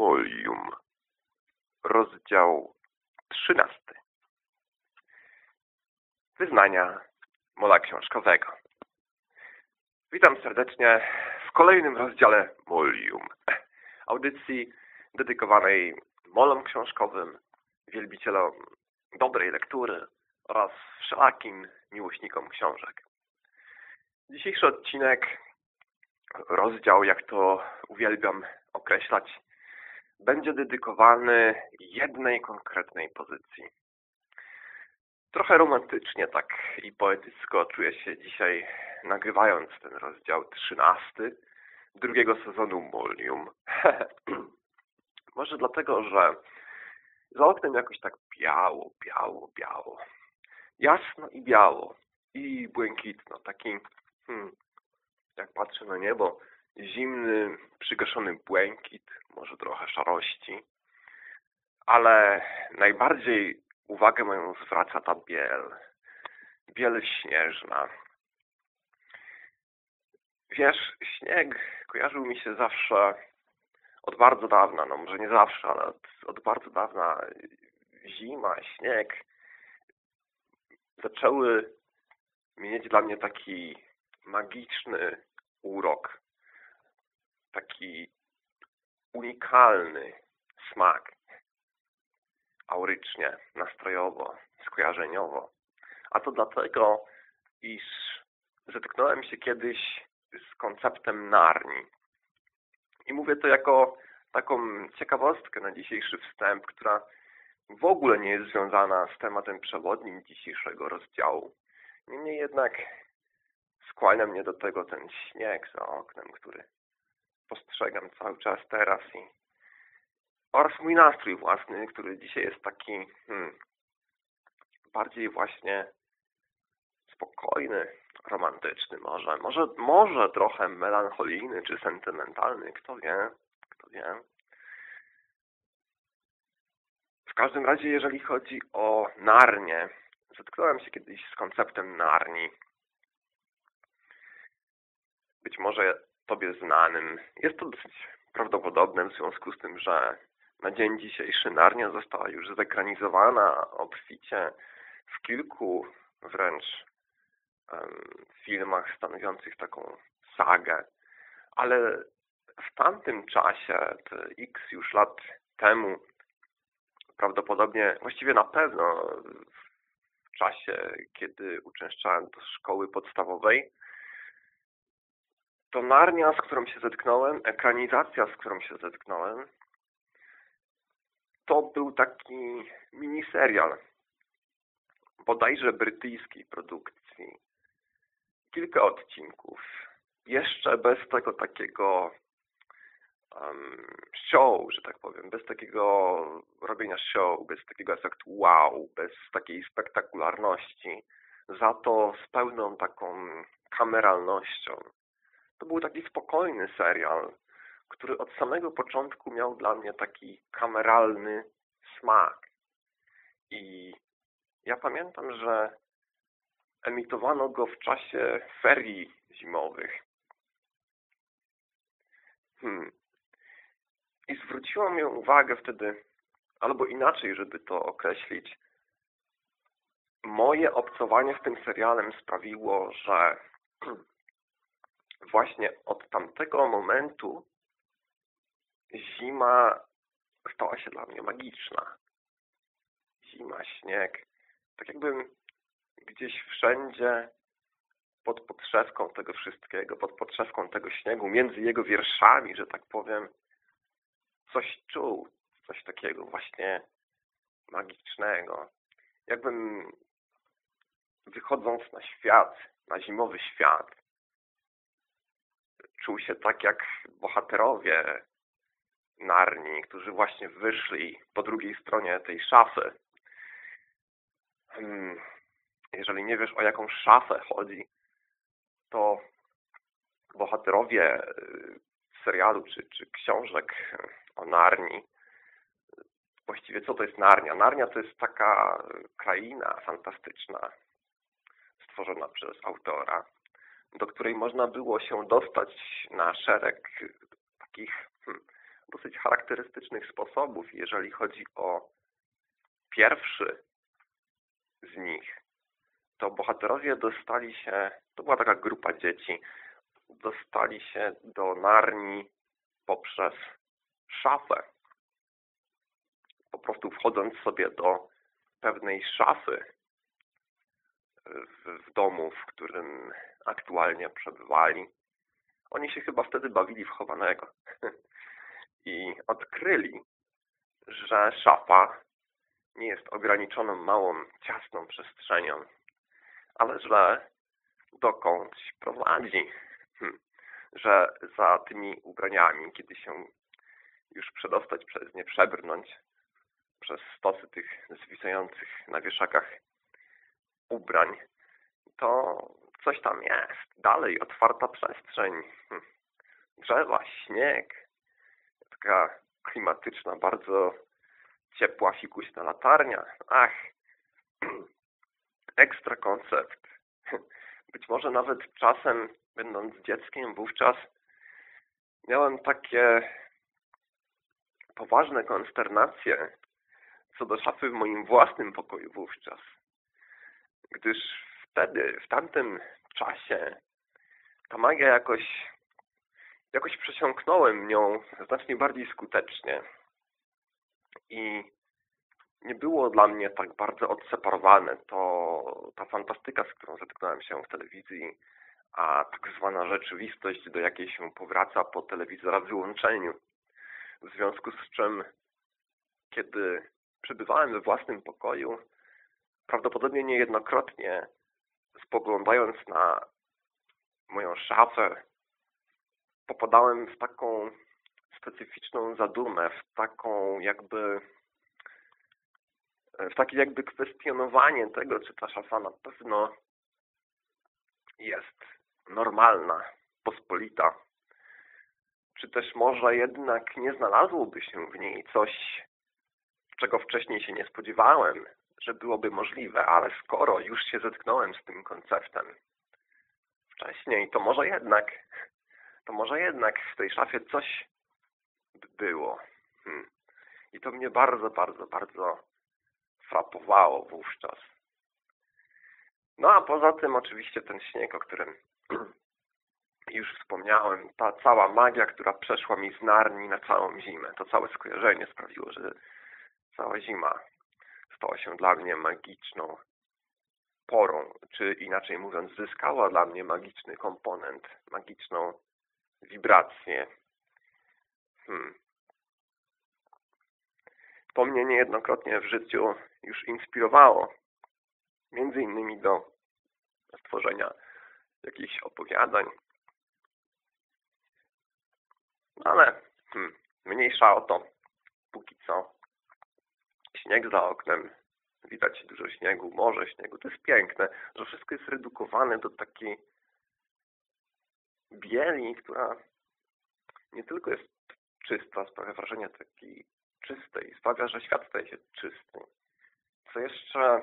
Molium. Rozdział trzynasty. Wyznania mola książkowego. Witam serdecznie w kolejnym rozdziale Molium. Audycji dedykowanej molom książkowym, wielbicielom dobrej lektury oraz wszelakim miłośnikom książek. Dzisiejszy odcinek, rozdział, jak to uwielbiam określać, będzie dedykowany jednej konkretnej pozycji. Trochę romantycznie tak i poetycko czuję się dzisiaj nagrywając ten rozdział trzynasty drugiego sezonu Molium. Może dlatego, że za oknem jakoś tak biało, biało, biało. Jasno i biało. I błękitno. Taki, hmm, jak patrzę na niebo, zimny, przygaszony błękit, może trochę szarości. Ale najbardziej uwagę moją zwraca ta biel. Biel śnieżna. Wiesz, śnieg kojarzył mi się zawsze od bardzo dawna, no może nie zawsze, ale od, od bardzo dawna zima, śnieg zaczęły mieć dla mnie taki magiczny urok, taki unikalny smak aurycznie, nastrojowo, skojarzeniowo. A to dlatego, iż zetknąłem się kiedyś z konceptem Narni. I mówię to jako taką ciekawostkę na dzisiejszy wstęp, która w ogóle nie jest związana z tematem przewodnim dzisiejszego rozdziału. Niemniej jednak skłania mnie do tego ten śnieg za oknem, który postrzegam cały czas teraz i oraz mój nastrój własny, który dzisiaj jest taki hmm, bardziej właśnie spokojny, romantyczny może. może. Może trochę melancholijny czy sentymentalny, kto wie, kto wie. W każdym razie, jeżeli chodzi o Narnię, zetknąłem się kiedyś z konceptem Narni. Być może Tobie znanym. Jest to dosyć prawdopodobne w związku z tym, że na dzień dzisiejszy Narnia została już zekranizowana obficie w kilku wręcz filmach stanowiących taką sagę. Ale w tamtym czasie, x już lat temu, prawdopodobnie, właściwie na pewno w czasie, kiedy uczęszczałem do szkoły podstawowej, to Narnia, z którą się zetknąłem, ekranizacja, z którą się zetknąłem, to był taki miniserial, bodajże brytyjskiej produkcji. Kilka odcinków. Jeszcze bez tego takiego um, show, że tak powiem, bez takiego robienia show, bez takiego efektu wow, bez takiej spektakularności, za to z pełną taką kameralnością. To był taki spokojny serial, który od samego początku miał dla mnie taki kameralny smak. I ja pamiętam, że emitowano go w czasie ferii zimowych. Hmm. I zwróciło mi uwagę wtedy, albo inaczej, żeby to określić, moje obcowanie z tym serialem sprawiło, że właśnie od tamtego momentu zima stała się dla mnie magiczna. Zima, śnieg. Tak jakbym gdzieś wszędzie pod podszewką tego wszystkiego, pod podszewką tego śniegu, między jego wierszami, że tak powiem, coś czuł, coś takiego właśnie magicznego. Jakbym wychodząc na świat, na zimowy świat, czuł się tak jak bohaterowie Narni, którzy właśnie wyszli po drugiej stronie tej szafy. Hmm. Jeżeli nie wiesz, o jaką szafę chodzi, to bohaterowie y, serialu czy, czy książek o Narni, właściwie co to jest Narnia? Narnia to jest taka kraina fantastyczna stworzona przez autora, do której można było się dostać na szereg takich hmm, dosyć charakterystycznych sposobów. Jeżeli chodzi o pierwszy z nich, to bohaterowie dostali się, to była taka grupa dzieci, dostali się do Narni poprzez szafę. Po prostu wchodząc sobie do pewnej szafy w, w domu, w którym aktualnie przebywali. Oni się chyba wtedy bawili w chowanego. I odkryli, że szafa nie jest ograniczoną małą, ciasną przestrzenią, ale że dokądś prowadzi. Hm. Że za tymi ubraniami, kiedy się już przedostać przez nie, przebrnąć przez stosy tych zwisających na wieszakach ubrań, to coś tam jest. Dalej otwarta przestrzeń. Hm. Drzewa, śnieg. Taka klimatyczna, bardzo ciepła, fikuśna latarnia. Ach, ekstra koncept. Być może nawet czasem, będąc dzieckiem, wówczas miałem takie poważne konsternacje co do szafy w moim własnym pokoju wówczas. Gdyż wtedy, w tamtym czasie ta magia jakoś jakoś przesiąknąłem nią znacznie bardziej skutecznie i nie było dla mnie tak bardzo odseparowane to ta fantastyka, z którą zetknąłem się w telewizji, a tak zwana rzeczywistość, do jakiej się powraca po telewizora wyłączeniu. W związku z czym, kiedy przebywałem we własnym pokoju, prawdopodobnie niejednokrotnie spoglądając na moją szafę, popadałem w taką specyficzną zadumę, w taką jakby w takie jakby kwestionowanie tego, czy ta szafa na pewno jest normalna, pospolita. Czy też może jednak nie znalazłoby się w niej coś, czego wcześniej się nie spodziewałem, że byłoby możliwe, ale skoro już się zetknąłem z tym konceptem wcześniej, to może jednak, to może jednak w tej szafie coś było. Hmm. I to mnie bardzo, bardzo, bardzo frapowało wówczas. No a poza tym oczywiście ten śnieg, o którym już wspomniałem, ta cała magia, która przeszła mi z Narni na całą zimę, to całe skojarzenie sprawiło, że cała zima stała się dla mnie magiczną porą, czy inaczej mówiąc, zyskała dla mnie magiczny komponent, magiczną wibrację. Hmm. To mnie niejednokrotnie w życiu już inspirowało, między innymi do stworzenia jakichś opowiadań. Ale hmm, mniejsza o to, póki co śnieg za oknem, widać dużo śniegu, morze śniegu. To jest piękne, że wszystko jest redukowane do takiej bieli, która nie tylko jest czysta, sprawia wrażenie takiej czystej, sprawia, że świat staje się czysty. Co jeszcze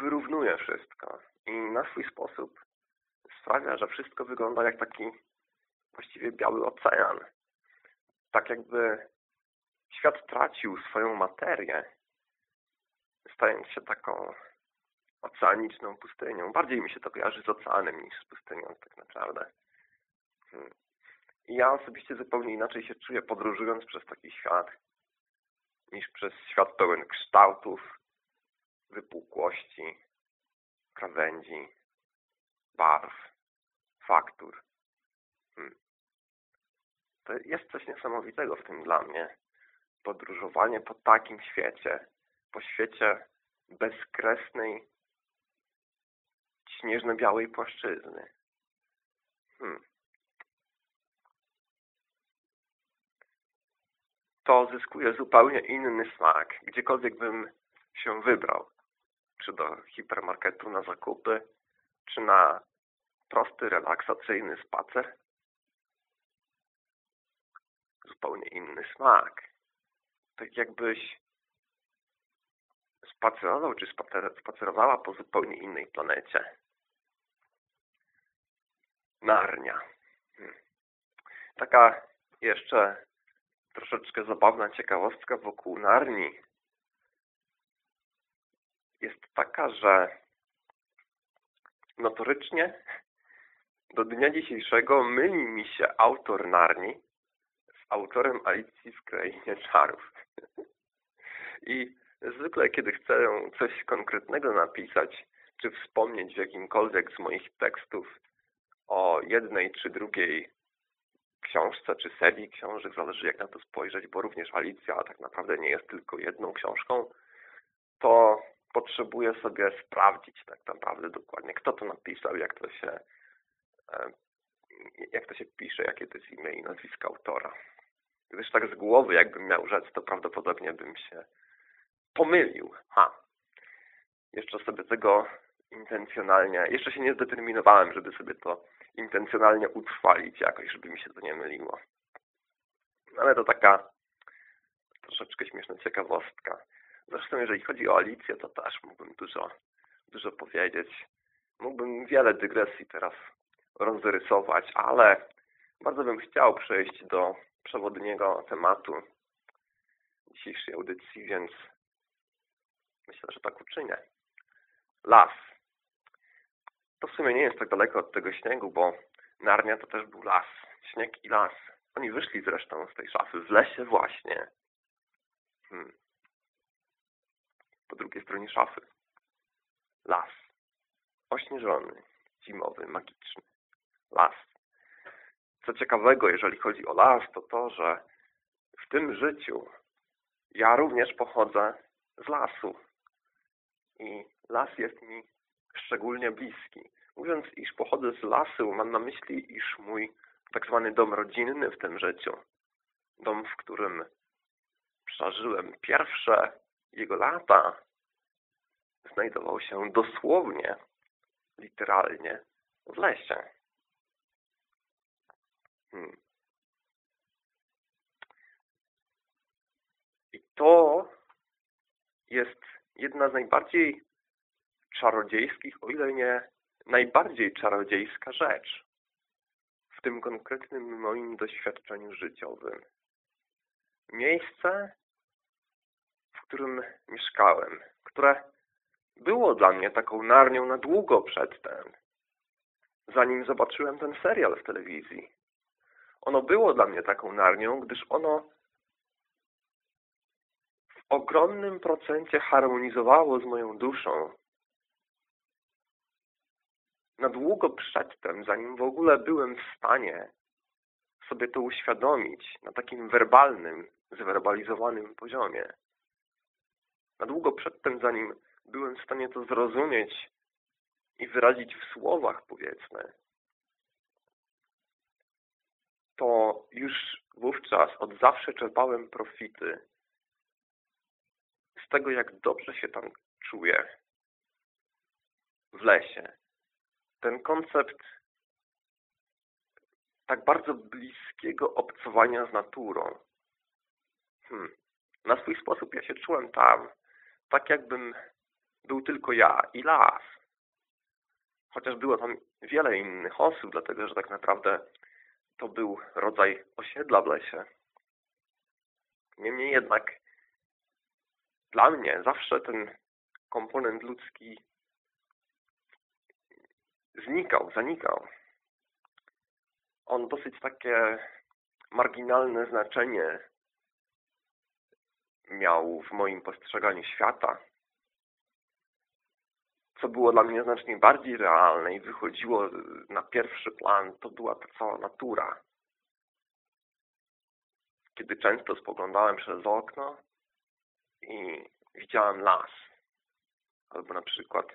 wyrównuje wszystko i na swój sposób sprawia, że wszystko wygląda jak taki właściwie biały ocean. Tak jakby świat tracił swoją materię, stając się taką oceaniczną pustynią. Bardziej mi się to kojarzy z oceanem niż z pustynią tak naprawdę. Hmm. I ja osobiście zupełnie inaczej się czuję podróżując przez taki świat niż przez świat pełen kształtów, wypukłości, krawędzi, barw, faktur. Hmm. To jest coś niesamowitego w tym dla mnie podróżowanie po takim świecie, po świecie bezkresnej, śnieżno-białej płaszczyzny. Hmm. To zyskuje zupełnie inny smak, gdziekolwiek bym się wybrał. Czy do hipermarketu na zakupy, czy na prosty, relaksacyjny spacer. Zupełnie inny smak tak jakbyś spacerował czy spacerowała po zupełnie innej planecie. Narnia. Hmm. Taka jeszcze troszeczkę zabawna ciekawostka wokół Narni jest taka, że notorycznie do dnia dzisiejszego myli mi się autor Narni z autorem Alicji w Krainie Czarów. I zwykle, kiedy chcę coś konkretnego napisać, czy wspomnieć w jakimkolwiek z moich tekstów o jednej czy drugiej książce, czy serii książek, zależy jak na to spojrzeć, bo również Alicja tak naprawdę nie jest tylko jedną książką, to potrzebuję sobie sprawdzić tak naprawdę dokładnie, kto to napisał, jak to się e, jak to się pisze, jakie to jest imię i nazwisko autora. Gdyż tak z głowy, jakbym miał rzec, to prawdopodobnie bym się pomylił. Ha! Jeszcze sobie tego intencjonalnie, jeszcze się nie zdeterminowałem, żeby sobie to intencjonalnie utrwalić jakoś, żeby mi się to nie myliło. Ale to taka troszeczkę śmieszna ciekawostka. Zresztą jeżeli chodzi o Alicję, to też mógłbym dużo, dużo powiedzieć. Mógłbym wiele dygresji teraz rozrysować, ale bardzo bym chciał przejść do przewodniego tematu dzisiejszej audycji, więc myślę, że tak uczynię. Las. To w sumie nie jest tak daleko od tego śniegu, bo Narnia to też był las. Śnieg i las. Oni wyszli zresztą z tej szafy w lesie właśnie. Hmm. Po drugiej stronie szafy. Las. Ośnieżony, zimowy, magiczny. Las. Co ciekawego, jeżeli chodzi o las, to to, że w tym życiu ja również pochodzę z lasu. I las jest mi szczególnie bliski. Mówiąc, iż pochodzę z lasu, mam na myśli, iż mój tak zwany dom rodzinny w tym życiu, dom, w którym przeżyłem pierwsze jego lata, znajdował się dosłownie, literalnie w lesie. Hmm. I to jest jedna z najbardziej czarodziejskich, o ile nie najbardziej czarodziejska rzecz w tym konkretnym moim doświadczeniu życiowym. Miejsce, w którym mieszkałem, które było dla mnie taką narnią na długo przedtem, zanim zobaczyłem ten serial w telewizji. Ono było dla mnie taką narnią, gdyż ono w ogromnym procencie harmonizowało z moją duszą. Na długo przedtem, zanim w ogóle byłem w stanie sobie to uświadomić na takim werbalnym, zwerbalizowanym poziomie. Na długo przedtem, zanim byłem w stanie to zrozumieć i wyrazić w słowach, powiedzmy, to już wówczas od zawsze czerpałem profity z tego, jak dobrze się tam czuję w lesie. Ten koncept tak bardzo bliskiego obcowania z naturą. Hmm. Na swój sposób ja się czułem tam, tak jakbym był tylko ja i las. Chociaż było tam wiele innych osób, dlatego że tak naprawdę to był rodzaj osiedla w lesie. Niemniej jednak dla mnie zawsze ten komponent ludzki znikał, zanikał. On dosyć takie marginalne znaczenie miał w moim postrzeganiu świata co było dla mnie znacznie bardziej realne i wychodziło na pierwszy plan, to była ta cała natura. Kiedy często spoglądałem przez okno i widziałem las, albo na przykład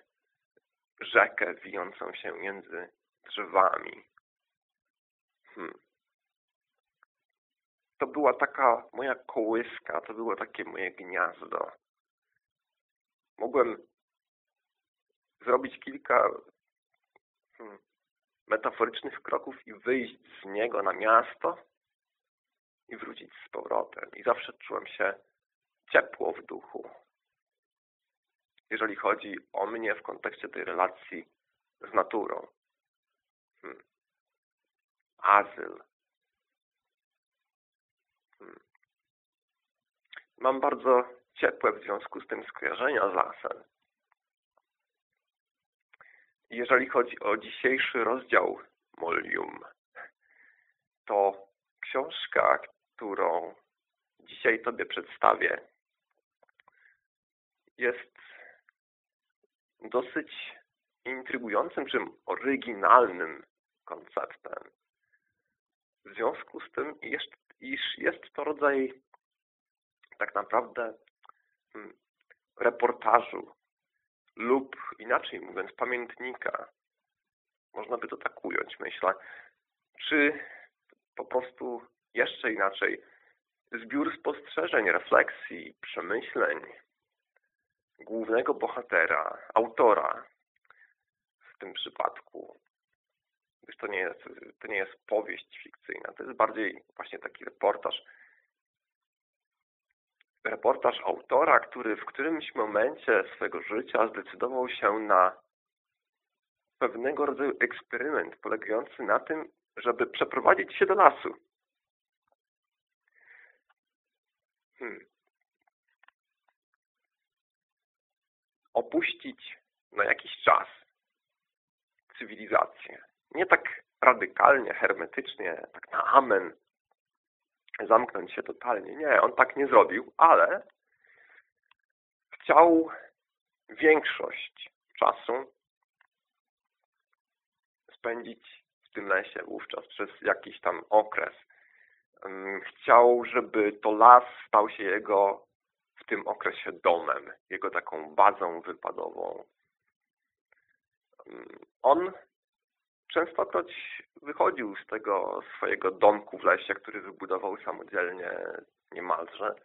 rzekę wijącą się między drzewami. Hmm. To była taka moja kołyska, to było takie moje gniazdo. Mogłem zrobić kilka hmm, metaforycznych kroków i wyjść z niego na miasto i wrócić z powrotem. I zawsze czułem się ciepło w duchu. Jeżeli chodzi o mnie w kontekście tej relacji z naturą. Hmm. Azyl. mam bardzo ciepłe w związku z tym skojarzenia z lasem. Jeżeli chodzi o dzisiejszy rozdział Molium, to książka, którą dzisiaj Tobie przedstawię, jest dosyć intrygującym czy oryginalnym konceptem. W związku z tym, iż jest to rodzaj tak naprawdę hmm, reportażu lub inaczej mówiąc pamiętnika. Można by to tak ująć, myślę. Czy po prostu jeszcze inaczej zbiór spostrzeżeń, refleksji, przemyśleń głównego bohatera, autora w tym przypadku. Gdyż to nie jest, to nie jest powieść fikcyjna, to jest bardziej właśnie taki reportaż. Reportaż autora, który w którymś momencie swojego życia zdecydował się na pewnego rodzaju eksperyment polegający na tym, żeby przeprowadzić się do lasu. Hmm. Opuścić na jakiś czas cywilizację. Nie tak radykalnie, hermetycznie, tak na amen, zamknąć się totalnie. Nie, on tak nie zrobił, ale chciał większość czasu spędzić w tym lesie wówczas przez jakiś tam okres. Chciał, żeby to las stał się jego w tym okresie domem, jego taką bazą wypadową. On częstokroć wychodził z tego swojego domku w lesie, który wybudował samodzielnie niemalże,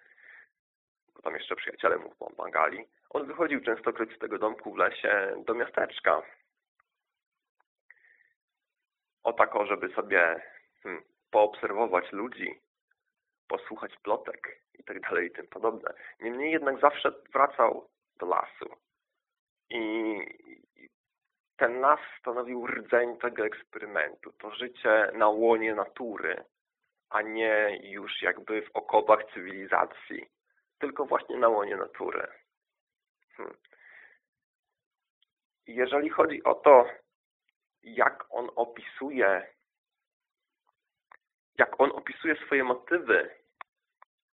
bo tam jeszcze przyjaciele mu pomagali. On wychodził częstokroć z tego domku w lesie do miasteczka. O tako, żeby sobie hmm, poobserwować ludzi, posłuchać plotek i tak i tym podobne. Niemniej jednak zawsze wracał do lasu. I ten las stanowił rdzeń tego eksperymentu. To życie na łonie natury, a nie już jakby w okopach cywilizacji, tylko właśnie na łonie natury. Hmm. Jeżeli chodzi o to, jak on opisuje jak on opisuje swoje motywy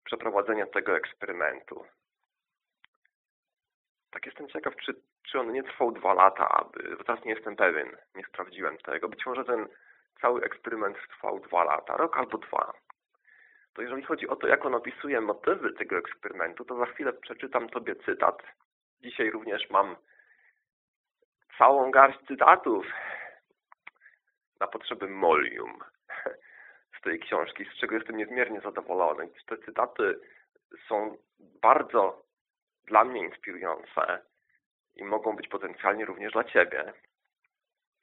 przeprowadzenia tego eksperymentu. Tak jestem ciekaw, czy czy on nie trwał dwa lata, aby, teraz nie jestem pewien, nie sprawdziłem tego. Być może ten cały eksperyment trwał dwa lata, rok albo dwa. To jeżeli chodzi o to, jak on opisuje motywy tego eksperymentu, to za chwilę przeczytam Tobie cytat. Dzisiaj również mam całą garść cytatów na potrzeby Molium z tej książki, z czego jestem niezmiernie zadowolony. Te cytaty są bardzo dla mnie inspirujące i mogą być potencjalnie również dla Ciebie.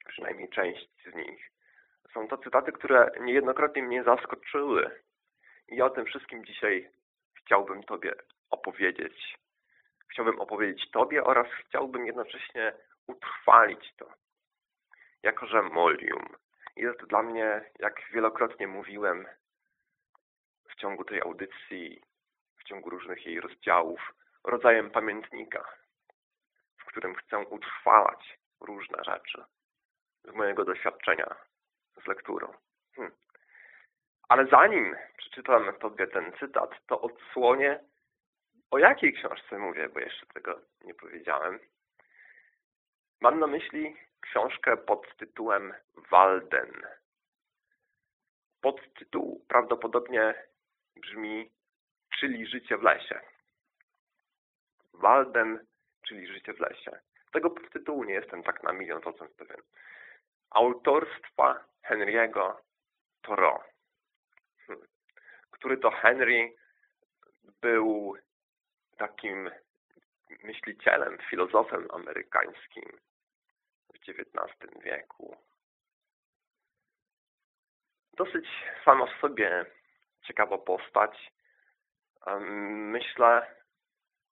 Przynajmniej część z nich. Są to cytaty, które niejednokrotnie mnie zaskoczyły. I o tym wszystkim dzisiaj chciałbym Tobie opowiedzieć. Chciałbym opowiedzieć Tobie oraz chciałbym jednocześnie utrwalić to. Jako, że Molium jest dla mnie, jak wielokrotnie mówiłem w ciągu tej audycji, w ciągu różnych jej rozdziałów, rodzajem pamiętnika którym chcę utrwalać różne rzeczy z mojego doświadczenia z lekturą. Hmm. Ale zanim przeczytam Tobie ten cytat, to odsłonię o jakiej książce mówię, bo jeszcze tego nie powiedziałem. Mam na myśli książkę pod tytułem Walden. Podtytuł prawdopodobnie brzmi Czyli życie w lesie. Walden czyli Życie w lesie. Tego tytułu nie jestem tak na milion procent pewien. Autorstwa Henry'ego Thoreau, hmm. który to Henry był takim myślicielem, filozofem amerykańskim w XIX wieku. Dosyć sama w sobie ciekawa postać. Myślę,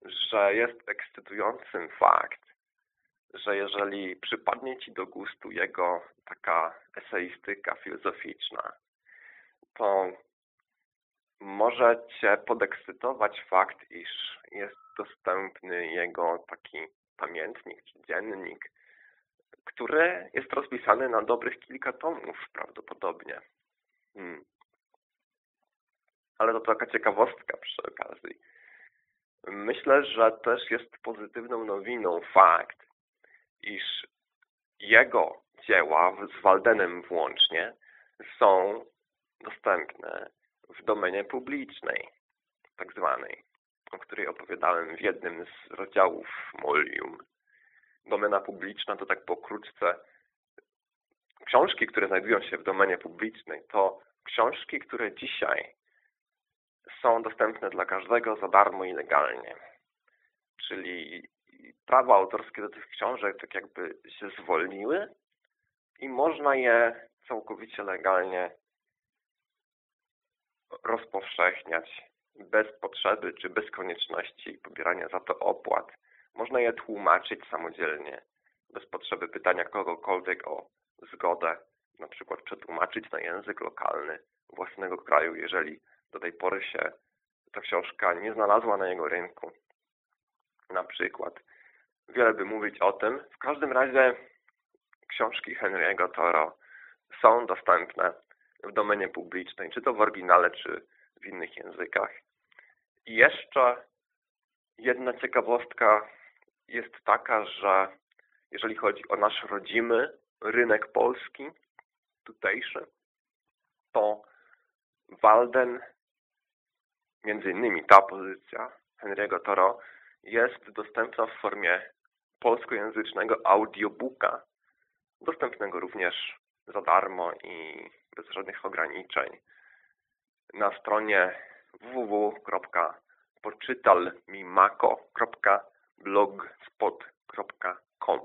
że jest ekscytującym fakt, że jeżeli przypadnie Ci do gustu jego taka eseistyka filozoficzna, to może Cię podekscytować fakt, iż jest dostępny jego taki pamiętnik czy dziennik, który jest rozpisany na dobrych kilka tomów prawdopodobnie. Hmm. Ale to taka ciekawostka przy okazji. Myślę, że też jest pozytywną nowiną fakt, iż jego dzieła, z Waldenem włącznie, są dostępne w domenie publicznej, tak zwanej, o której opowiadałem w jednym z rozdziałów Molium. Domena publiczna to tak pokrótce książki, które znajdują się w domenie publicznej, to książki, które dzisiaj są dostępne dla każdego za darmo i legalnie. Czyli prawa autorskie do tych książek tak jakby się zwolniły i można je całkowicie legalnie rozpowszechniać bez potrzeby czy bez konieczności pobierania za to opłat. Można je tłumaczyć samodzielnie, bez potrzeby pytania kogokolwiek o zgodę, na przykład przetłumaczyć na język lokalny własnego kraju, jeżeli do tej pory się ta książka nie znalazła na jego rynku. Na przykład. Wiele by mówić o tym. W każdym razie książki Henry'ego Toro są dostępne w domenie publicznej, czy to w oryginale, czy w innych językach. I jeszcze jedna ciekawostka jest taka, że jeżeli chodzi o nasz rodzimy rynek polski, tutejszy, to Walden, między innymi ta pozycja Henry'ego Toro, jest dostępna w formie polskojęzycznego audiobooka, dostępnego również za darmo i bez żadnych ograniczeń na stronie www.poczytalmimako.blogspot.com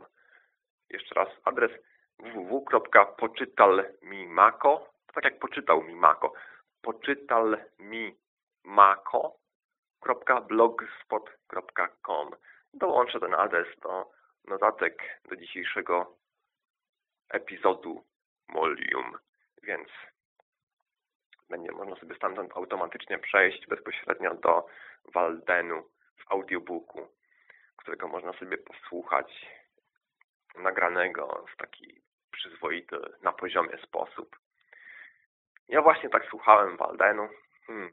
Jeszcze raz adres www.poczytalmimako tak jak poczytał mi Mako poczytalmimako.blogspot.com Dołączę ten adres do notatek do dzisiejszego epizodu Molium, więc będzie można sobie stamtąd automatycznie przejść bezpośrednio do Waldenu w audiobooku, którego można sobie posłuchać nagranego w taki przyzwoity, na poziomie sposób. Ja właśnie tak słuchałem Waldenu. Hmm.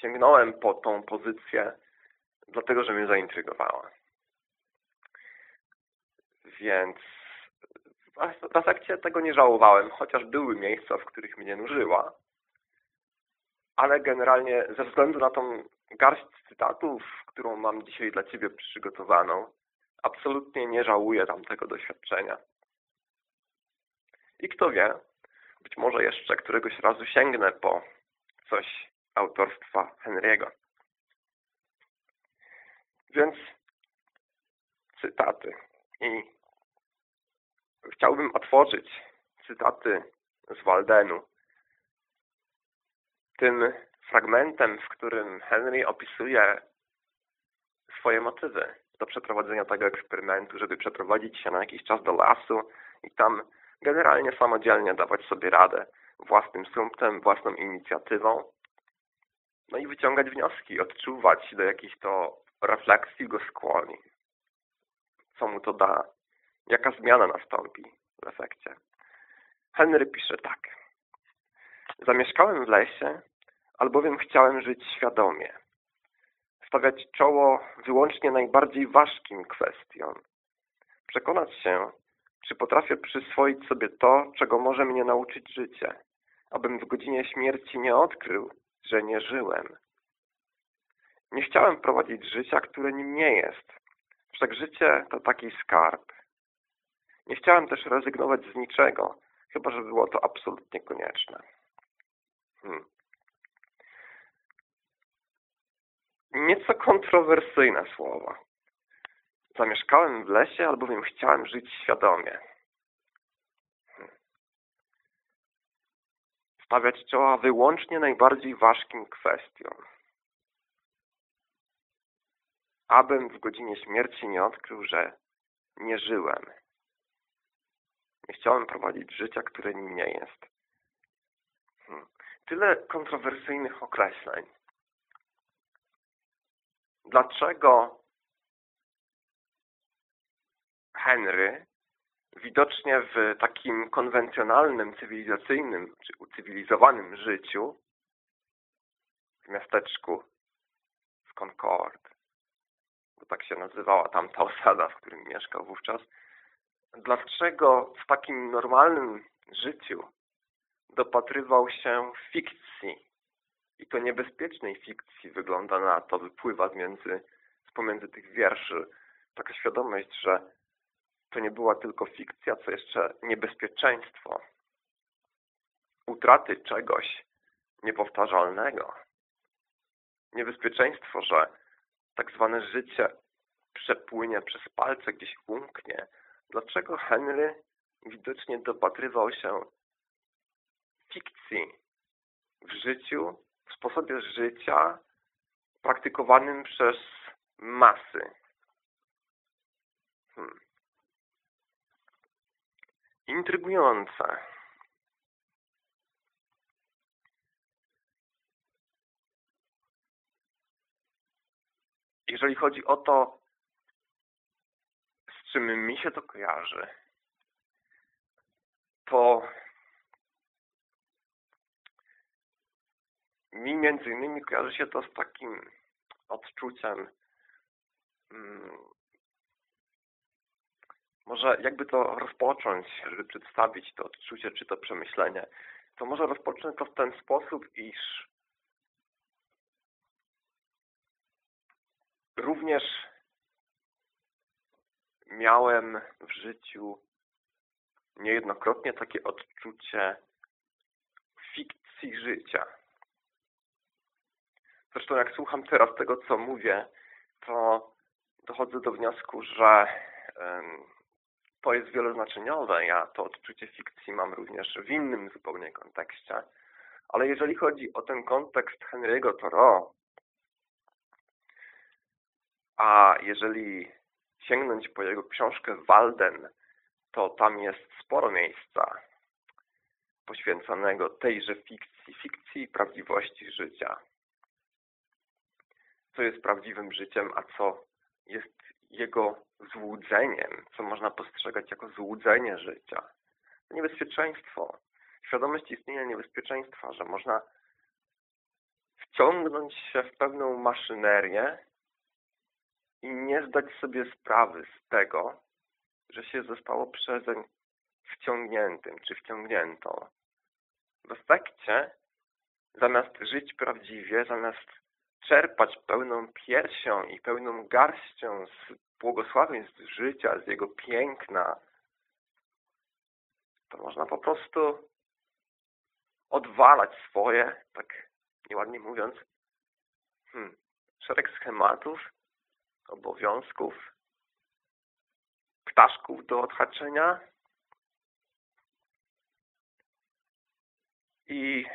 Sięgnąłem po tą pozycję, dlatego że mnie zaintrygowała. Więc w efekcie tego nie żałowałem, chociaż były miejsca, w których mnie nużyła. Ale generalnie ze względu na tą garść cytatów, którą mam dzisiaj dla Ciebie przygotowaną, absolutnie nie żałuję tamtego doświadczenia. I kto wie, być może jeszcze któregoś razu sięgnę po coś autorstwa Henry'ego. Więc cytaty. I chciałbym otworzyć cytaty z Waldenu. Tym fragmentem, w którym Henry opisuje swoje motywy do przeprowadzenia tego eksperymentu, żeby przeprowadzić się na jakiś czas do lasu i tam generalnie samodzielnie dawać sobie radę własnym sumptem, własną inicjatywą, no i wyciągać wnioski, odczuwać do jakichś to refleksji go skłoni. Co mu to da? Jaka zmiana nastąpi w efekcie? Henry pisze tak. Zamieszkałem w lesie, albowiem chciałem żyć świadomie. Stawiać czoło wyłącznie najbardziej ważkim kwestiom. Przekonać się, czy potrafię przyswoić sobie to, czego może mnie nauczyć życie, abym w godzinie śmierci nie odkrył, że nie żyłem. Nie chciałem prowadzić życia, które nim nie jest. Wszak życie to taki skarb. Nie chciałem też rezygnować z niczego, chyba że było to absolutnie konieczne. Hmm. Nieco kontrowersyjne słowa. Zamieszkałem w lesie, albowiem chciałem żyć świadomie. Hmm. Stawiać czoła wyłącznie najbardziej ważkim kwestiom. Abym w godzinie śmierci nie odkrył, że nie żyłem. Nie chciałem prowadzić życia, które nim nie jest. Hmm. tyle kontrowersyjnych określeń. Dlaczego Henry widocznie w takim konwencjonalnym, cywilizacyjnym czy ucywilizowanym życiu w miasteczku w Concord, bo tak się nazywała tamta osada, w którym mieszkał wówczas, dlaczego w takim normalnym życiu dopatrywał się fikcji. I to niebezpiecznej fikcji wygląda na to, wypływa z, między, z pomiędzy tych wierszy. Taka świadomość, że to nie była tylko fikcja, co jeszcze niebezpieczeństwo utraty czegoś niepowtarzalnego. Niebezpieczeństwo, że tak zwane życie przepłynie przez palce, gdzieś umknie. Dlaczego Henry widocznie dopatrywał się fikcji w życiu, w sposobie życia praktykowanym przez masy? Hmm. Intrygujące. Jeżeli chodzi o to, z czym mi się to kojarzy, to mi między innymi kojarzy się to z takim odczuciem mm, może jakby to rozpocząć, żeby przedstawić to odczucie czy to przemyślenie, to może rozpocznę to w ten sposób, iż również miałem w życiu niejednokrotnie takie odczucie fikcji życia. Zresztą jak słucham teraz tego, co mówię, to dochodzę do wniosku, że to jest wieloznaczeniowe. Ja to odczucie fikcji mam również w innym zupełnie kontekście. Ale jeżeli chodzi o ten kontekst Henry'ego Thoreau, a jeżeli sięgnąć po jego książkę Walden, to tam jest sporo miejsca poświęconego tejże fikcji, fikcji prawdziwości życia. Co jest prawdziwym życiem, a co jest jego złudzeniem, co można postrzegać jako złudzenie życia. Niebezpieczeństwo. Świadomość istnienia niebezpieczeństwa, że można wciągnąć się w pewną maszynerię i nie zdać sobie sprawy z tego, że się zostało przezeń wciągniętym czy wciągniętą. W efekcie, zamiast żyć prawdziwie, zamiast czerpać pełną piersią i pełną garścią z błogosławieństw życia, z jego piękna, to można po prostu odwalać swoje, tak nieładnie mówiąc, hmm, szereg schematów, obowiązków, ptaszków do odhaczenia i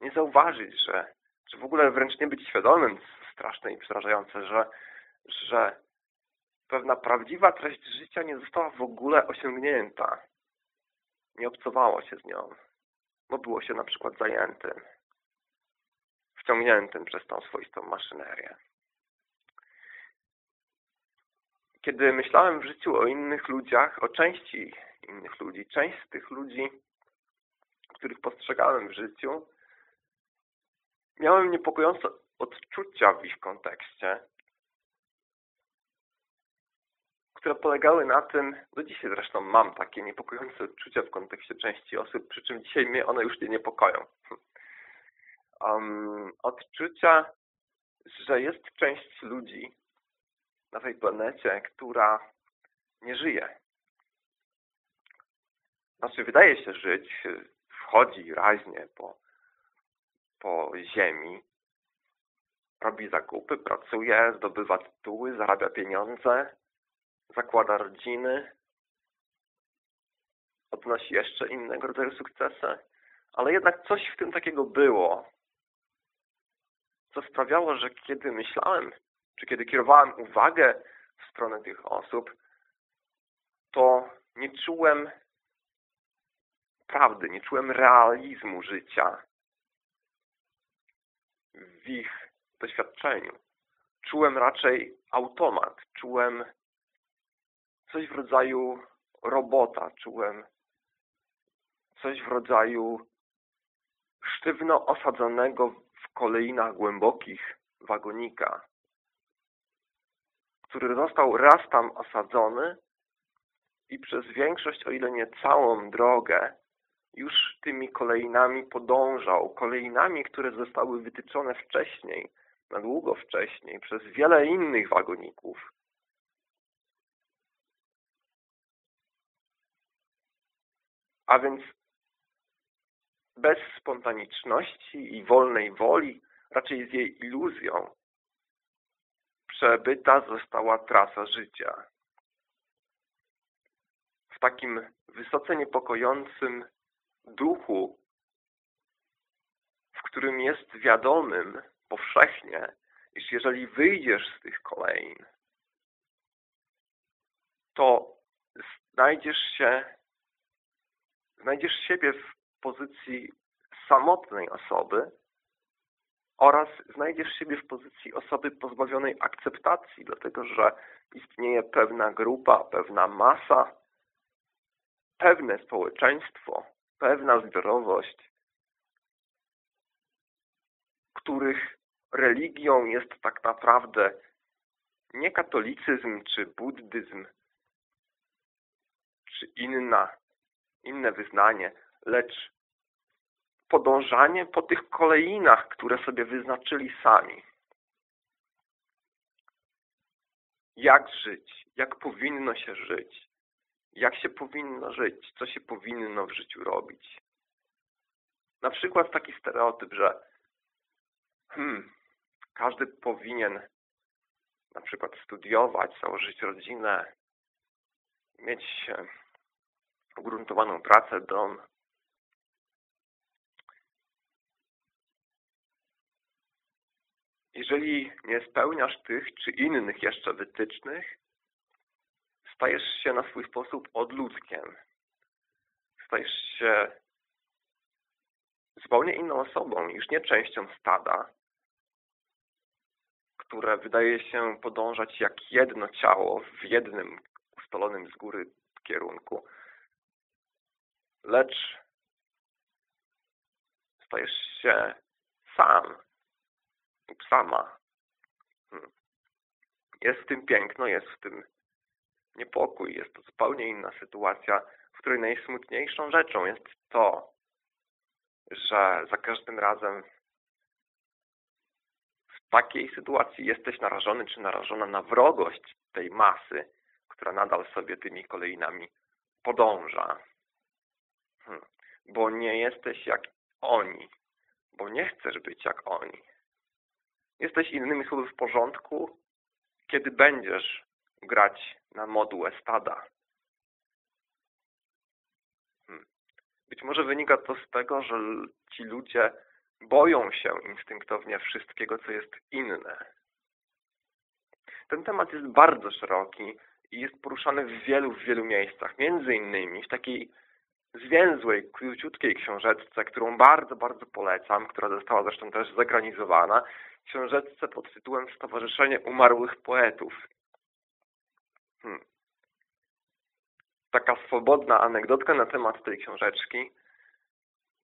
nie zauważyć, że czy w ogóle wręcz nie być świadomym, straszne i przerażające, że, że pewna prawdziwa treść życia nie została w ogóle osiągnięta. Nie obcowało się z nią, bo było się na przykład zajętym, wciągniętym przez tą swoistą maszynerię. Kiedy myślałem w życiu o innych ludziach, o części innych ludzi, część z tych ludzi, których postrzegałem w życiu, miałem niepokojące odczucia w ich kontekście, które polegały na tym, do dzisiaj zresztą mam takie niepokojące odczucia w kontekście części osób, przy czym dzisiaj mnie one już nie niepokoją. Um, odczucia, że jest część ludzi na tej planecie, która nie żyje. Znaczy, wydaje się żyć, wchodzi raźnie po po ziemi, robi zakupy, pracuje, zdobywa tytuły, zarabia pieniądze, zakłada rodziny, odnosi jeszcze innego rodzaju sukcesy, ale jednak coś w tym takiego było, co sprawiało, że kiedy myślałem, czy kiedy kierowałem uwagę w stronę tych osób, to nie czułem prawdy, nie czułem realizmu życia w ich doświadczeniu. Czułem raczej automat, czułem coś w rodzaju robota, czułem coś w rodzaju sztywno osadzonego w kolejnach głębokich wagonika, który został raz tam osadzony i przez większość, o ile nie całą drogę, już tymi kolejnami podążał, kolejnami, które zostały wytyczone wcześniej, na długo wcześniej, przez wiele innych wagoników. A więc bez spontaniczności i wolnej woli, raczej z jej iluzją, przebyta została trasa życia. W takim wysoce niepokojącym duchu, w którym jest wiadomym powszechnie, iż jeżeli wyjdziesz z tych kolejn, to znajdziesz się, znajdziesz siebie w pozycji samotnej osoby oraz znajdziesz siebie w pozycji osoby pozbawionej akceptacji, dlatego że istnieje pewna grupa, pewna masa, pewne społeczeństwo, pewna zbiorowość, których religią jest tak naprawdę nie katolicyzm czy buddyzm, czy inna, inne wyznanie, lecz podążanie po tych kolejnach, które sobie wyznaczyli sami. Jak żyć? Jak powinno się żyć? Jak się powinno żyć? Co się powinno w życiu robić? Na przykład taki stereotyp, że hmm, każdy powinien na przykład studiować, założyć rodzinę, mieć ugruntowaną pracę, dom. Jeżeli nie spełniasz tych czy innych jeszcze wytycznych, stajesz się na swój sposób odludzkiem. Stajesz się zupełnie inną osobą, już nie częścią stada, które wydaje się podążać jak jedno ciało w jednym ustalonym z góry kierunku. Lecz stajesz się sam lub sama. Hmm. Jest w tym piękno, jest w tym niepokój. Jest to zupełnie inna sytuacja, w której najsmutniejszą rzeczą jest to, że za każdym razem w takiej sytuacji jesteś narażony czy narażona na wrogość tej masy, która nadal sobie tymi kolejnami podąża. Hmm. Bo nie jesteś jak oni, bo nie chcesz być jak oni. Jesteś innymi słowy w porządku, kiedy będziesz grać na modułę stada. Hmm. Być może wynika to z tego, że ci ludzie boją się instynktownie wszystkiego, co jest inne. Ten temat jest bardzo szeroki i jest poruszany w wielu, w wielu miejscach. Między innymi w takiej zwięzłej, króciutkiej książeczce, którą bardzo, bardzo polecam, która została zresztą też zekranizowana, książeczce pod tytułem Stowarzyszenie Umarłych Poetów. Hmm. Taka swobodna anegdotka na temat tej książeczki.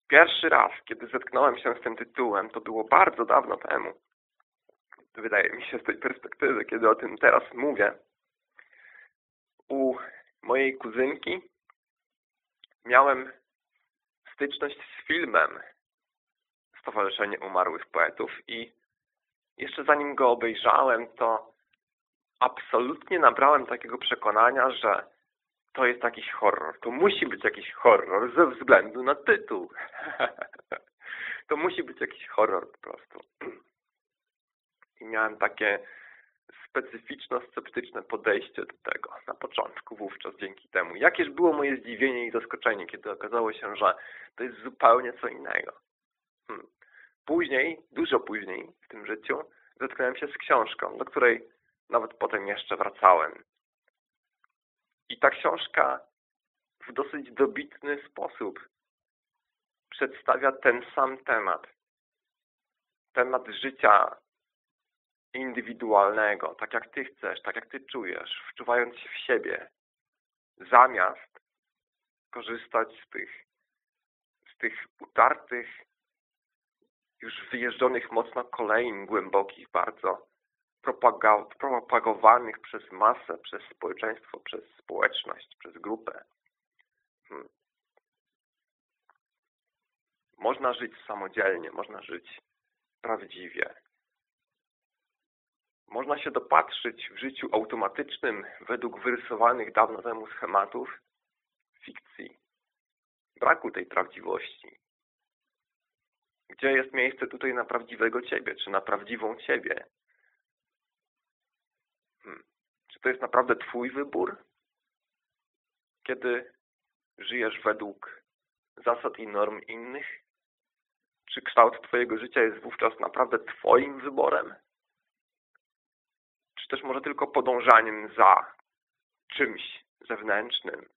Pierwszy raz, kiedy zetknąłem się z tym tytułem, to było bardzo dawno temu. Wydaje mi się z tej perspektywy, kiedy o tym teraz mówię. U mojej kuzynki miałem styczność z filmem Stowarzyszenie Umarłych Poetów i jeszcze zanim go obejrzałem, to absolutnie nabrałem takiego przekonania, że to jest jakiś horror. To musi być jakiś horror ze względu na tytuł. to musi być jakiś horror po prostu. I miałem takie specyficzno-sceptyczne podejście do tego na początku wówczas dzięki temu. Jakież było moje zdziwienie i zaskoczenie, kiedy okazało się, że to jest zupełnie co innego. Hmm. Później, dużo później w tym życiu zetknąłem się z książką, do której nawet potem jeszcze wracałem. I ta książka w dosyć dobitny sposób przedstawia ten sam temat. temat życia indywidualnego, tak jak Ty chcesz, tak jak Ty czujesz, wczuwając się w siebie, zamiast korzystać z tych, z tych utartych, już wyjeżdżonych mocno kolejn głębokich bardzo, propagowanych przez masę, przez społeczeństwo, przez społeczność, przez grupę. Hmm. Można żyć samodzielnie, można żyć prawdziwie. Można się dopatrzyć w życiu automatycznym według wyrysowanych dawno temu schematów fikcji, braku tej prawdziwości. Gdzie jest miejsce tutaj na prawdziwego Ciebie, czy na prawdziwą Ciebie? Hmm. Czy to jest naprawdę Twój wybór? Kiedy żyjesz według zasad i norm innych? Czy kształt Twojego życia jest wówczas naprawdę Twoim wyborem? Czy też może tylko podążaniem za czymś zewnętrznym,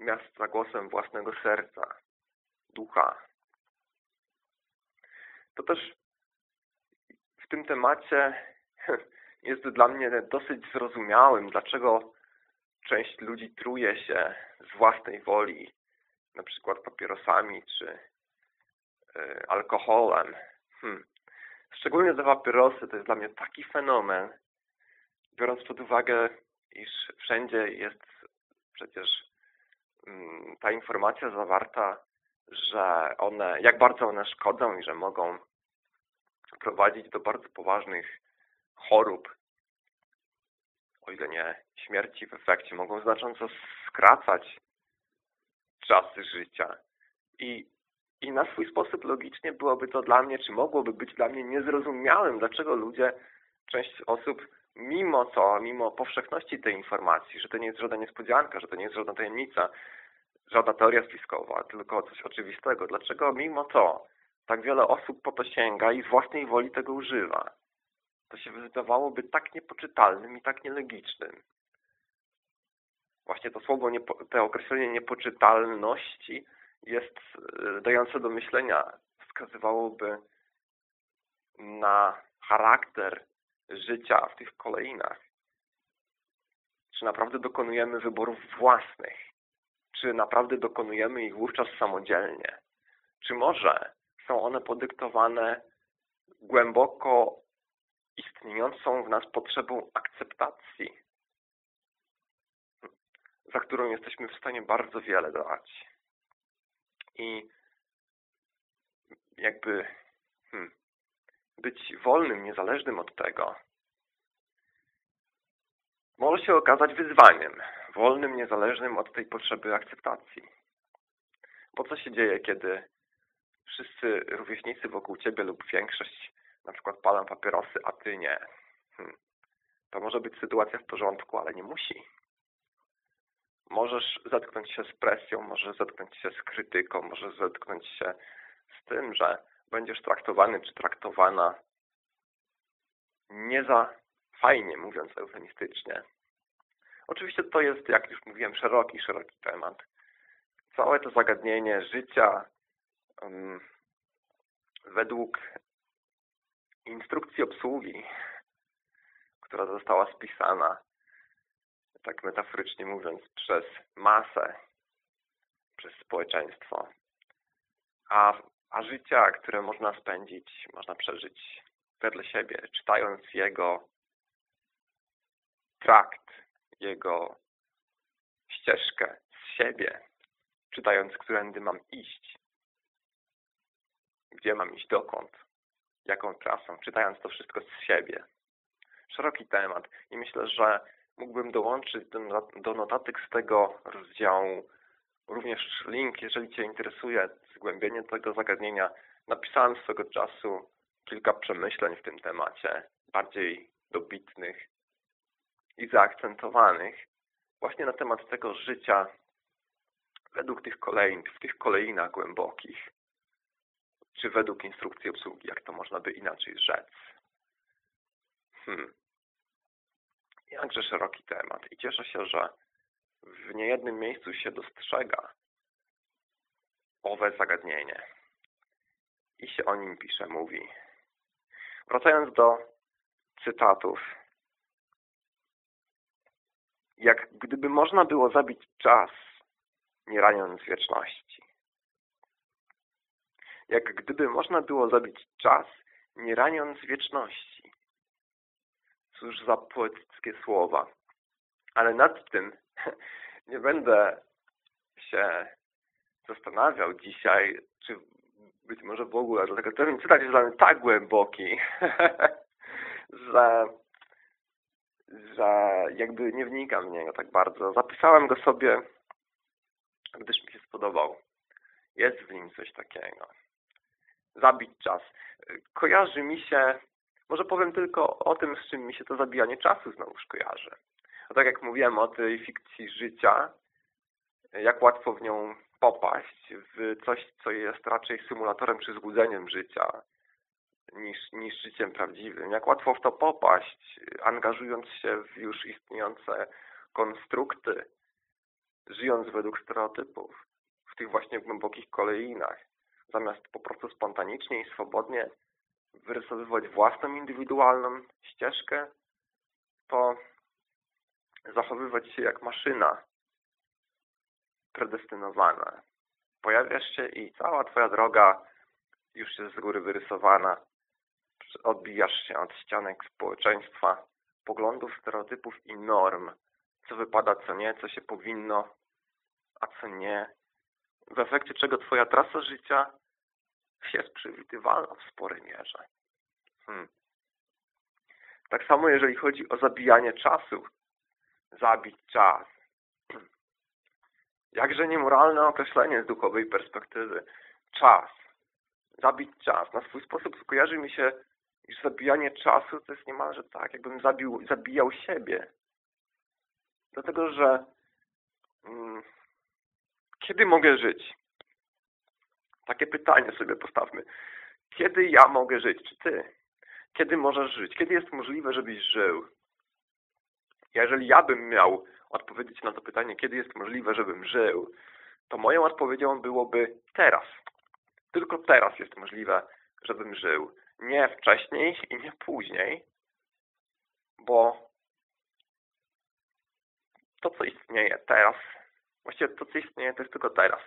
miast za głosem własnego serca, ducha? To też w tym temacie jest dla mnie dosyć zrozumiałym, dlaczego część ludzi truje się z własnej woli, na przykład papierosami czy y, alkoholem. Hmm. Szczególnie te papierosy to jest dla mnie taki fenomen, biorąc pod uwagę, iż wszędzie jest przecież mm, ta informacja zawarta, że one, jak bardzo one szkodzą i że mogą prowadzić do bardzo poważnych chorób, o ile nie śmierci w efekcie, mogą znacząco skracać czasy życia. I, I na swój sposób logicznie byłoby to dla mnie, czy mogłoby być dla mnie niezrozumiałym, dlaczego ludzie, część osób mimo to, mimo powszechności tej informacji, że to nie jest żadna niespodzianka, że to nie jest żadna tajemnica, żadna teoria spiskowa, tylko coś oczywistego. Dlaczego mimo to tak wiele osób po to sięga i z własnej woli tego używa? To się wydawałoby tak niepoczytalnym i tak nielogicznym. Właśnie to słowo, to określenie niepoczytalności jest e, dające do myślenia, wskazywałoby na charakter życia w tych kolejnach. Czy naprawdę dokonujemy wyborów własnych? Czy naprawdę dokonujemy ich wówczas samodzielnie? Czy może są one podyktowane głęboko istniejącą w nas potrzebą akceptacji, za którą jesteśmy w stanie bardzo wiele dać. I jakby hmm, być wolnym, niezależnym od tego, może się okazać wyzwaniem. Wolnym, niezależnym od tej potrzeby akceptacji. Bo co się dzieje, kiedy wszyscy rówieśnicy wokół Ciebie lub większość na przykład palą papierosy, a Ty nie? Hmm. To może być sytuacja w porządku, ale nie musi. Możesz zetknąć się z presją, możesz zetknąć się z krytyką, możesz zetknąć się z tym, że będziesz traktowany czy traktowana nie za fajnie, mówiąc eufemistycznie. Oczywiście to jest, jak już mówiłem, szeroki, szeroki temat. Całe to zagadnienie życia um, według instrukcji obsługi, która została spisana, tak metaforycznie mówiąc, przez masę, przez społeczeństwo. A a życia, które można spędzić, można przeżyć wedle siebie, czytając jego trakt, jego ścieżkę z siebie, czytając, którędy mam iść, gdzie mam iść, dokąd, jaką trasą, czytając to wszystko z siebie. Szeroki temat i myślę, że mógłbym dołączyć do, notatek z tego rozdziału również link, jeżeli Cię interesuje zgłębienie tego zagadnienia. Napisałem swego czasu kilka przemyśleń w tym temacie, bardziej dobitnych i zaakcentowanych, właśnie na temat tego życia według tych kolejn, w tych kolejnach głębokich, czy według instrukcji obsługi, jak to można by inaczej rzec. Hmm. Jakże szeroki temat i cieszę się, że w niejednym miejscu się dostrzega owe zagadnienie i się o nim pisze, mówi. Wracając do cytatów. Jak gdyby można było zabić czas, nie raniąc wieczności. Jak gdyby można było zabić czas, nie raniąc wieczności. Cóż za poetyckie słowa. Ale nad tym nie będę się zastanawiał dzisiaj, czy być może w ogóle, dlatego ten cytat jest dla mnie tak głęboki, że, że jakby nie wnikam w niego tak bardzo. Zapisałem go sobie, gdyż mi się spodobał. Jest w nim coś takiego. Zabić czas. Kojarzy mi się, może powiem tylko o tym, z czym mi się to zabijanie czasu znowuż kojarzy. A tak jak mówiłem o tej fikcji życia, jak łatwo w nią popaść, w coś, co jest raczej symulatorem czy złudzeniem życia niż, niż życiem prawdziwym. Jak łatwo w to popaść, angażując się w już istniejące konstrukty, żyjąc według stereotypów, w tych właśnie głębokich koleinach, zamiast po prostu spontanicznie i swobodnie wyrysowywać własną indywidualną ścieżkę, to zachowywać się jak maszyna predestynowana. Pojawiasz się i cała Twoja droga już jest z góry wyrysowana. Odbijasz się od ścianek społeczeństwa, poglądów, stereotypów i norm. Co wypada, co nie, co się powinno, a co nie. W efekcie czego Twoja trasa życia jest przewidywalna w sporej mierze. Hmm. Tak samo jeżeli chodzi o zabijanie czasu, zabić czas. Jakże niemoralne określenie z duchowej perspektywy. Czas. Zabić czas. Na swój sposób skojarzy mi się, iż zabijanie czasu to jest niemalże tak, jakbym zabił, zabijał siebie. Dlatego, że hmm, kiedy mogę żyć? Takie pytanie sobie postawmy. Kiedy ja mogę żyć? Czy ty? Kiedy możesz żyć? Kiedy jest możliwe, żebyś żył? Jeżeli ja bym miał odpowiedzieć na to pytanie, kiedy jest możliwe, żebym żył, to moją odpowiedzią byłoby teraz. Tylko teraz jest możliwe, żebym żył. Nie wcześniej i nie później, bo to, co istnieje teraz, właściwie to, co istnieje, to jest tylko teraz.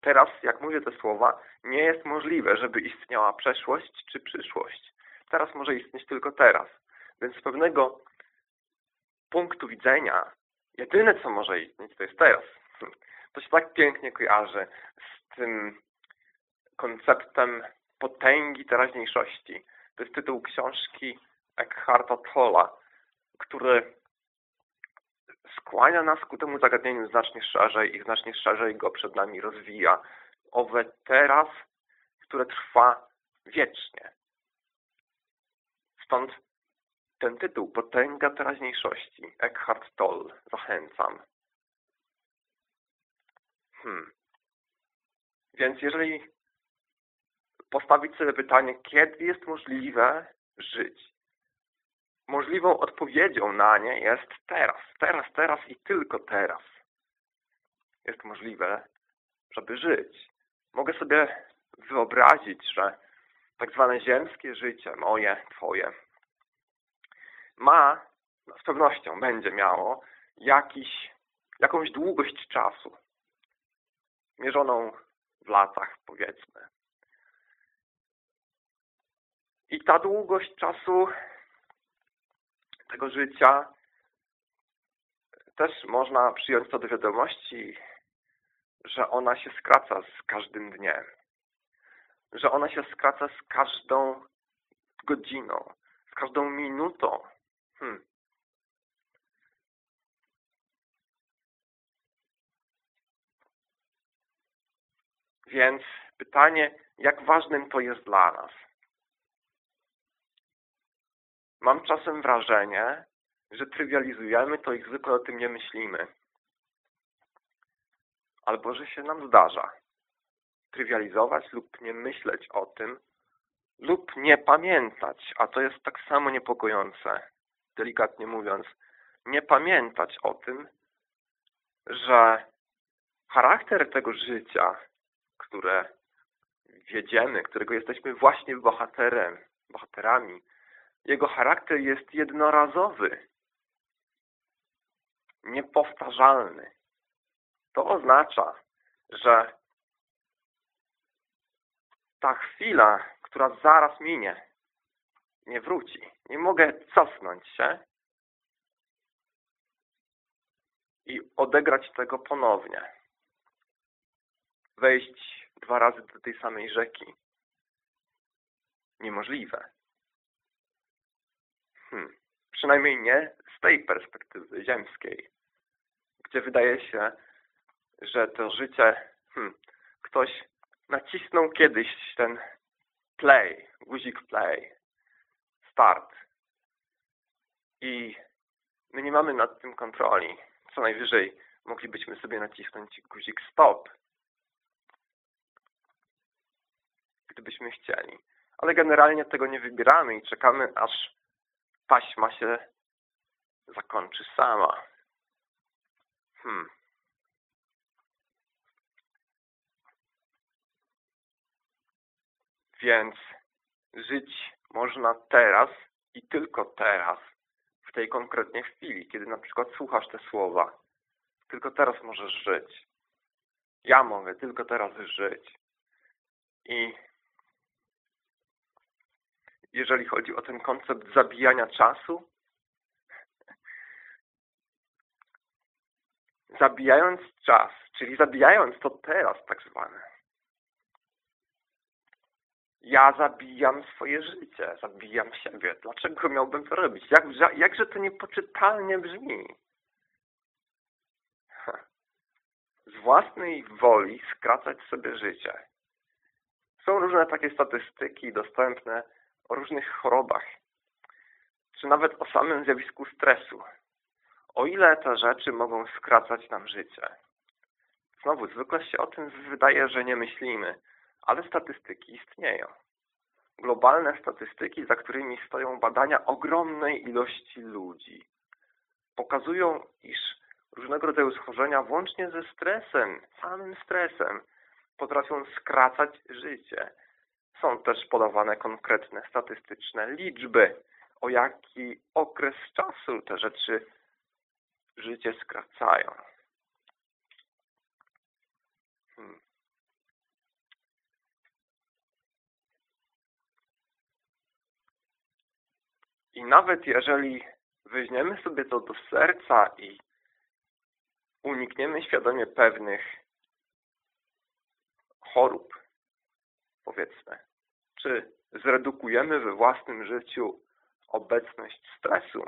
Teraz, jak mówię te słowa, nie jest możliwe, żeby istniała przeszłość czy przyszłość. Teraz może istnieć tylko teraz. Więc z pewnego punktu widzenia jedyne, co może istnieć, to jest teraz. To się tak pięknie kojarzy z tym konceptem potęgi teraźniejszości. To jest tytuł książki Eckharta Tolla, który skłania nas ku temu zagadnieniu znacznie szerzej i znacznie szerzej go przed nami rozwija. Owe teraz, które trwa wiecznie. Stąd ten tytuł, Potęga teraźniejszości, Eckhart Toll, zachęcam. Hmm. Więc jeżeli postawić sobie pytanie, kiedy jest możliwe żyć, możliwą odpowiedzią na nie jest teraz, teraz, teraz i tylko teraz. Jest możliwe, żeby żyć. Mogę sobie wyobrazić, że tak zwane ziemskie życie, moje, twoje, ma, z pewnością będzie miało jakiś, jakąś długość czasu. Mierzoną w latach, powiedzmy. I ta długość czasu tego życia też można przyjąć to do wiadomości, że ona się skraca z każdym dniem. Że ona się skraca z każdą godziną, z każdą minutą, Hmm. Więc pytanie, jak ważnym to jest dla nas? Mam czasem wrażenie, że trywializujemy to i zwykle o tym nie myślimy. Albo, że się nam zdarza trywializować lub nie myśleć o tym, lub nie pamiętać, a to jest tak samo niepokojące delikatnie mówiąc, nie pamiętać o tym, że charakter tego życia, które wiedziemy, którego jesteśmy właśnie bohaterem, bohaterami, jego charakter jest jednorazowy, niepowtarzalny. To oznacza, że ta chwila, która zaraz minie, nie wróci. Nie mogę cofnąć się i odegrać tego ponownie. Wejść dwa razy do tej samej rzeki. Niemożliwe. Hmm. Przynajmniej nie z tej perspektywy ziemskiej, gdzie wydaje się, że to życie, hmm, ktoś nacisnął kiedyś ten play, guzik play, start i my nie mamy nad tym kontroli. Co najwyżej moglibyśmy sobie nacisnąć guzik stop, gdybyśmy chcieli. Ale generalnie tego nie wybieramy i czekamy, aż taśma się zakończy sama. Hmm. Więc żyć można teraz i tylko teraz, w tej konkretnie chwili, kiedy na przykład słuchasz te słowa. Tylko teraz możesz żyć. Ja mogę tylko teraz żyć. I jeżeli chodzi o ten koncept zabijania czasu, zabijając czas, czyli zabijając to teraz tak zwane, ja zabijam swoje życie, zabijam siebie. Dlaczego miałbym to robić? Jak, jakże to niepoczytalnie brzmi. Z własnej woli skracać sobie życie. Są różne takie statystyki dostępne o różnych chorobach, czy nawet o samym zjawisku stresu. O ile te rzeczy mogą skracać nam życie. Znowu, zwykle się o tym wydaje, że nie myślimy, ale statystyki istnieją. Globalne statystyki, za którymi stoją badania ogromnej ilości ludzi, pokazują, iż różnego rodzaju schorzenia, włącznie ze stresem, samym stresem, potrafią skracać życie. Są też podawane konkretne statystyczne liczby, o jaki okres czasu te rzeczy życie skracają. Hmm. I nawet jeżeli weźmiemy sobie to do serca i unikniemy świadomie pewnych chorób, powiedzmy, czy zredukujemy we własnym życiu obecność stresu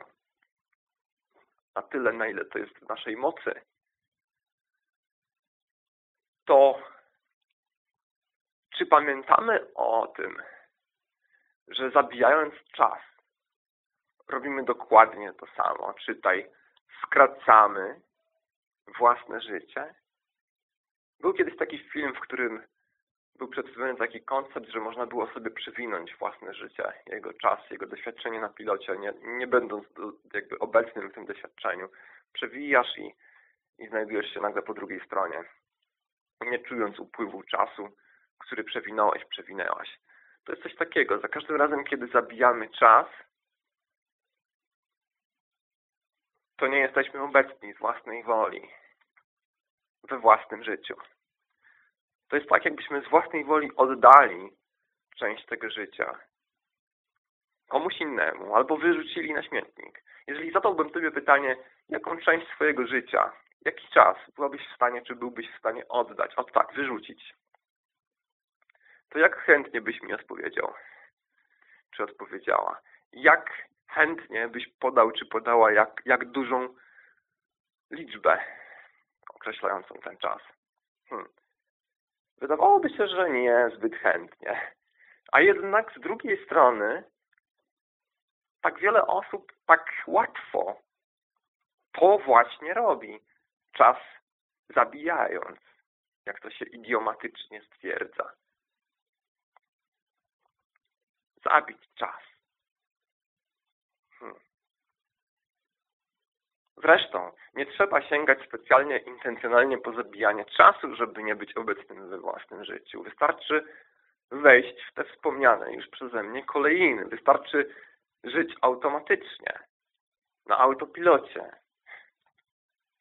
na tyle, na ile to jest w naszej mocy, to czy pamiętamy o tym, że zabijając czas, robimy dokładnie to samo. Czytaj, skracamy własne życie. Był kiedyś taki film, w którym był przedstawiony taki koncept, że można było sobie przewinąć własne życie, jego czas, jego doświadczenie na pilocie, nie, nie będąc jakby obecnym w tym doświadczeniu. Przewijasz i, i znajdujesz się nagle po drugiej stronie, nie czując upływu czasu, który przewinąłeś, przewinęłaś. To jest coś takiego. Za każdym razem, kiedy zabijamy czas, to nie jesteśmy obecni z własnej woli we własnym życiu. To jest tak, jakbyśmy z własnej woli oddali część tego życia komuś innemu albo wyrzucili na śmietnik. Jeżeli zadałbym Tobie pytanie, jaką część swojego życia, jaki czas byłabyś w stanie, czy byłbyś w stanie oddać, od tak, wyrzucić, to jak chętnie byś mi odpowiedział, czy odpowiedziała? Jak chętnie byś podał, czy podała, jak, jak dużą liczbę określającą ten czas? Hmm. Wydawałoby się, że nie zbyt chętnie. A jednak z drugiej strony tak wiele osób tak łatwo to właśnie robi. Czas zabijając, jak to się idiomatycznie stwierdza. Zabić czas. Hmm. Zresztą nie trzeba sięgać specjalnie intencjonalnie po zabijanie czasu, żeby nie być obecnym we własnym życiu. Wystarczy wejść w te wspomniane już przeze mnie kolejny. Wystarczy żyć automatycznie, na autopilocie.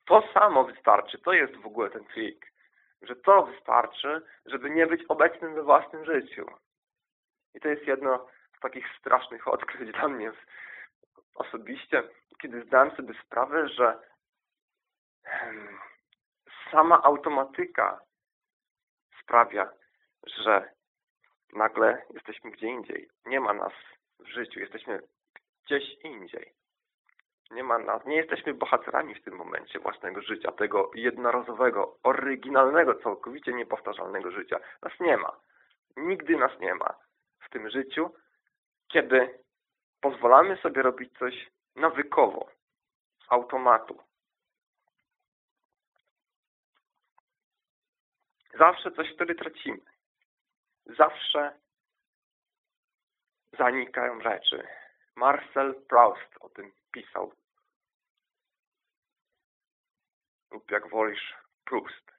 To samo wystarczy, to jest w ogóle ten trik, że to wystarczy, żeby nie być obecnym we własnym życiu. I to jest jedno z takich strasznych odkryć dla mnie osobiście, kiedy zdałem sobie sprawę, że sama automatyka sprawia, że nagle jesteśmy gdzie indziej. Nie ma nas w życiu, jesteśmy gdzieś indziej. Nie ma nas, nie jesteśmy bohaterami w tym momencie własnego życia, tego jednorazowego, oryginalnego, całkowicie niepowtarzalnego życia. Nas nie ma. Nigdy nas nie ma w tym życiu, kiedy pozwalamy sobie robić coś nawykowo, z automatu. Zawsze coś wtedy tracimy. Zawsze zanikają rzeczy. Marcel Proust o tym pisał. Lub jak wolisz, Proust.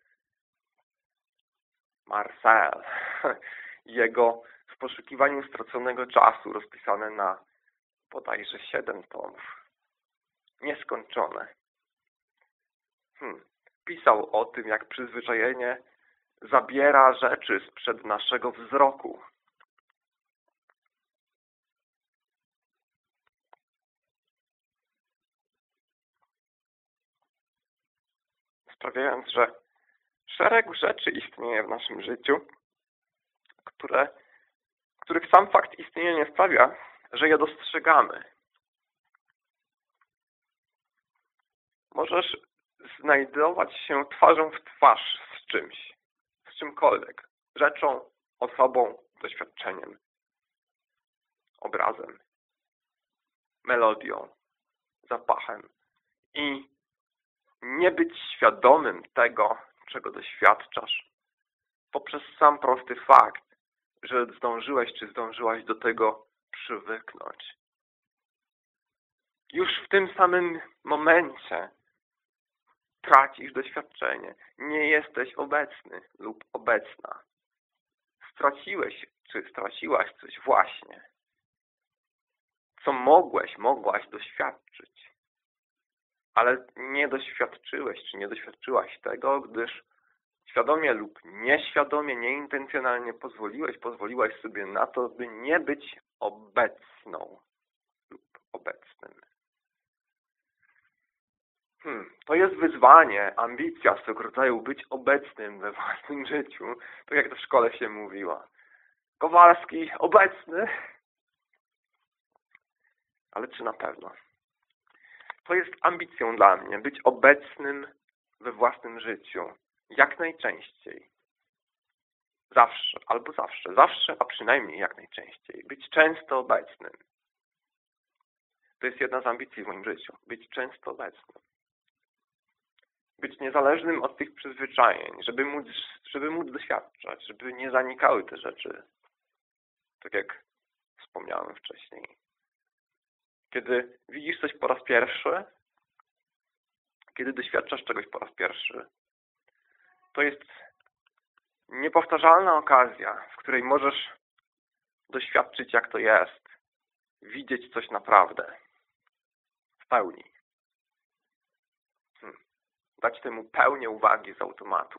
Marcel. Jego w poszukiwaniu straconego czasu rozpisane na bodajże siedem tomów. Nieskończone. Hmm. Pisał o tym, jak przyzwyczajenie zabiera rzeczy sprzed naszego wzroku. Sprawiając, że szereg rzeczy istnieje w naszym życiu, które, których sam fakt istnienia nie sprawia, że je dostrzegamy. Możesz znajdować się twarzą w twarz z czymś czymkolwiek. Rzeczą, osobą, doświadczeniem, obrazem, melodią, zapachem. I nie być świadomym tego, czego doświadczasz, poprzez sam prosty fakt, że zdążyłeś czy zdążyłaś do tego przywyknąć. Już w tym samym momencie tracisz doświadczenie. Nie jesteś obecny lub obecna. Straciłeś czy straciłaś coś właśnie, co mogłeś, mogłaś doświadczyć. Ale nie doświadczyłeś czy nie doświadczyłaś tego, gdyż świadomie lub nieświadomie, nieintencjonalnie pozwoliłeś, pozwoliłaś sobie na to, by nie być obecną lub obecnym. Hmm, to jest wyzwanie, ambicja swego rodzaju być obecnym we własnym życiu, tak jak to w szkole się mówiło. Kowalski obecny, ale czy na pewno? To jest ambicją dla mnie, być obecnym we własnym życiu, jak najczęściej. Zawsze, albo zawsze, zawsze, a przynajmniej jak najczęściej. Być często obecnym. To jest jedna z ambicji w moim życiu. Być często obecnym być niezależnym od tych przyzwyczajeń, żeby móc, żeby móc doświadczać, żeby nie zanikały te rzeczy. Tak jak wspomniałem wcześniej. Kiedy widzisz coś po raz pierwszy, kiedy doświadczasz czegoś po raz pierwszy, to jest niepowtarzalna okazja, w której możesz doświadczyć, jak to jest, widzieć coś naprawdę, w pełni dać temu pełnię uwagi z automatu.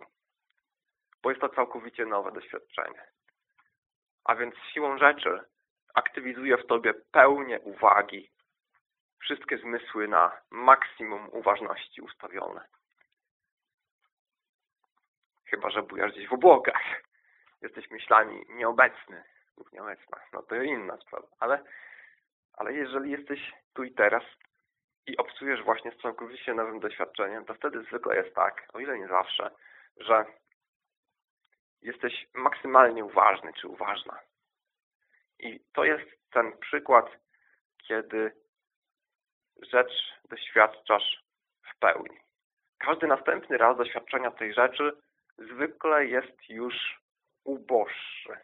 Bo jest to całkowicie nowe doświadczenie. A więc siłą rzeczy aktywizuje w Tobie pełnię uwagi. Wszystkie zmysły na maksimum uważności ustawione. Chyba, że bujasz gdzieś w obłokach. Jesteś myślami nieobecny lub nieobecna. No to inna sprawa. Ale, ale jeżeli jesteś tu i teraz, i obcujesz właśnie z całkowicie nowym doświadczeniem, to wtedy zwykle jest tak, o ile nie zawsze, że jesteś maksymalnie uważny czy uważna. I to jest ten przykład, kiedy rzecz doświadczasz w pełni. Każdy następny raz doświadczenia tej rzeczy zwykle jest już uboższy.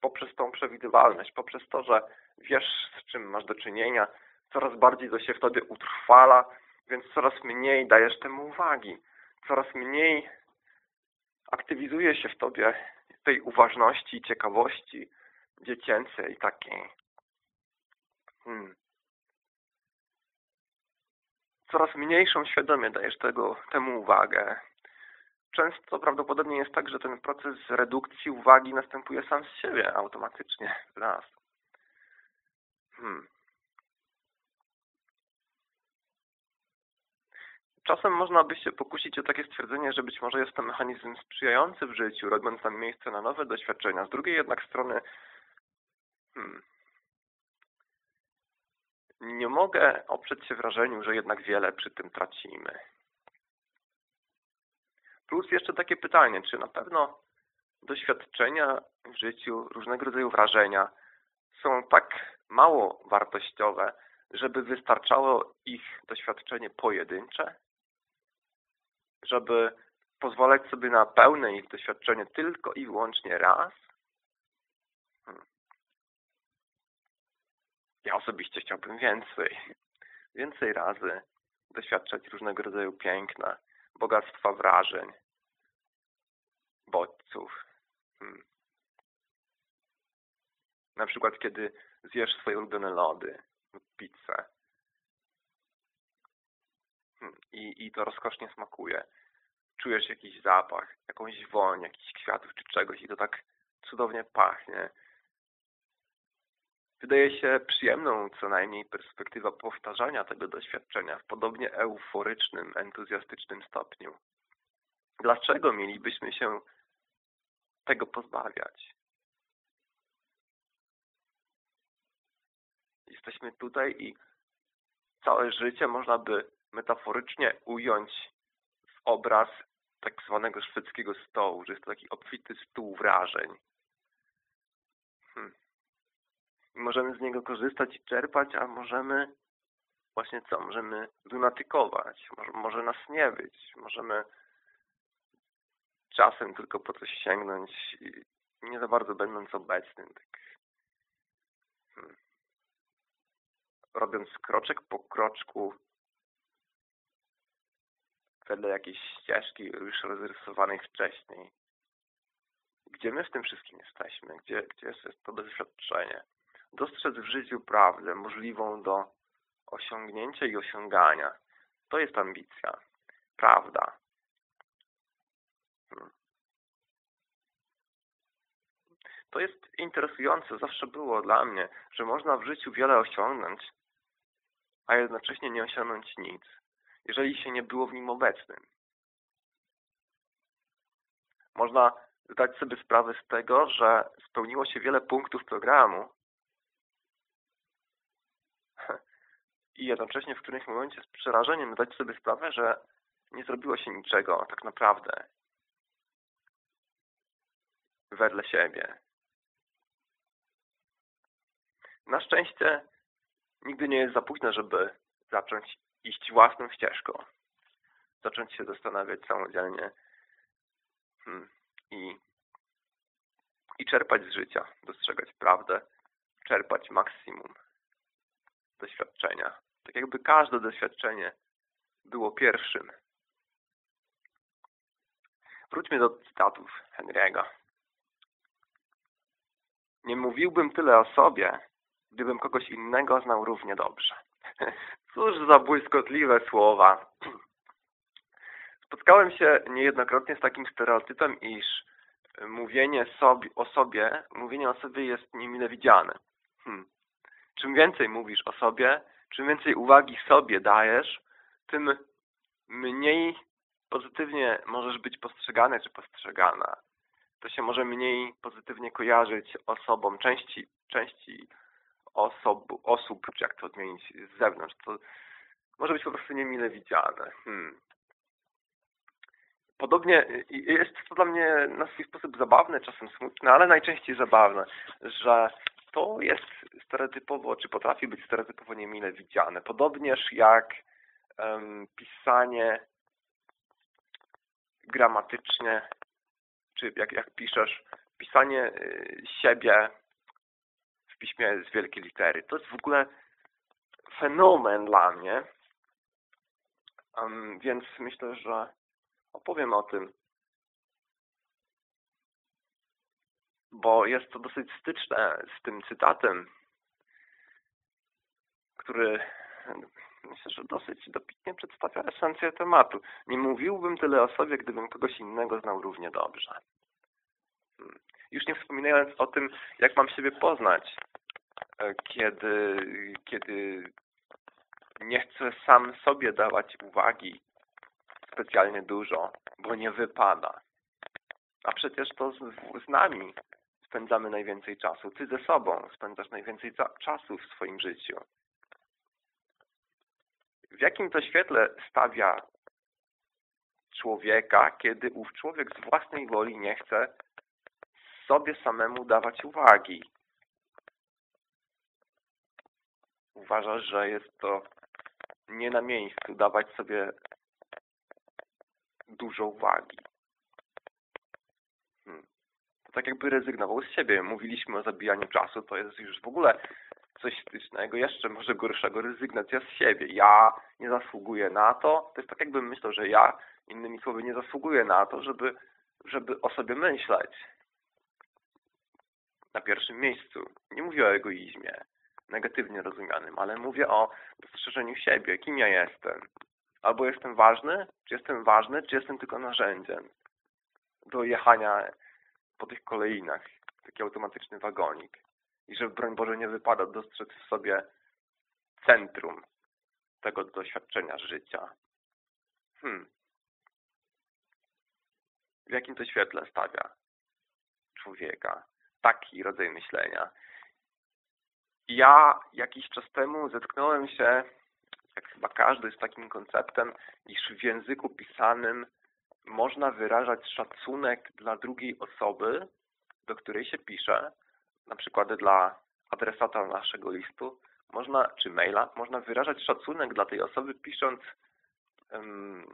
Poprzez tą przewidywalność, poprzez to, że wiesz z czym masz do czynienia, coraz bardziej to się wtedy utrwala, więc coraz mniej dajesz temu uwagi. Coraz mniej aktywizuje się w tobie tej uważności, ciekawości dziecięcej takiej. Hmm. Coraz mniejszą świadomie dajesz tego, temu uwagę. Często prawdopodobnie jest tak, że ten proces redukcji uwagi następuje sam z siebie automatycznie w nas. Hmm. Czasem można by się pokusić o takie stwierdzenie, że być może jest to mechanizm sprzyjający w życiu, robiąc nam miejsce na nowe doświadczenia. Z drugiej jednak strony hmm, nie mogę oprzeć się wrażeniu, że jednak wiele przy tym tracimy. Plus jeszcze takie pytanie, czy na pewno doświadczenia w życiu, różnego rodzaju wrażenia są tak mało wartościowe, żeby wystarczało ich doświadczenie pojedyncze? żeby pozwalać sobie na pełne ich doświadczenie tylko i wyłącznie raz? Hmm. Ja osobiście chciałbym więcej. Więcej razy doświadczać różnego rodzaju piękna, bogactwa wrażeń, bodźców. Hmm. Na przykład, kiedy zjesz swoje ulubione lody lub pizzę hmm. i, i to rozkosznie smakuje czujesz jakiś zapach, jakąś woń, jakichś kwiatów czy czegoś i to tak cudownie pachnie. Wydaje się przyjemną co najmniej perspektywa powtarzania tego doświadczenia w podobnie euforycznym, entuzjastycznym stopniu. Dlaczego mielibyśmy się tego pozbawiać? Jesteśmy tutaj i całe życie można by metaforycznie ująć w obraz tak zwanego szwedzkiego stołu, że jest to taki obfity stół wrażeń. Hmm. Możemy z niego korzystać i czerpać, a możemy właśnie co? Możemy lunatykować, może, może nas nie być, możemy czasem tylko po coś sięgnąć i nie za bardzo będąc obecnym. Tak. Hmm. Robiąc kroczek po kroczku wedle jakiejś ścieżki już rozrysowanej wcześniej. Gdzie my w tym wszystkim jesteśmy? Gdzie, gdzie jest to doświadczenie? Dostrzec w życiu prawdę możliwą do osiągnięcia i osiągania. To jest ambicja. Prawda. Hmm. To jest interesujące, zawsze było dla mnie, że można w życiu wiele osiągnąć, a jednocześnie nie osiągnąć nic jeżeli się nie było w nim obecnym. Można zdać sobie sprawę z tego, że spełniło się wiele punktów programu i jednocześnie w którymś momencie z przerażeniem zdać sobie sprawę, że nie zrobiło się niczego tak naprawdę wedle siebie. Na szczęście nigdy nie jest za późno, żeby zacząć iść własną ścieżką. Zacząć się zastanawiać samodzielnie hmm. i, i czerpać z życia, dostrzegać prawdę, czerpać maksimum doświadczenia. Tak jakby każde doświadczenie było pierwszym. Wróćmy do cytatów Henry'ego. Nie mówiłbym tyle o sobie, gdybym kogoś innego znał równie dobrze. Cóż za błyskotliwe słowa. Spotkałem się niejednokrotnie z takim stereotypem, iż mówienie sobie, o sobie, mówienie o sobie jest niemile widziane. Hmm. Czym więcej mówisz o sobie, czym więcej uwagi sobie dajesz, tym mniej pozytywnie możesz być postrzegany czy postrzegana. To się może mniej pozytywnie kojarzyć osobom, części, części osob, osób, czy jak to odmienić z zewnątrz, to może być po prostu niemile widziane. Hmm. Podobnie jest to dla mnie na swój sposób zabawne, czasem smutne, ale najczęściej zabawne, że to jest stereotypowo, czy potrafi być stereotypowo niemile widziane. Podobnież jak um, pisanie gramatycznie, czy jak, jak piszesz, pisanie y, siebie w piśmie z wielkiej litery. To jest w ogóle fenomen dla mnie, um, więc myślę, że opowiem o tym bo jest to dosyć styczne z tym cytatem, który myślę, że dosyć dobitnie przedstawia esencję tematu. Nie mówiłbym tyle o sobie, gdybym kogoś innego znał równie dobrze. Hmm. Już nie wspominając o tym, jak mam siebie poznać, e, kiedy, kiedy nie chcę sam sobie dawać uwagi specjalnie dużo, bo nie wypada. A przecież to z, z nami spędzamy najwięcej czasu. Ty ze sobą spędzasz najwięcej czasu w swoim życiu. W jakim to świetle stawia człowieka, kiedy ów człowiek z własnej woli nie chce sobie samemu dawać uwagi? Uważasz, że jest to nie na miejscu dawać sobie dużo uwagi. Tak jakby rezygnował z siebie. Mówiliśmy o zabijaniu czasu, to jest już w ogóle coś stycznego, jeszcze może gorszego, rezygnacja z siebie. Ja nie zasługuję na to. To jest tak jakbym myślał, że ja, innymi słowy, nie zasługuję na to, żeby, żeby o sobie myśleć. Na pierwszym miejscu. Nie mówię o egoizmie negatywnie rozumianym, ale mówię o dostrzeżeniu siebie, kim ja jestem. Albo jestem ważny, czy jestem ważny, czy jestem tylko narzędziem do jechania po tych kolejnach, taki automatyczny wagonik. I że broń Boże nie wypada dostrzec w sobie centrum tego doświadczenia życia. Hmm. W jakim to świetle stawia człowieka taki rodzaj myślenia? Ja jakiś czas temu zetknąłem się, jak chyba każdy, z takim konceptem, iż w języku pisanym można wyrażać szacunek dla drugiej osoby, do której się pisze, na przykład dla adresata naszego listu, można, czy maila, można wyrażać szacunek dla tej osoby pisząc um,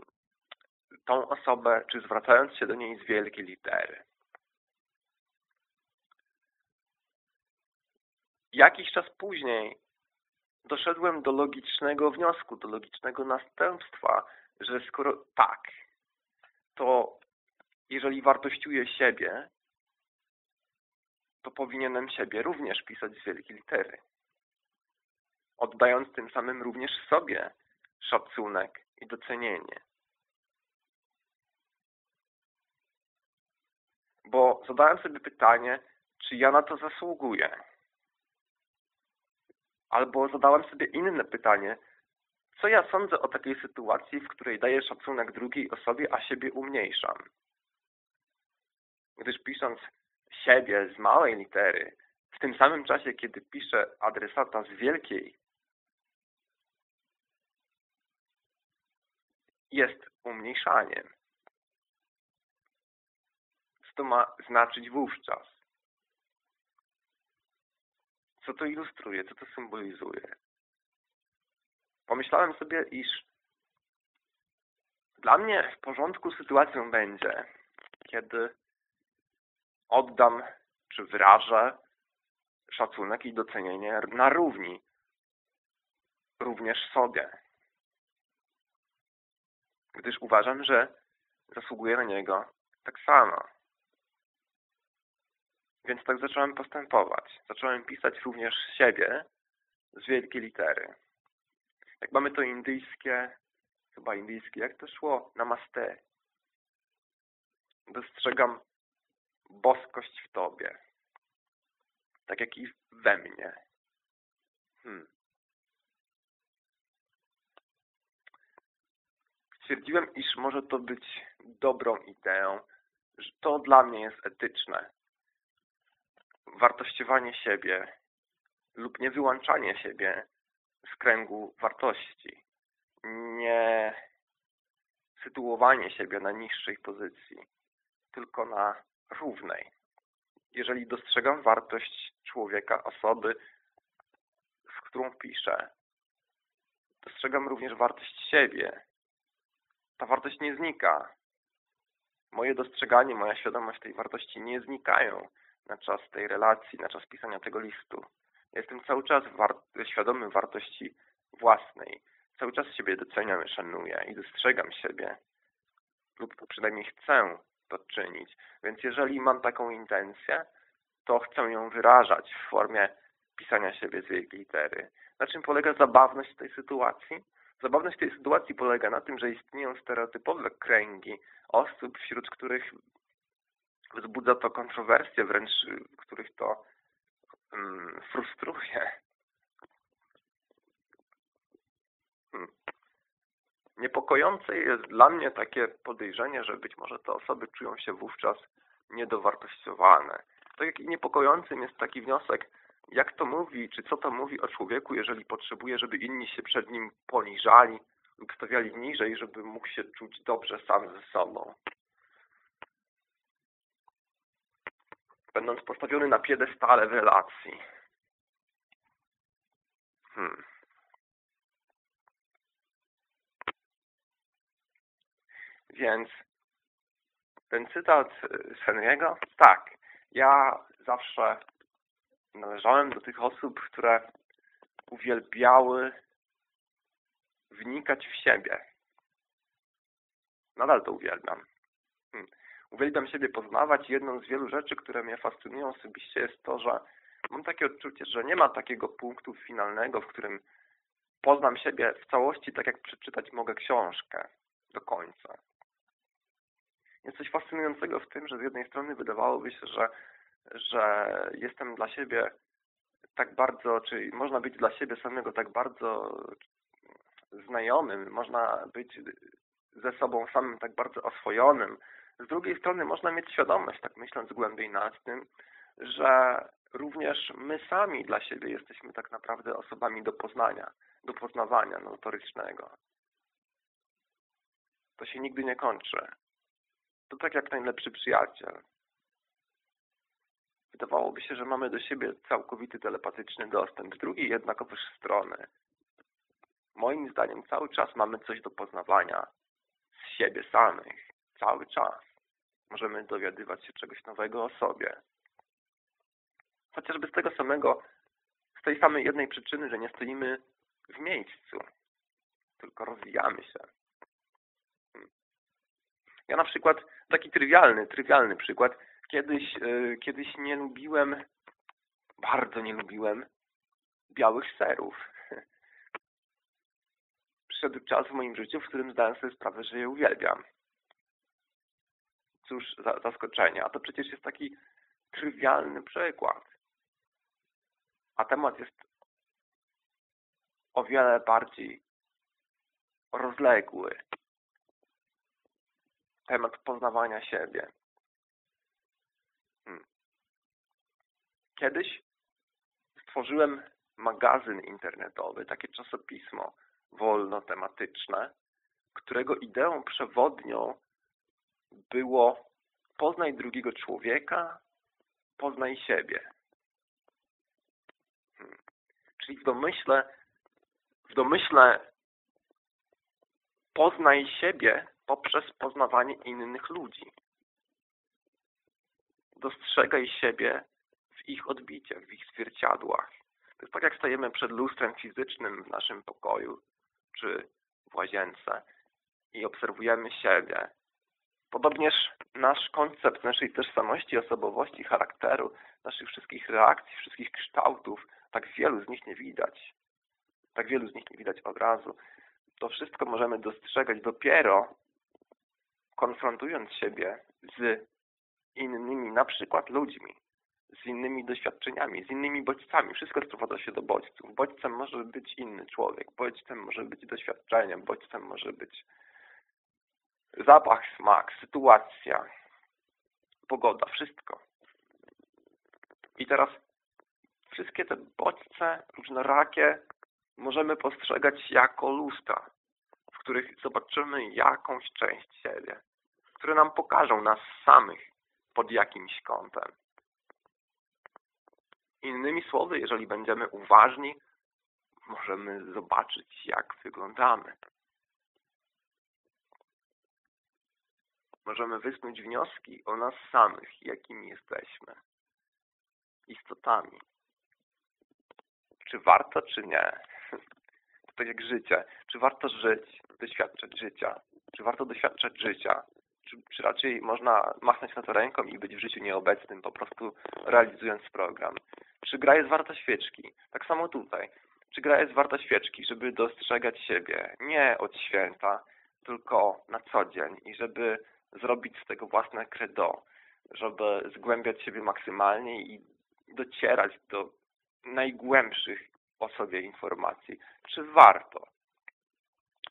tą osobę, czy zwracając się do niej z wielkiej litery. Jakiś czas później doszedłem do logicznego wniosku, do logicznego następstwa, że skoro tak, to jeżeli wartościuję siebie, to powinienem siebie również pisać z wielkiej litery. Oddając tym samym również sobie szacunek i docenienie. Bo zadałem sobie pytanie, czy ja na to zasługuję. Albo zadałem sobie inne pytanie, co ja sądzę o takiej sytuacji, w której daję szacunek drugiej osobie, a siebie umniejszam? Gdyż pisząc siebie z małej litery, w tym samym czasie, kiedy piszę adresata z wielkiej, jest umniejszaniem. Co to ma znaczyć wówczas? Co to ilustruje? Co to symbolizuje? Pomyślałem sobie, iż dla mnie w porządku sytuacją będzie, kiedy oddam czy wyrażę szacunek i docenienie na równi również sobie. Gdyż uważam, że zasługuję na niego tak samo. Więc tak zacząłem postępować. Zacząłem pisać również siebie z wielkiej litery. Jak mamy to indyjskie, chyba indyjskie, jak to szło? Namaste. Dostrzegam boskość w Tobie. Tak jak i we mnie. Hmm. Stwierdziłem, iż może to być dobrą ideą, że to dla mnie jest etyczne wartościowanie siebie lub nie wyłączanie siebie z kręgu wartości. Nie sytuowanie siebie na niższej pozycji, tylko na równej. Jeżeli dostrzegam wartość człowieka, osoby, z którą piszę, dostrzegam również wartość siebie. Ta wartość nie znika. Moje dostrzeganie, moja świadomość tej wartości nie znikają na czas tej relacji, na czas pisania tego listu. Jestem cały czas war świadomy wartości własnej. Cały czas siebie doceniam i szanuję i dostrzegam siebie. Lub przynajmniej chcę to czynić. Więc jeżeli mam taką intencję, to chcę ją wyrażać w formie pisania siebie z wielkiej litery. Na czym polega zabawność tej sytuacji? Zabawność tej sytuacji polega na tym, że istnieją stereotypowe kręgi osób, wśród których wzbudza to kontrowersje, wręcz których to um, frustruje. Hmm. Niepokojące jest dla mnie takie podejrzenie, że być może te osoby czują się wówczas niedowartościowane. Tak jak i niepokojącym jest taki wniosek, jak to mówi, czy co to mówi o człowieku, jeżeli potrzebuje, żeby inni się przed nim poniżali stawiali niżej, żeby mógł się czuć dobrze sam ze sobą. Będąc postawiony na piedestale w relacji. Hmm. Więc ten cytat z Henry'ego, tak, ja zawsze należałem do tych osób, które uwielbiały wnikać w siebie. Nadal to uwielbiam. Uwielbiam siebie poznawać. Jedną z wielu rzeczy, które mnie fascynują osobiście jest to, że mam takie odczucie, że nie ma takiego punktu finalnego, w którym poznam siebie w całości, tak jak przeczytać mogę książkę do końca. Jest coś fascynującego w tym, że z jednej strony wydawałoby się, że że jestem dla siebie tak bardzo, czy można być dla siebie samego tak bardzo znajomym, można być ze sobą samym tak bardzo oswojonym. Z drugiej strony można mieć świadomość, tak myśląc głębiej nad tym, że również my sami dla siebie jesteśmy tak naprawdę osobami do poznania, do poznawania notorycznego. To się nigdy nie kończy. To tak jak najlepszy przyjaciel. Wydawałoby się, że mamy do siebie całkowity telepatyczny dostęp. Z drugiej jednakowoż strony, moim zdaniem cały czas mamy coś do poznawania z siebie samych. Cały czas. Możemy dowiadywać się czegoś nowego o sobie. Chociażby z tego samego, z tej samej jednej przyczyny, że nie stoimy w miejscu, tylko rozwijamy się. Ja na przykład, taki trywialny, trywialny przykład, Kiedyś, e, kiedyś nie lubiłem, bardzo nie lubiłem białych serów. Przyszedł czas w moim życiu, w którym zdałem sobie sprawę, że je uwielbiam. Cóż za zaskoczenie. A to przecież jest taki trywialny przykład. A temat jest o wiele bardziej rozległy. Temat poznawania siebie. Kiedyś stworzyłem magazyn internetowy, takie czasopismo wolno-tematyczne, którego ideą przewodnią było poznaj drugiego człowieka, poznaj siebie. Hmm. Czyli w domyśle, w domyśle poznaj siebie poprzez poznawanie innych ludzi. Dostrzegaj siebie w ich odbicie, w ich zwierciadłach. To jest tak, jak stajemy przed lustrem fizycznym w naszym pokoju czy w łazience i obserwujemy siebie. Podobnież nasz koncept naszej tożsamości, osobowości, charakteru, naszych wszystkich reakcji, wszystkich kształtów, tak wielu z nich nie widać. Tak wielu z nich nie widać od razu. To wszystko możemy dostrzegać dopiero konfrontując siebie z innymi, na przykład ludźmi z innymi doświadczeniami, z innymi bodźcami. Wszystko sprowadza się do bodźców. Bodźcem może być inny człowiek, bodźcem może być doświadczeniem, bodźcem może być zapach, smak, sytuacja, pogoda, wszystko. I teraz wszystkie te bodźce różnorakie możemy postrzegać jako lustra, w których zobaczymy jakąś część siebie, które nam pokażą nas samych pod jakimś kątem. Innymi słowy, jeżeli będziemy uważni, możemy zobaczyć, jak wyglądamy. Możemy wysnuć wnioski o nas samych, jakimi jesteśmy. Istotami. Czy warto, czy nie? To tak jak życie. Czy warto żyć, doświadczać życia? Czy warto doświadczać życia? czy, czy raczej można machnąć na to ręką i być w życiu nieobecnym, po prostu realizując program. Czy gra jest warta świeczki? Tak samo tutaj. Czy gra jest warta świeczki, żeby dostrzegać siebie nie od święta, tylko na co dzień i żeby zrobić z tego własne credo, żeby zgłębiać siebie maksymalnie i docierać do najgłębszych o sobie informacji. Czy warto?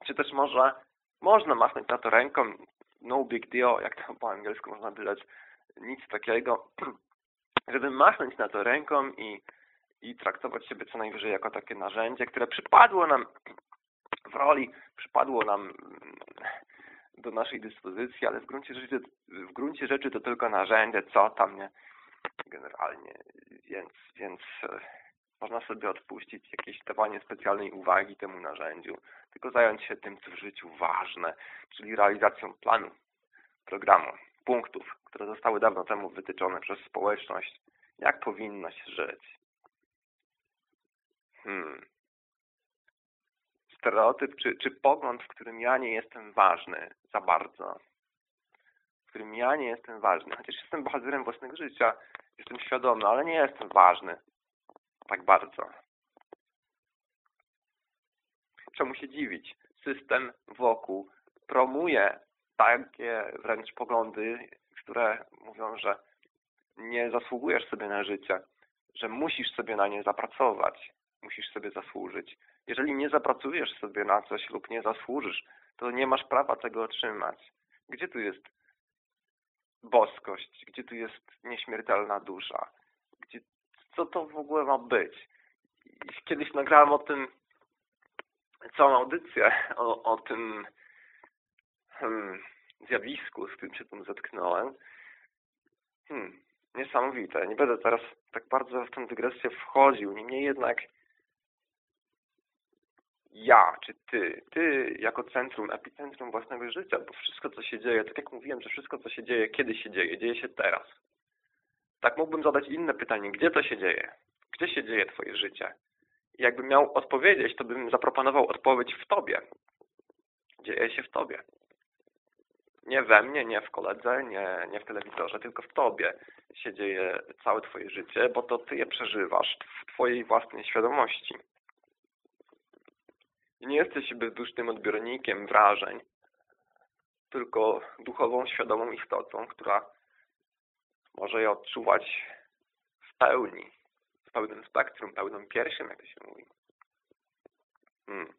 Czy też może można machnąć na to ręką, no big deal, jak to po angielsku można wydać, nic takiego, żeby machnąć na to ręką i, i traktować siebie co najwyżej jako takie narzędzie, które przypadło nam w roli, przypadło nam do naszej dyspozycji, ale w gruncie rzeczy, w gruncie rzeczy to tylko narzędzie, co tam nie generalnie, więc, więc e, można sobie odpuścić jakieś dawanie specjalnej uwagi temu narzędziu, tylko zająć się tym, co w życiu ważne, czyli realizacją planu, programu, punktów, które zostały dawno temu wytyczone przez społeczność, jak powinno się żyć. Hmm. Stereotyp czy, czy pogląd, w którym ja nie jestem ważny za bardzo, w którym ja nie jestem ważny, chociaż jestem bohaterem własnego życia, jestem świadomy, ale nie jestem ważny tak bardzo. Czemu się dziwić? System wokół promuje takie wręcz poglądy, które mówią, że nie zasługujesz sobie na życie, że musisz sobie na nie zapracować, musisz sobie zasłużyć. Jeżeli nie zapracujesz sobie na coś lub nie zasłużysz, to nie masz prawa tego otrzymać. Gdzie tu jest boskość? Gdzie tu jest nieśmiertelna dusza? Gdzie, co to w ogóle ma być? Kiedyś nagrałem o tym całą audycję, o, o tym hmm, zjawisku, z którym się tam zetknąłem. Hmm, niesamowite. Nie będę teraz tak bardzo w tę dygresję wchodził. Niemniej jednak ja, czy ty, ty jako centrum, epicentrum własnego życia, bo wszystko, co się dzieje, tak jak mówiłem, że wszystko, co się dzieje, kiedy się dzieje, dzieje się teraz. Tak mógłbym zadać inne pytanie, gdzie to się dzieje? Gdzie się dzieje twoje życie? I jakbym miał odpowiedzieć, to bym zaproponował odpowiedź w tobie. Dzieje się w tobie. Nie we mnie, nie w koledze, nie, nie w telewizorze, tylko w tobie się dzieje całe twoje życie, bo to ty je przeżywasz w twojej własnej świadomości. Nie jesteś bezdusznym odbiornikiem wrażeń, tylko duchową, świadomą istotą, która może je odczuwać w pełni, w pełnym spektrum, pełnym piersią, jak to się mówi. Hmm.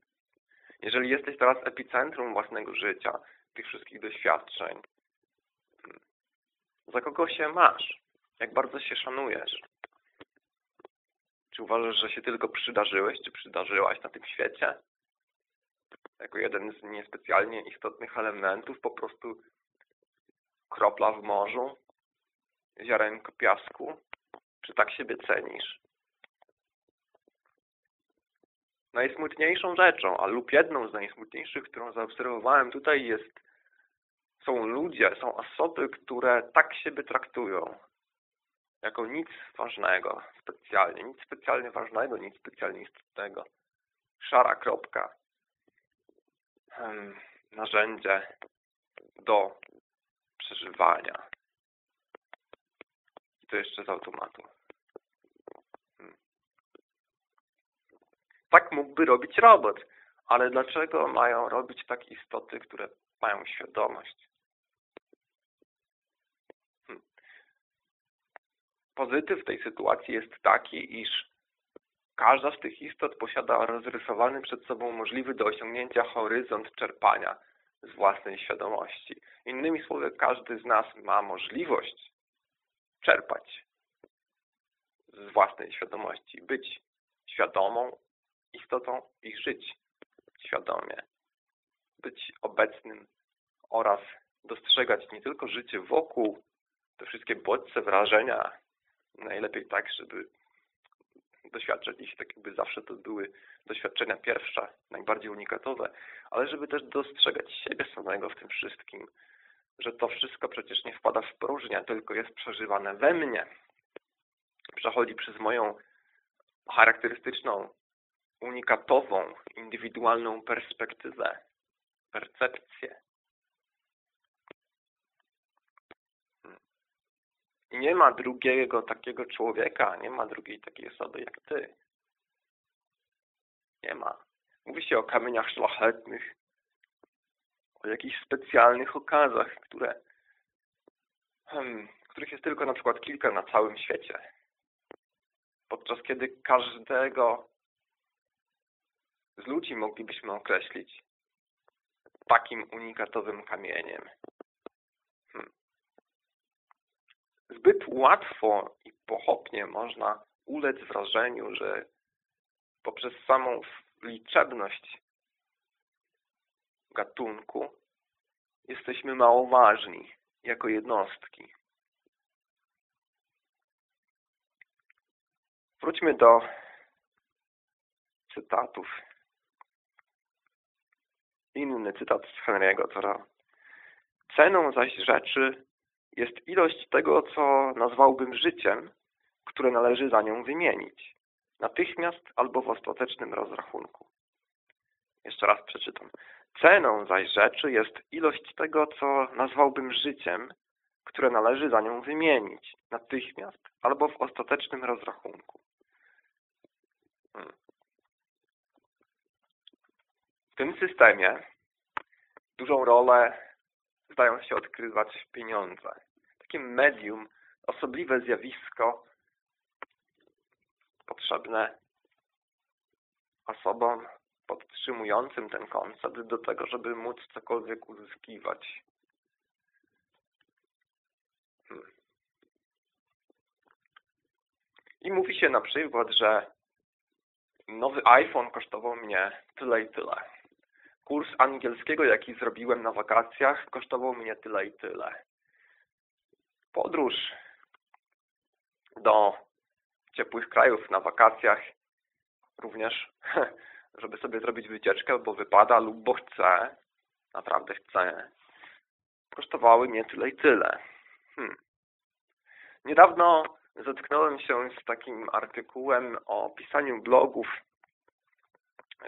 Jeżeli jesteś teraz epicentrum własnego życia, tych wszystkich doświadczeń, hmm. za kogo się masz? Jak bardzo się szanujesz? Czy uważasz, że się tylko przydarzyłeś, czy przydarzyłaś na tym świecie? Jako jeden z niespecjalnie istotnych elementów, po prostu kropla w morzu, ziarenko piasku? Czy tak siebie cenisz? Najsmutniejszą rzeczą, a lub jedną z najsmutniejszych, którą zaobserwowałem tutaj jest są ludzie, są osoby, które tak siebie traktują jako nic ważnego specjalnie, nic specjalnie ważnego, nic specjalnie istotnego. Szara kropka narzędzie do przeżywania. I to jeszcze z automatu. Hmm. Tak mógłby robić robot, ale dlaczego mają robić tak istoty, które mają świadomość? Hmm. Pozytyw tej sytuacji jest taki, iż Każda z tych istot posiada rozrysowany przed sobą możliwy do osiągnięcia horyzont czerpania z własnej świadomości. Innymi słowy, każdy z nas ma możliwość czerpać z własnej świadomości, być świadomą istotą i żyć świadomie, być obecnym oraz dostrzegać nie tylko życie wokół, te wszystkie bodźce, wrażenia, najlepiej tak, żeby doświadczać ich, tak jakby zawsze to były doświadczenia pierwsze, najbardziej unikatowe, ale żeby też dostrzegać siebie samego w tym wszystkim, że to wszystko przecież nie wpada w próżnię, tylko jest przeżywane we mnie. Przechodzi przez moją charakterystyczną, unikatową, indywidualną perspektywę, percepcję. Nie ma drugiego takiego człowieka, nie ma drugiej takiej osoby jak ty. Nie ma. Mówi się o kamieniach szlachetnych, o jakichś specjalnych okazach, które, hmm, których jest tylko na przykład kilka na całym świecie. Podczas kiedy każdego z ludzi moglibyśmy określić takim unikatowym kamieniem. Hmm. Zbyt łatwo i pochopnie można ulec wrażeniu, że poprzez samą liczebność gatunku jesteśmy mało ważni jako jednostki. Wróćmy do cytatów. Inny cytat z Henry'ego Thoreau. Ceną zaś rzeczy jest ilość tego, co nazwałbym życiem, które należy za nią wymienić natychmiast albo w ostatecznym rozrachunku. Jeszcze raz przeczytam. Ceną zaś rzeczy jest ilość tego, co nazwałbym życiem, które należy za nią wymienić natychmiast albo w ostatecznym rozrachunku. Hmm. W tym systemie dużą rolę zdają się odgrywać pieniądze. Takie medium, osobliwe zjawisko, potrzebne osobom podtrzymującym ten koncept do tego, żeby móc cokolwiek uzyskiwać. Hmm. I mówi się na przykład, że nowy iPhone kosztował mnie tyle i tyle. Kurs angielskiego, jaki zrobiłem na wakacjach, kosztował mnie tyle i tyle. Podróż do ciepłych krajów na wakacjach, również żeby sobie zrobić wycieczkę, bo wypada lub bo chcę, naprawdę chcę, kosztowały mnie tyle i tyle. Hmm. Niedawno zetknąłem się z takim artykułem o pisaniu blogów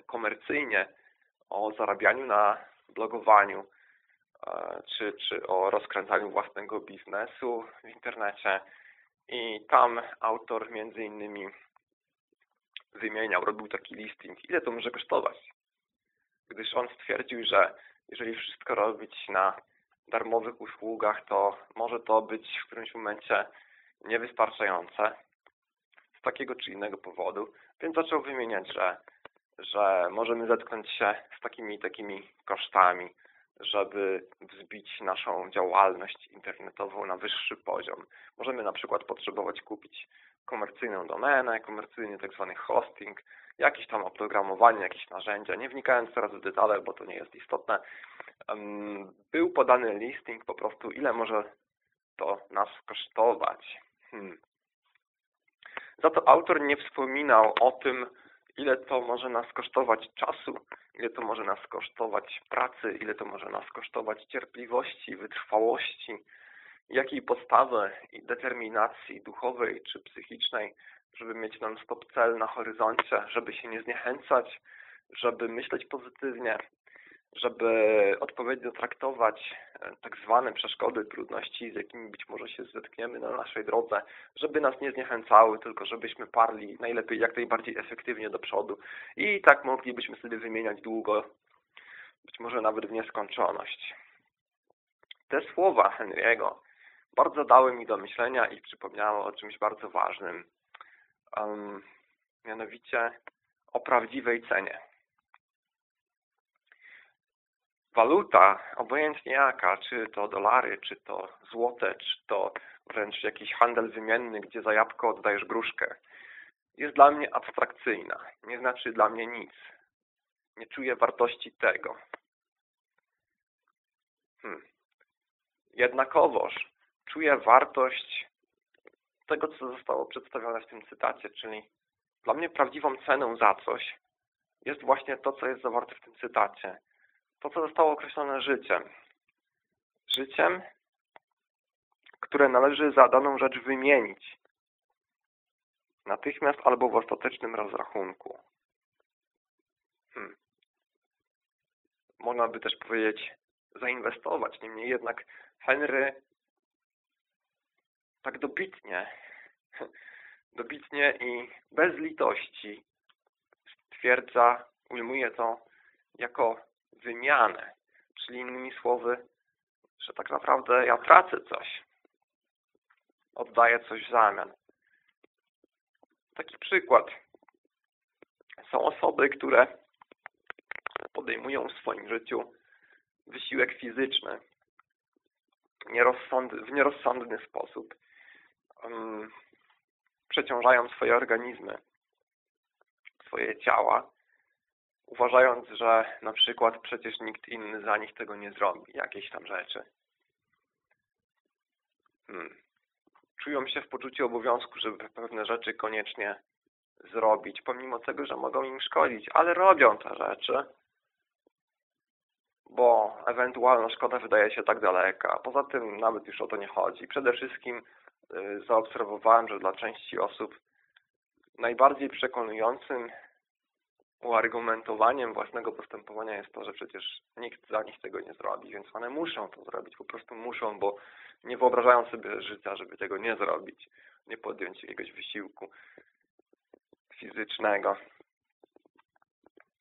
komercyjnie, o zarabianiu na blogowaniu, e, czy, czy o rozkręcaniu własnego biznesu w internecie. I tam autor między innymi wymieniał, robił taki listing, ile to może kosztować. Gdyż on stwierdził, że jeżeli wszystko robić na darmowych usługach, to może to być w którymś momencie niewystarczające z takiego czy innego powodu, więc zaczął wymieniać, że, że możemy zetknąć się z takimi takimi kosztami, żeby wzbić naszą działalność internetową na wyższy poziom. Możemy na przykład potrzebować kupić komercyjną domenę, komercyjny tak zwany hosting, jakieś tam oprogramowanie, jakieś narzędzia. Nie wnikając teraz w detale, bo to nie jest istotne, był podany listing po prostu, ile może to nas kosztować. Hmm. Za to autor nie wspominał o tym, ile to może nas kosztować czasu, ile to może nas kosztować pracy, ile to może nas kosztować cierpliwości, wytrwałości, jakiej podstawy i determinacji duchowej czy psychicznej, żeby mieć non-stop cel na horyzoncie, żeby się nie zniechęcać, żeby myśleć pozytywnie, żeby odpowiednio traktować e, tak zwane przeszkody, trudności, z jakimi być może się zetkniemy na naszej drodze, żeby nas nie zniechęcały, tylko żebyśmy parli najlepiej, jak najbardziej efektywnie do przodu. I tak moglibyśmy sobie wymieniać długo, być może nawet w nieskończoność. Te słowa Henry'ego bardzo dały mi do myślenia i przypomniały o czymś bardzo ważnym, um, mianowicie o prawdziwej cenie waluta, obojętnie jaka, czy to dolary, czy to złote, czy to wręcz jakiś handel wymienny, gdzie za jabłko oddajesz gruszkę, jest dla mnie abstrakcyjna. Nie znaczy dla mnie nic. Nie czuję wartości tego. Hmm. Jednakowoż czuję wartość tego, co zostało przedstawione w tym cytacie, czyli dla mnie prawdziwą ceną za coś jest właśnie to, co jest zawarte w tym cytacie to, co zostało określone życiem. Życiem, które należy za daną rzecz wymienić. Natychmiast albo w ostatecznym rozrachunku. Hmm. Można by też powiedzieć zainwestować. Niemniej jednak Henry tak dobitnie, dobitnie i bez litości stwierdza, ujmuje to jako wymianę. Czyli innymi słowy, że tak naprawdę ja tracę coś. Oddaję coś w zamian. Taki przykład. Są osoby, które podejmują w swoim życiu wysiłek fizyczny w nierozsądny sposób, przeciążają swoje organizmy, swoje ciała, uważając, że na przykład przecież nikt inny za nich tego nie zrobi, jakieś tam rzeczy. Hmm. Czują się w poczuciu obowiązku, żeby pewne rzeczy koniecznie zrobić, pomimo tego, że mogą im szkodzić, ale robią te rzeczy, bo ewentualna szkoda wydaje się tak daleka. Poza tym nawet już o to nie chodzi. Przede wszystkim y, zaobserwowałem, że dla części osób najbardziej przekonującym uargumentowaniem własnego postępowania jest to, że przecież nikt za nich tego nie zrobi, więc one muszą to zrobić, po prostu muszą, bo nie wyobrażają sobie życia, żeby tego nie zrobić, nie podjąć jakiegoś wysiłku fizycznego.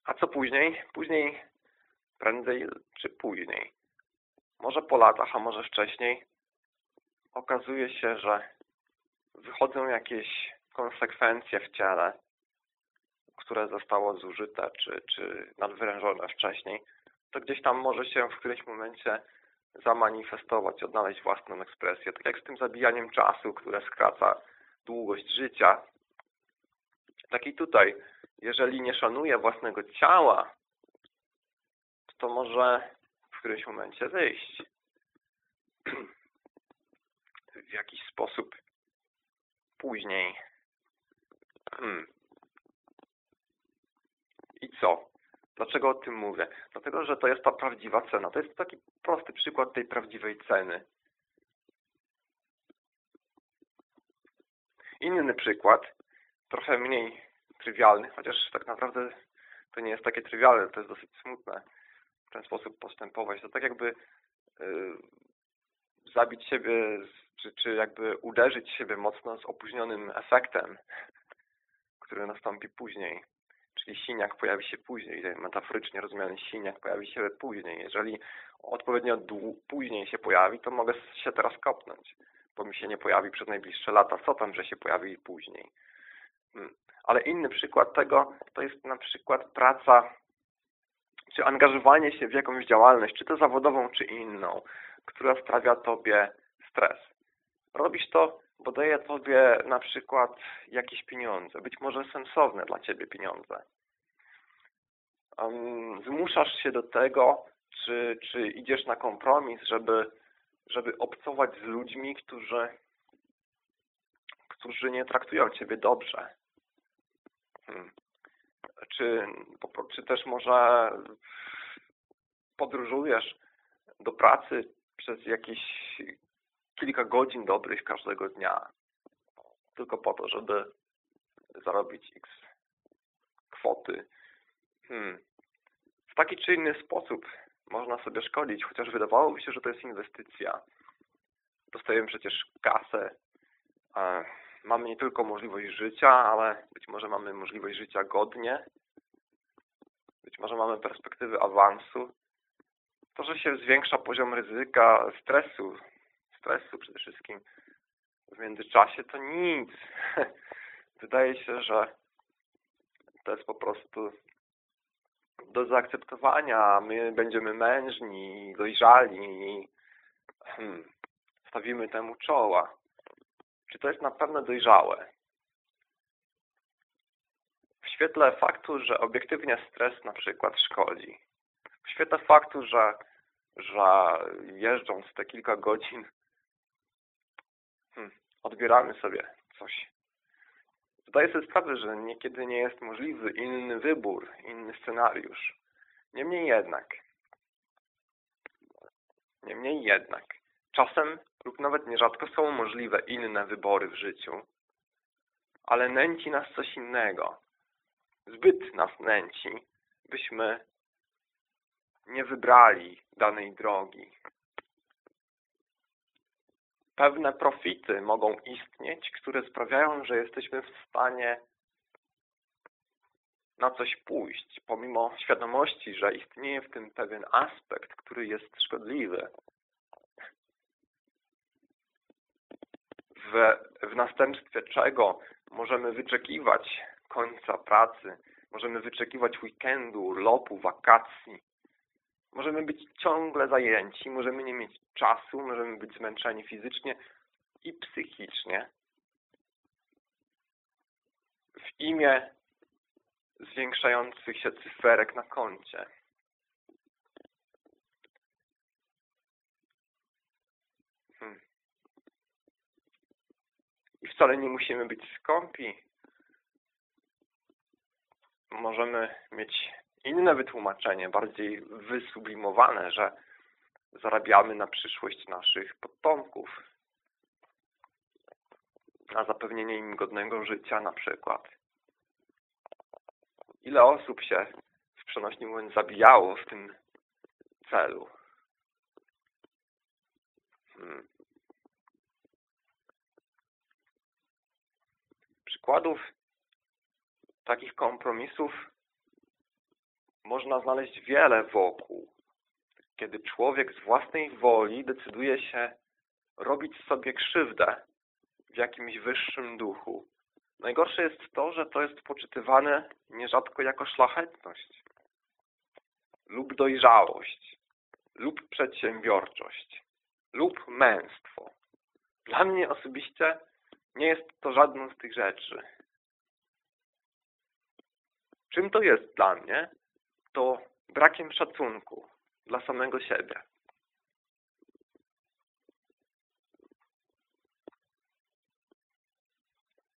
A co później? Później, prędzej czy później, może po latach, a może wcześniej, okazuje się, że wychodzą jakieś konsekwencje w ciele, które zostało zużyte czy, czy nadwyrężone wcześniej, to gdzieś tam może się w którymś momencie zamanifestować, odnaleźć własną ekspresję. Tak jak z tym zabijaniem czasu, które skraca długość życia. Tak i tutaj, jeżeli nie szanuje własnego ciała, to może w którymś momencie wyjść w jakiś sposób później. Hmm. I co? Dlaczego o tym mówię? Dlatego, że to jest ta prawdziwa cena. To jest taki prosty przykład tej prawdziwej ceny. Inny przykład, trochę mniej trywialny, chociaż tak naprawdę to nie jest takie trywialne, to jest dosyć smutne w ten sposób postępować. To tak jakby yy, zabić siebie, czy, czy jakby uderzyć siebie mocno z opóźnionym efektem, który nastąpi później czyli siniak pojawi się później, metaforycznie rozumiany siniak pojawi się później. Jeżeli odpowiednio później się pojawi, to mogę się teraz kopnąć, bo mi się nie pojawi przez najbliższe lata. Co tam, że się pojawi później? Hmm. Ale inny przykład tego to jest na przykład praca czy angażowanie się w jakąś działalność, czy to zawodową, czy inną, która sprawia Tobie stres. Robisz to bo daje Tobie na przykład jakieś pieniądze, być może sensowne dla Ciebie pieniądze. Zmuszasz się do tego, czy, czy idziesz na kompromis, żeby, żeby obcować z ludźmi, którzy, którzy nie traktują Ciebie dobrze. Hmm. Czy, czy też może podróżujesz do pracy przez jakieś kilka godzin dobrych każdego dnia. Tylko po to, żeby zarobić x kwoty. Hmm. W taki czy inny sposób można sobie szkodzić, chociaż wydawałoby się, że to jest inwestycja. Dostajemy przecież kasę. Mamy nie tylko możliwość życia, ale być może mamy możliwość życia godnie. Być może mamy perspektywy awansu. To, że się zwiększa poziom ryzyka stresu, stresu przede wszystkim w międzyczasie, to nic. Wydaje się, że to jest po prostu do zaakceptowania. My będziemy mężni, dojrzali i hmm, stawimy temu czoła. Czy to jest na pewno dojrzałe? W świetle faktu, że obiektywnie stres na przykład szkodzi. W świetle faktu, że, że jeżdżąc te kilka godzin odbieramy sobie coś. Zdaję sobie sprawę, że niekiedy nie jest możliwy inny wybór, inny scenariusz. Niemniej jednak, niemniej jednak, czasem lub nawet nierzadko są możliwe inne wybory w życiu, ale nęci nas coś innego. Zbyt nas nęci, byśmy nie wybrali danej drogi, pewne profity mogą istnieć, które sprawiają, że jesteśmy w stanie na coś pójść, pomimo świadomości, że istnieje w tym pewien aspekt, który jest szkodliwy. W, w następstwie czego możemy wyczekiwać końca pracy, możemy wyczekiwać weekendu, urlopu, wakacji. Możemy być ciągle zajęci, możemy nie mieć czasu, możemy być zmęczeni fizycznie i psychicznie. W imię zwiększających się cyferek na koncie. Hmm. I wcale nie musimy być skąpi. Możemy mieć inne wytłumaczenie, bardziej wysublimowane, że zarabiamy na przyszłość naszych potomków, na zapewnienie im godnego życia na przykład. Ile osób się w przenośni mówiąc zabijało w tym celu? Hmm. Przykładów takich kompromisów można znaleźć wiele wokół. Kiedy człowiek z własnej woli decyduje się robić sobie krzywdę w jakimś wyższym duchu, Najgorsze jest to, że to jest poczytywane nierzadko jako szlachetność lub dojrzałość lub przedsiębiorczość lub męstwo. Dla mnie osobiście nie jest to żadną z tych rzeczy. Czym to jest dla mnie? To brakiem szacunku dla samego siebie.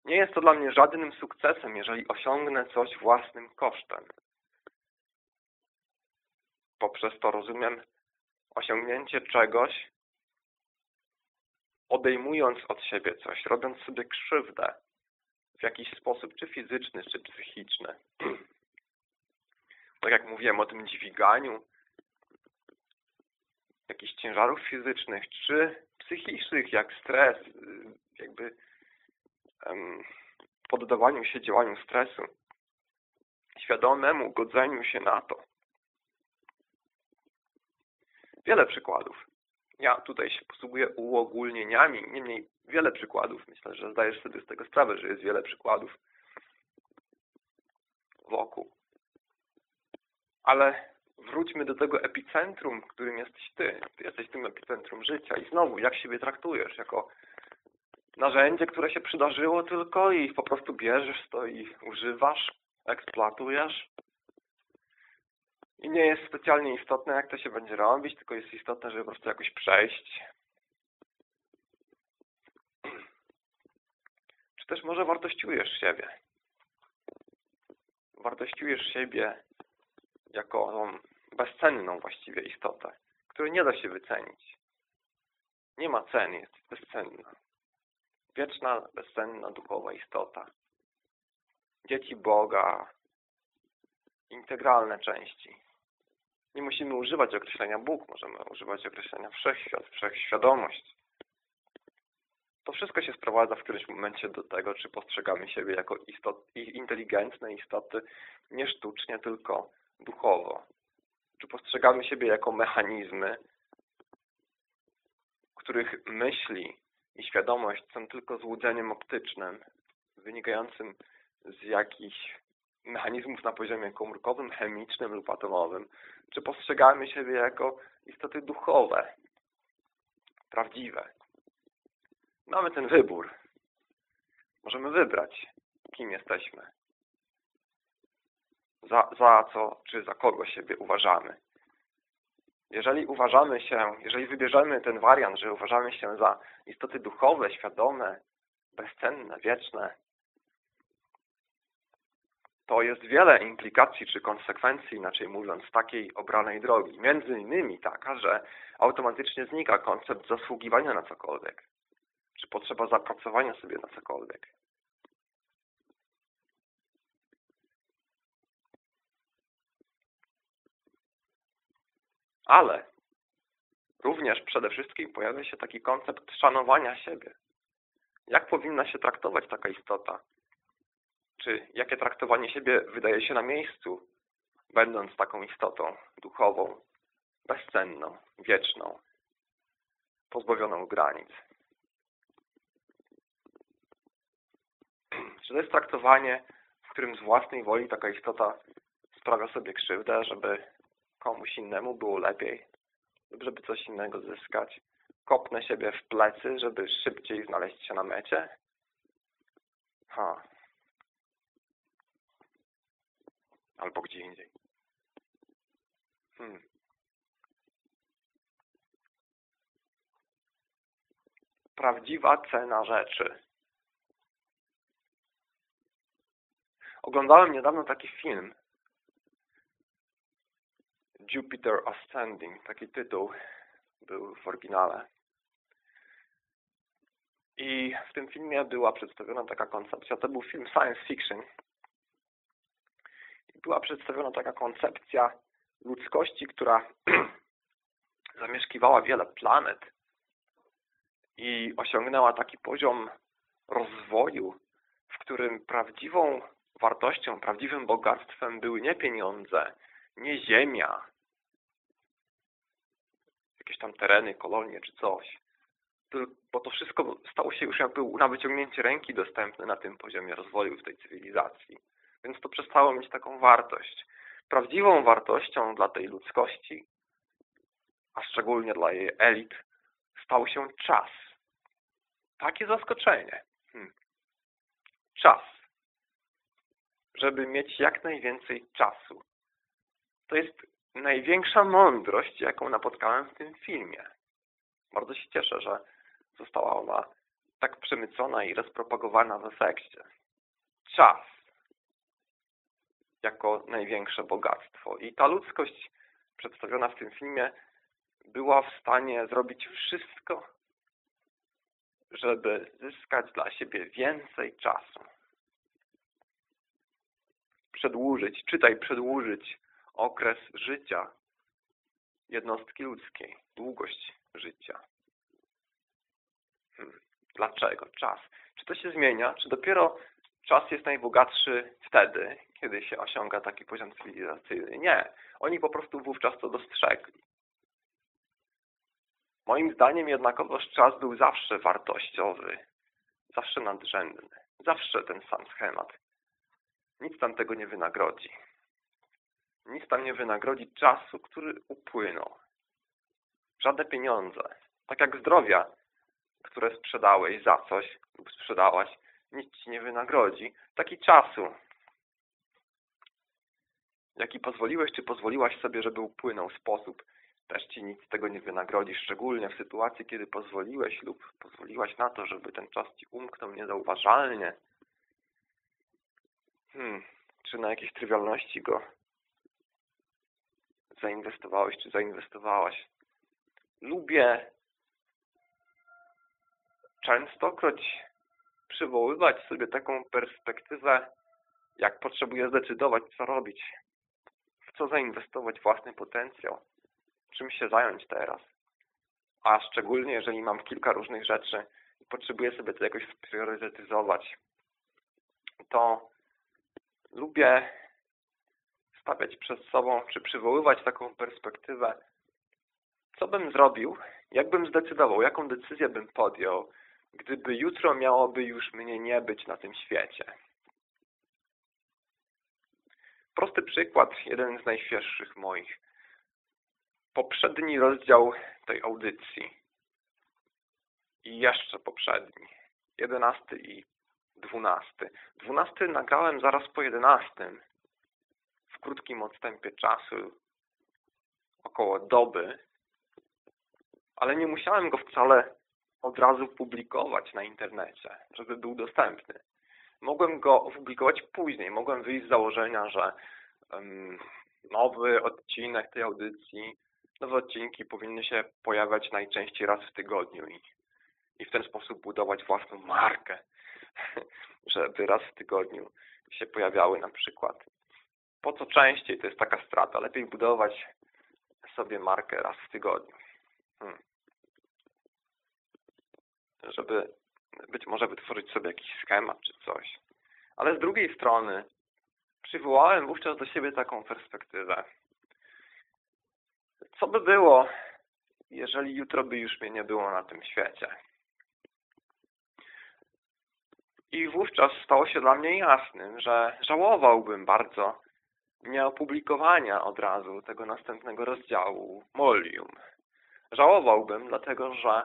Nie jest to dla mnie żadnym sukcesem, jeżeli osiągnę coś własnym kosztem. Poprzez to rozumiem osiągnięcie czegoś, odejmując od siebie coś, robiąc sobie krzywdę w jakiś sposób, czy fizyczny, czy psychiczny. Tak jak mówiłem o tym dźwiganiu jakichś ciężarów fizycznych, czy psychicznych, jak stres, jakby poddawaniu się działaniu stresu, świadomemu godzeniu się na to. Wiele przykładów. Ja tutaj się posługuję uogólnieniami, niemniej wiele przykładów. Myślę, że zdajesz sobie z tego sprawę, że jest wiele przykładów wokół. Ale wróćmy do tego epicentrum, którym jesteś ty. Ty jesteś tym epicentrum życia. I znowu, jak siebie traktujesz? Jako narzędzie, które się przydarzyło tylko i po prostu bierzesz to i używasz, eksploatujesz. I nie jest specjalnie istotne, jak to się będzie robić, tylko jest istotne, żeby po prostu jakoś przejść. Czy też może wartościujesz siebie? Wartościujesz siebie jako bezcenną właściwie istotę, której nie da się wycenić. Nie ma ceny, jest bezcenna wieczna, bezsenna, duchowa istota. Dzieci Boga, integralne części. Nie musimy używać określenia Bóg, możemy używać określenia wszechświat, wszechświadomość. To wszystko się sprowadza w którymś momencie do tego, czy postrzegamy siebie jako istot, inteligentne istoty nie sztucznie, tylko duchowo. Czy postrzegamy siebie jako mechanizmy, których myśli i świadomość są tylko złudzeniem optycznym, wynikającym z jakichś mechanizmów na poziomie komórkowym, chemicznym lub atomowym, czy postrzegamy siebie jako istoty duchowe, prawdziwe. Mamy ten wybór. Możemy wybrać, kim jesteśmy. Za, za co, czy za kogo siebie uważamy. Jeżeli uważamy się, jeżeli wybierzemy ten wariant, że uważamy się za istoty duchowe, świadome, bezcenne, wieczne, to jest wiele implikacji czy konsekwencji, inaczej mówiąc, takiej obranej drogi. Między innymi taka, że automatycznie znika koncept zasługiwania na cokolwiek, czy potrzeba zapracowania sobie na cokolwiek. Ale również przede wszystkim pojawia się taki koncept szanowania siebie. Jak powinna się traktować taka istota? Czy jakie traktowanie siebie wydaje się na miejscu, będąc taką istotą duchową, bezcenną, wieczną, pozbawioną granic? Czy to jest traktowanie, w którym z własnej woli taka istota sprawia sobie krzywdę, żeby komuś innemu było lepiej, żeby coś innego zyskać? Kopnę siebie w plecy, żeby szybciej znaleźć się na mecie? Ha. Albo gdzie indziej. Hmm. Prawdziwa cena rzeczy. Oglądałem niedawno taki film Jupiter Ascending, taki tytuł był w oryginale. I w tym filmie była przedstawiona taka koncepcja, to był film science fiction. I była przedstawiona taka koncepcja ludzkości, która zamieszkiwała wiele planet i osiągnęła taki poziom rozwoju, w którym prawdziwą wartością, prawdziwym bogactwem były nie pieniądze, nie ziemia, jakieś tam tereny, kolonie czy coś. Bo to wszystko stało się już jakby na wyciągnięcie ręki dostępne na tym poziomie rozwoju w tej cywilizacji. Więc to przestało mieć taką wartość. Prawdziwą wartością dla tej ludzkości, a szczególnie dla jej elit, stał się czas. Takie zaskoczenie. Hmm. Czas żeby mieć jak najwięcej czasu. To jest największa mądrość, jaką napotkałem w tym filmie. Bardzo się cieszę, że została ona tak przemycona i rozpropagowana w efekcie. Czas jako największe bogactwo. I ta ludzkość przedstawiona w tym filmie była w stanie zrobić wszystko, żeby zyskać dla siebie więcej czasu przedłużyć, czytaj przedłużyć okres życia jednostki ludzkiej, długość życia. Hmm. Dlaczego? Czas. Czy to się zmienia? Czy dopiero czas jest najbogatszy wtedy, kiedy się osiąga taki poziom cywilizacyjny? Nie. Oni po prostu wówczas to dostrzegli. Moim zdaniem jednakowoż czas był zawsze wartościowy, zawsze nadrzędny. Zawsze ten sam schemat. Nic tam tego nie wynagrodzi. Nic tam nie wynagrodzi czasu, który upłynął. Żadne pieniądze. Tak jak zdrowia, które sprzedałeś za coś lub sprzedałaś, nic ci nie wynagrodzi. Taki czasu, jaki pozwoliłeś czy pozwoliłaś sobie, żeby upłynął sposób, też ci nic z tego nie wynagrodzi, szczególnie w sytuacji, kiedy pozwoliłeś lub pozwoliłaś na to, żeby ten czas ci umknął niezauważalnie, hmm, czy na jakieś trywialności go zainwestowałeś, czy zainwestowałaś. Lubię częstokroć przywoływać sobie taką perspektywę, jak potrzebuję zdecydować, co robić, w co zainwestować własny potencjał, czym się zająć teraz. A szczególnie, jeżeli mam kilka różnych rzeczy i potrzebuję sobie to jakoś spriorytetyzować, to lubię stawiać przed sobą, czy przywoływać taką perspektywę, co bym zrobił, jakbym zdecydował, jaką decyzję bym podjął, gdyby jutro miałoby już mnie nie być na tym świecie. Prosty przykład, jeden z najświeższych moich. Poprzedni rozdział tej audycji i jeszcze poprzedni, jedenasty i dwunasty. Dwunasty nagrałem zaraz po jedenastym. W krótkim odstępie czasu, około doby, ale nie musiałem go wcale od razu publikować na internecie, żeby był dostępny. Mogłem go opublikować później. Mogłem wyjść z założenia, że um, nowy odcinek tej audycji, nowe odcinki powinny się pojawiać najczęściej raz w tygodniu i, i w ten sposób budować własną markę żeby raz w tygodniu się pojawiały na przykład. Po co częściej, to jest taka strata. Lepiej budować sobie markę raz w tygodniu. Hmm. Żeby być może wytworzyć sobie jakiś schemat czy coś. Ale z drugiej strony przywołałem wówczas do siebie taką perspektywę. Co by było, jeżeli jutro by już mnie nie było na tym świecie? I wówczas stało się dla mnie jasnym, że żałowałbym bardzo nieopublikowania od razu tego następnego rozdziału Molium. Żałowałbym, dlatego że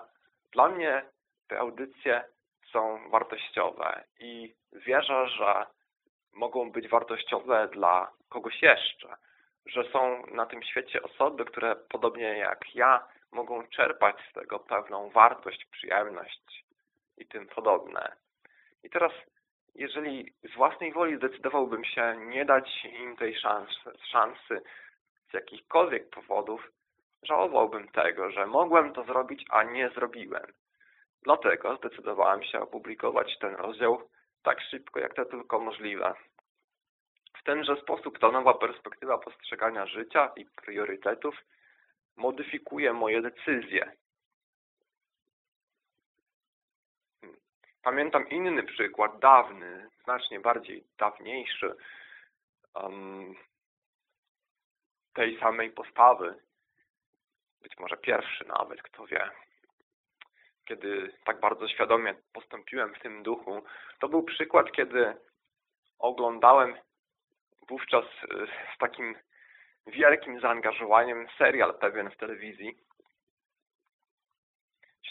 dla mnie te audycje są wartościowe i wierzę, że mogą być wartościowe dla kogoś jeszcze, że są na tym świecie osoby, które podobnie jak ja mogą czerpać z tego pewną wartość, przyjemność i tym podobne. I teraz, jeżeli z własnej woli zdecydowałbym się nie dać im tej szansy, szansy z jakichkolwiek powodów, żałowałbym tego, że mogłem to zrobić, a nie zrobiłem. Dlatego zdecydowałem się opublikować ten rozdział tak szybko, jak to tylko możliwe. W tenże sposób ta nowa perspektywa postrzegania życia i priorytetów modyfikuje moje decyzje. Hmm. Pamiętam inny przykład, dawny, znacznie bardziej dawniejszy, um, tej samej postawy. Być może pierwszy nawet, kto wie kiedy tak bardzo świadomie postąpiłem w tym duchu, to był przykład, kiedy oglądałem wówczas y, z takim wielkim zaangażowaniem serial pewien w telewizji.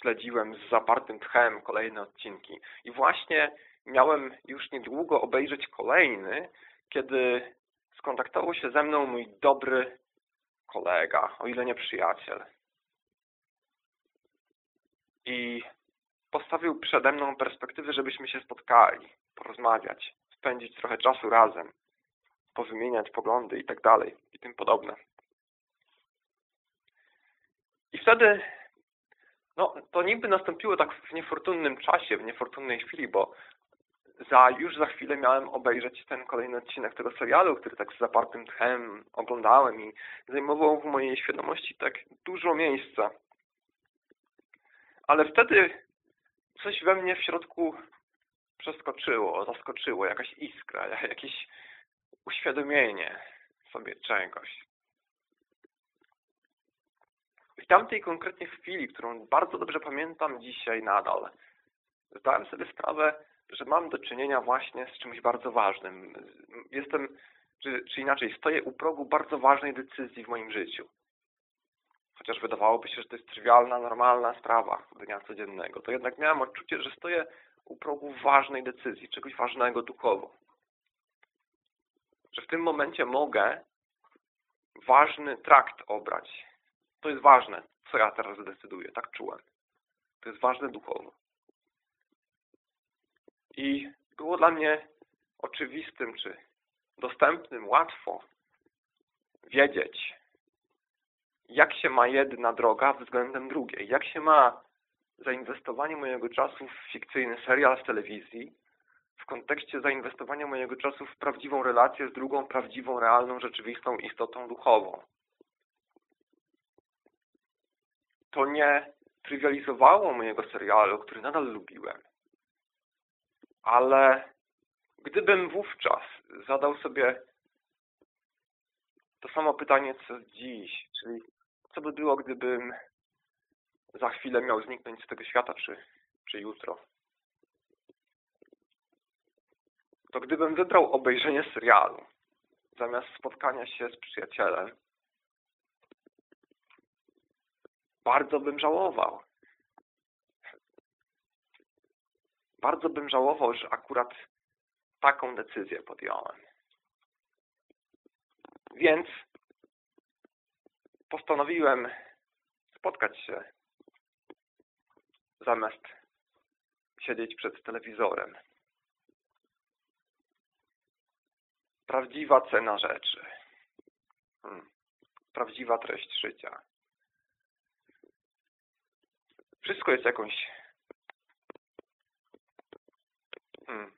Śledziłem z zapartym tchem kolejne odcinki i właśnie miałem już niedługo obejrzeć kolejny, kiedy skontaktował się ze mną mój dobry kolega, o ile nie przyjaciel i postawił przede mną perspektywę, żebyśmy się spotkali, porozmawiać, spędzić trochę czasu razem, powymieniać poglądy i tak dalej i tym podobne. I wtedy no, to niby nastąpiło tak w niefortunnym czasie, w niefortunnej chwili, bo za, już za chwilę miałem obejrzeć ten kolejny odcinek tego serialu, który tak z zapartym tchem oglądałem i zajmował w mojej świadomości tak dużo miejsca ale wtedy coś we mnie w środku przeskoczyło, zaskoczyło, jakaś iskra, jakieś uświadomienie sobie czegoś. W tamtej konkretnie chwili, którą bardzo dobrze pamiętam dzisiaj nadal, zdałem sobie sprawę, że mam do czynienia właśnie z czymś bardzo ważnym. Jestem, czy, czy inaczej, stoję u progu bardzo ważnej decyzji w moim życiu chociaż wydawałoby się, że to jest trywialna, normalna sprawa dnia codziennego, to jednak miałem odczucie, że stoję u progu ważnej decyzji, czegoś ważnego duchowo. Że w tym momencie mogę ważny trakt obrać. To jest ważne, co ja teraz zdecyduję, tak czułem. To jest ważne duchowo. I było dla mnie oczywistym, czy dostępnym, łatwo wiedzieć, jak się ma jedna droga względem drugiej. Jak się ma zainwestowanie mojego czasu w fikcyjny serial w telewizji w kontekście zainwestowania mojego czasu w prawdziwą relację z drugą prawdziwą, realną, rzeczywistą istotą duchową. To nie trywializowało mojego serialu, który nadal lubiłem. Ale gdybym wówczas zadał sobie to samo pytanie, co dziś, czyli co by było, gdybym za chwilę miał zniknąć z tego świata, czy, czy jutro? To gdybym wybrał obejrzenie serialu, zamiast spotkania się z przyjacielem, bardzo bym żałował. Bardzo bym żałował, że akurat taką decyzję podjąłem. Więc postanowiłem spotkać się zamiast siedzieć przed telewizorem. Prawdziwa cena rzeczy. Hmm. Prawdziwa treść życia. Wszystko jest jakąś hmm.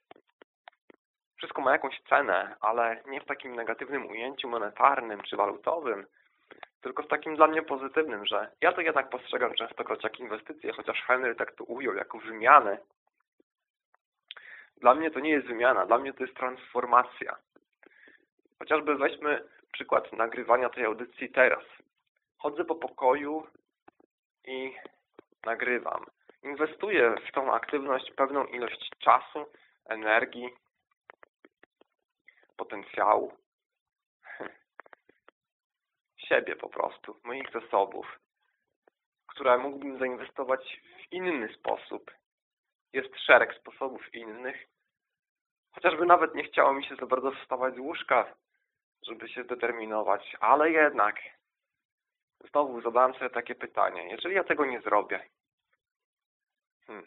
wszystko ma jakąś cenę, ale nie w takim negatywnym ujęciu monetarnym czy walutowym, tylko w takim dla mnie pozytywnym, że ja to jednak postrzegam częstokroć jak inwestycje, chociaż Henry tak to ujął jako wymianę. Dla mnie to nie jest wymiana, dla mnie to jest transformacja. Chociażby weźmy przykład nagrywania tej audycji teraz. Chodzę po pokoju i nagrywam. Inwestuję w tą aktywność pewną ilość czasu, energii, potencjału, siebie po prostu, moich zasobów, które mógłbym zainwestować w inny sposób. Jest szereg sposobów innych. Chociażby nawet nie chciało mi się za bardzo wstawać z łóżka, żeby się zdeterminować, ale jednak znowu zadałem sobie takie pytanie. Jeżeli ja tego nie zrobię, hmm,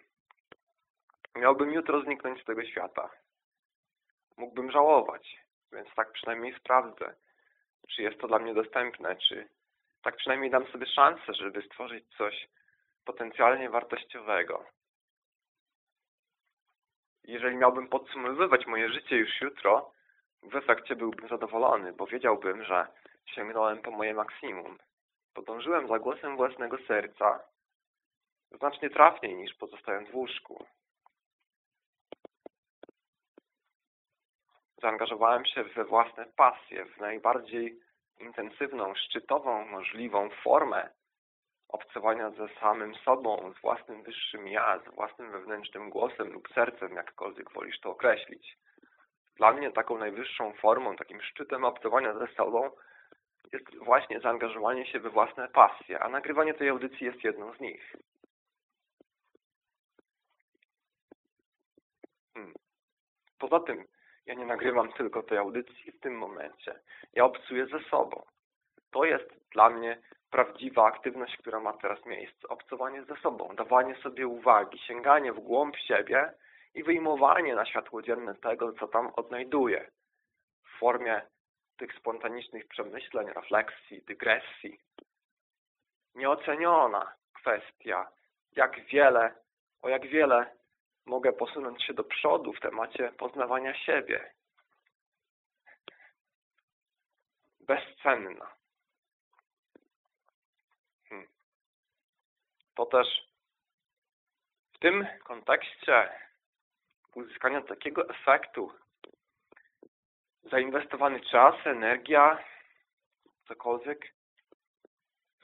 miałbym jutro zniknąć z tego świata. Mógłbym żałować, więc tak przynajmniej sprawdzę, czy jest to dla mnie dostępne, czy tak przynajmniej dam sobie szansę, żeby stworzyć coś potencjalnie wartościowego. Jeżeli miałbym podsumowywać moje życie już jutro, w efekcie byłbym zadowolony, bo wiedziałbym, że sięgnąłem po moje maksimum. Podążyłem za głosem własnego serca znacznie trafniej niż pozostając w łóżku. zaangażowałem się we własne pasje, w najbardziej intensywną, szczytową możliwą formę obcowania ze samym sobą, z własnym wyższym ja, z własnym wewnętrznym głosem lub sercem, jakkolwiek wolisz to określić. Dla mnie taką najwyższą formą, takim szczytem obcowania ze sobą jest właśnie zaangażowanie się we własne pasje, a nagrywanie tej audycji jest jedną z nich. Hmm. Poza tym, ja nie nagrywam tylko tej audycji w tym momencie. Ja obcuję ze sobą. To jest dla mnie prawdziwa aktywność, która ma teraz miejsce. Obcowanie ze sobą, dawanie sobie uwagi, sięganie w głąb siebie i wyjmowanie na światło dzienne tego, co tam odnajduję. W formie tych spontanicznych przemyśleń, refleksji, dygresji. Nieoceniona kwestia, jak wiele, o jak wiele mogę posunąć się do przodu w temacie poznawania siebie. Bezcenna. Hmm. To też w tym kontekście uzyskania takiego efektu zainwestowany czas, energia, cokolwiek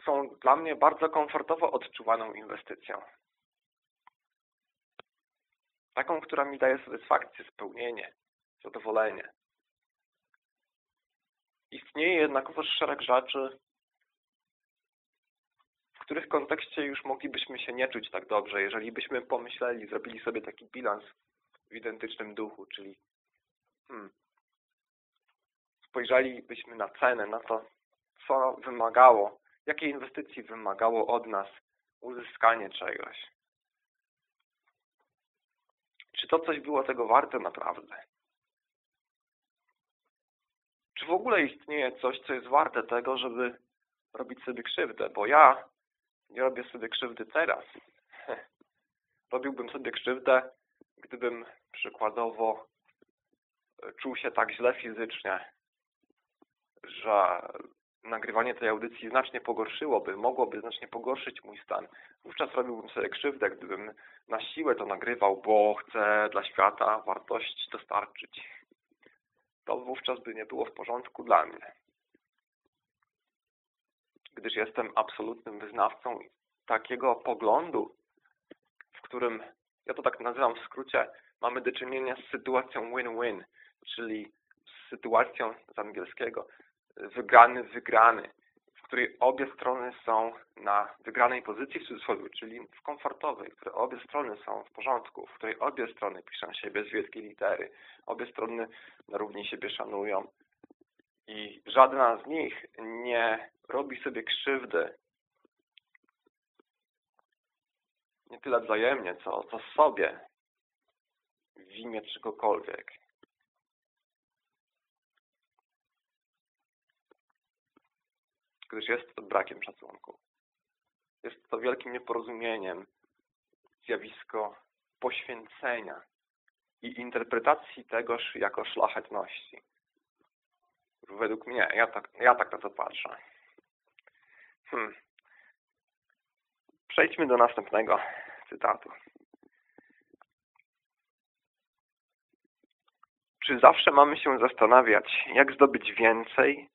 są dla mnie bardzo komfortowo odczuwaną inwestycją. Taką, która mi daje satysfakcję, spełnienie, zadowolenie. Istnieje jednakowoż szereg rzeczy, w których kontekście już moglibyśmy się nie czuć tak dobrze, jeżeli byśmy pomyśleli, zrobili sobie taki bilans w identycznym duchu, czyli hmm, spojrzelibyśmy na cenę, na to, co wymagało, jakiej inwestycji wymagało od nas uzyskanie czegoś. Czy to coś było tego warte naprawdę? Czy w ogóle istnieje coś, co jest warte tego, żeby robić sobie krzywdę? Bo ja nie robię sobie krzywdy teraz. Robiłbym sobie krzywdę, gdybym przykładowo czuł się tak źle fizycznie, że nagrywanie tej audycji znacznie pogorszyłoby, mogłoby znacznie pogorszyć mój stan. Wówczas robiłbym sobie krzywdę, gdybym na siłę to nagrywał, bo chcę dla świata wartość dostarczyć. To wówczas by nie było w porządku dla mnie. Gdyż jestem absolutnym wyznawcą takiego poglądu, w którym, ja to tak nazywam w skrócie, mamy do czynienia z sytuacją win-win, czyli z sytuacją z angielskiego wygrany, wygrany, w której obie strony są na wygranej pozycji w cudzysłowie, czyli w komfortowej, w której obie strony są w porządku, w której obie strony piszą siebie z wielkiej litery, obie strony na równi siebie szanują i żadna z nich nie robi sobie krzywdy nie tyle wzajemnie, co, co sobie w imię czegokolwiek. Gdyż jest to brakiem szacunku. Jest to wielkim nieporozumieniem zjawisko poświęcenia i interpretacji tegoż jako szlachetności. Według mnie, ja tak, ja tak na to patrzę. Hmm. Przejdźmy do następnego cytatu. Czy zawsze mamy się zastanawiać, jak zdobyć więcej,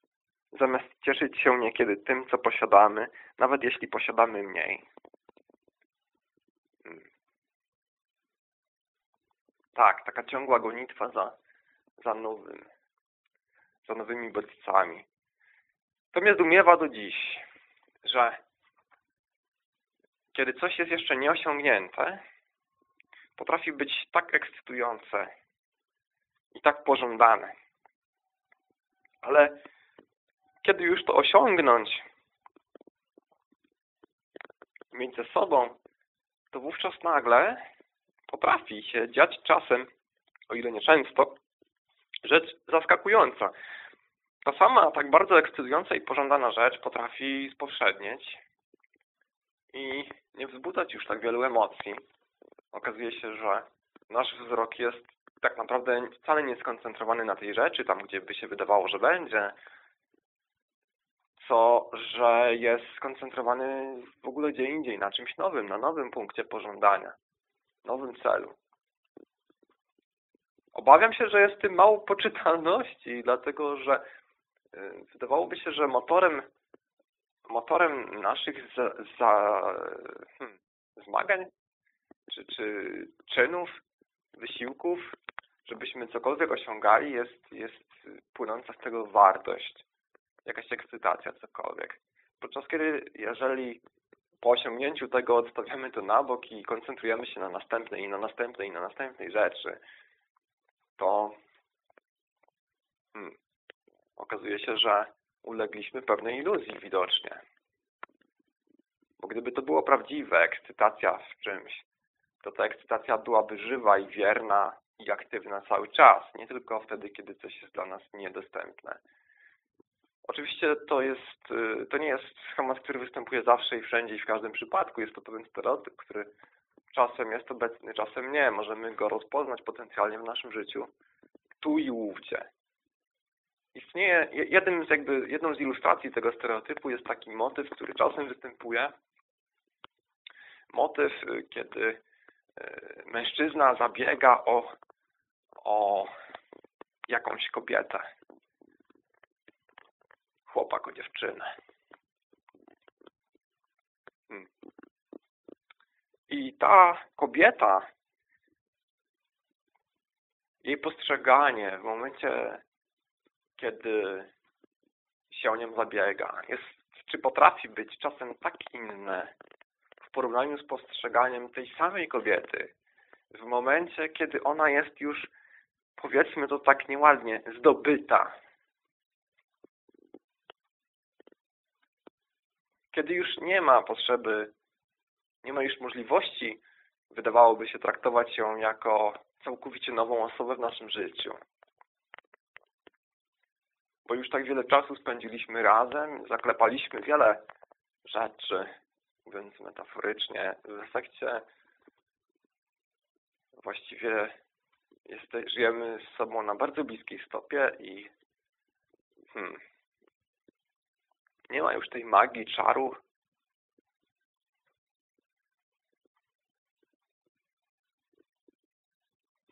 zamiast cieszyć się niekiedy tym, co posiadamy, nawet jeśli posiadamy mniej? Hmm. Tak, taka ciągła gonitwa za, za nowym, za nowymi bodźcami. To mnie zdumiewa do dziś, że kiedy coś jest jeszcze nieosiągnięte, potrafi być tak ekscytujące i tak pożądane. Ale kiedy już to osiągnąć, mieć ze sobą, to wówczas nagle potrafi się dziać czasem, o ile nie często, rzecz zaskakująca. Ta sama tak bardzo ekscytująca i pożądana rzecz potrafi spowszednieć i nie wzbudzać już tak wielu emocji. Okazuje się, że nasz wzrok jest tak naprawdę wcale nie skoncentrowany na tej rzeczy, tam gdzie by się wydawało, że będzie, co, że jest skoncentrowany w ogóle gdzie indziej, na czymś nowym, na nowym punkcie pożądania, nowym celu. Obawiam się, że jest tym mało poczytalności, dlatego że y, wydawałoby się, że motorem motorem naszych za, za, hmm, zmagań czy, czy czynów, wysiłków, żebyśmy cokolwiek osiągali, jest, jest płynąca z tego wartość, jakaś ekscytacja, cokolwiek. Podczas kiedy, jeżeli po osiągnięciu tego odstawiamy to na bok i koncentrujemy się na następnej i na następnej i na następnej rzeczy, to hmm, okazuje się, że ulegliśmy pewnej iluzji widocznie. Bo gdyby to było prawdziwe, ekscytacja w czymś, to ta ekscytacja byłaby żywa i wierna i aktywna cały czas, nie tylko wtedy, kiedy coś jest dla nas niedostępne. Oczywiście to jest, y, to nie jest schemat, który występuje zawsze i wszędzie i w każdym przypadku. Jest to pewien stereotyp, który czasem jest obecny, czasem nie. Możemy go rozpoznać potencjalnie w naszym życiu tu i ówdzie istnieje, jednym z jakby, jedną z ilustracji tego stereotypu jest taki motyw, który czasem występuje. Motyw, y, kiedy y, mężczyzna zabiega o, o jakąś kobietę. Chłopak o dziewczynę. Hmm. I ta kobieta, jej postrzeganie w momencie kiedy się o nią zabiega, jest, czy potrafi być czasem tak inne w porównaniu z postrzeganiem tej samej kobiety w momencie, kiedy ona jest już, powiedzmy to tak nieładnie, zdobyta. Kiedy już nie ma potrzeby, nie ma już możliwości, wydawałoby się traktować ją jako całkowicie nową osobę w naszym życiu. Bo już tak wiele czasu spędziliśmy razem, zaklepaliśmy wiele rzeczy, mówiąc metaforycznie, w efekcie właściwie jest, żyjemy z sobą na bardzo bliskiej stopie i hmm, nie ma już tej magii, czaru.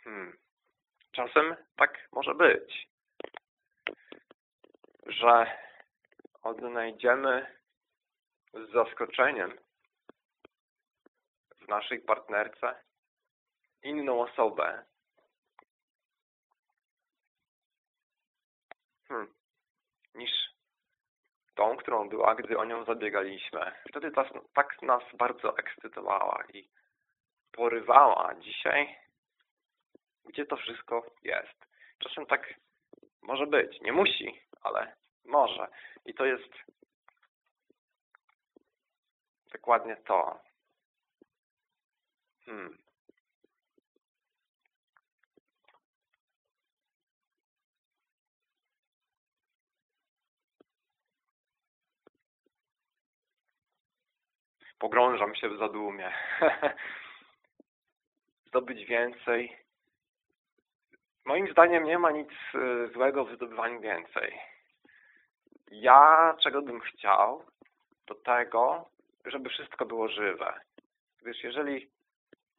Hmm. Czasem tak może być że odnajdziemy z zaskoczeniem w naszej partnerce inną osobę, hmm, niż tą, którą była, gdy o nią zabiegaliśmy. Wtedy ta, tak nas bardzo ekscytowała i porywała. Dzisiaj, gdzie to wszystko jest? Czasem tak może być, nie musi, ale może. I to jest dokładnie to. Hmm. Pogrążam się w zadumie. Zdobyć więcej. Moim zdaniem nie ma nic y, złego w zdobywaniu więcej ja czego bym chciał, do tego, żeby wszystko było żywe. Wiesz, jeżeli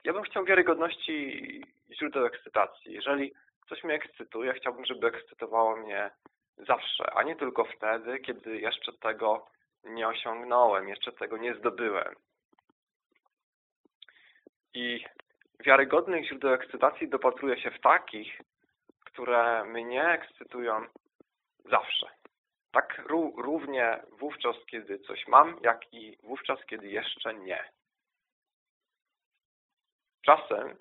ja bym chciał wiarygodności źródeł ekscytacji. Jeżeli coś mnie ekscytuje, chciałbym, żeby ekscytowało mnie zawsze, a nie tylko wtedy, kiedy jeszcze tego nie osiągnąłem, jeszcze tego nie zdobyłem. I wiarygodnych źródeł ekscytacji dopatruję się w takich, które mnie ekscytują zawsze. Tak równie wówczas, kiedy coś mam, jak i wówczas, kiedy jeszcze nie. Czasem,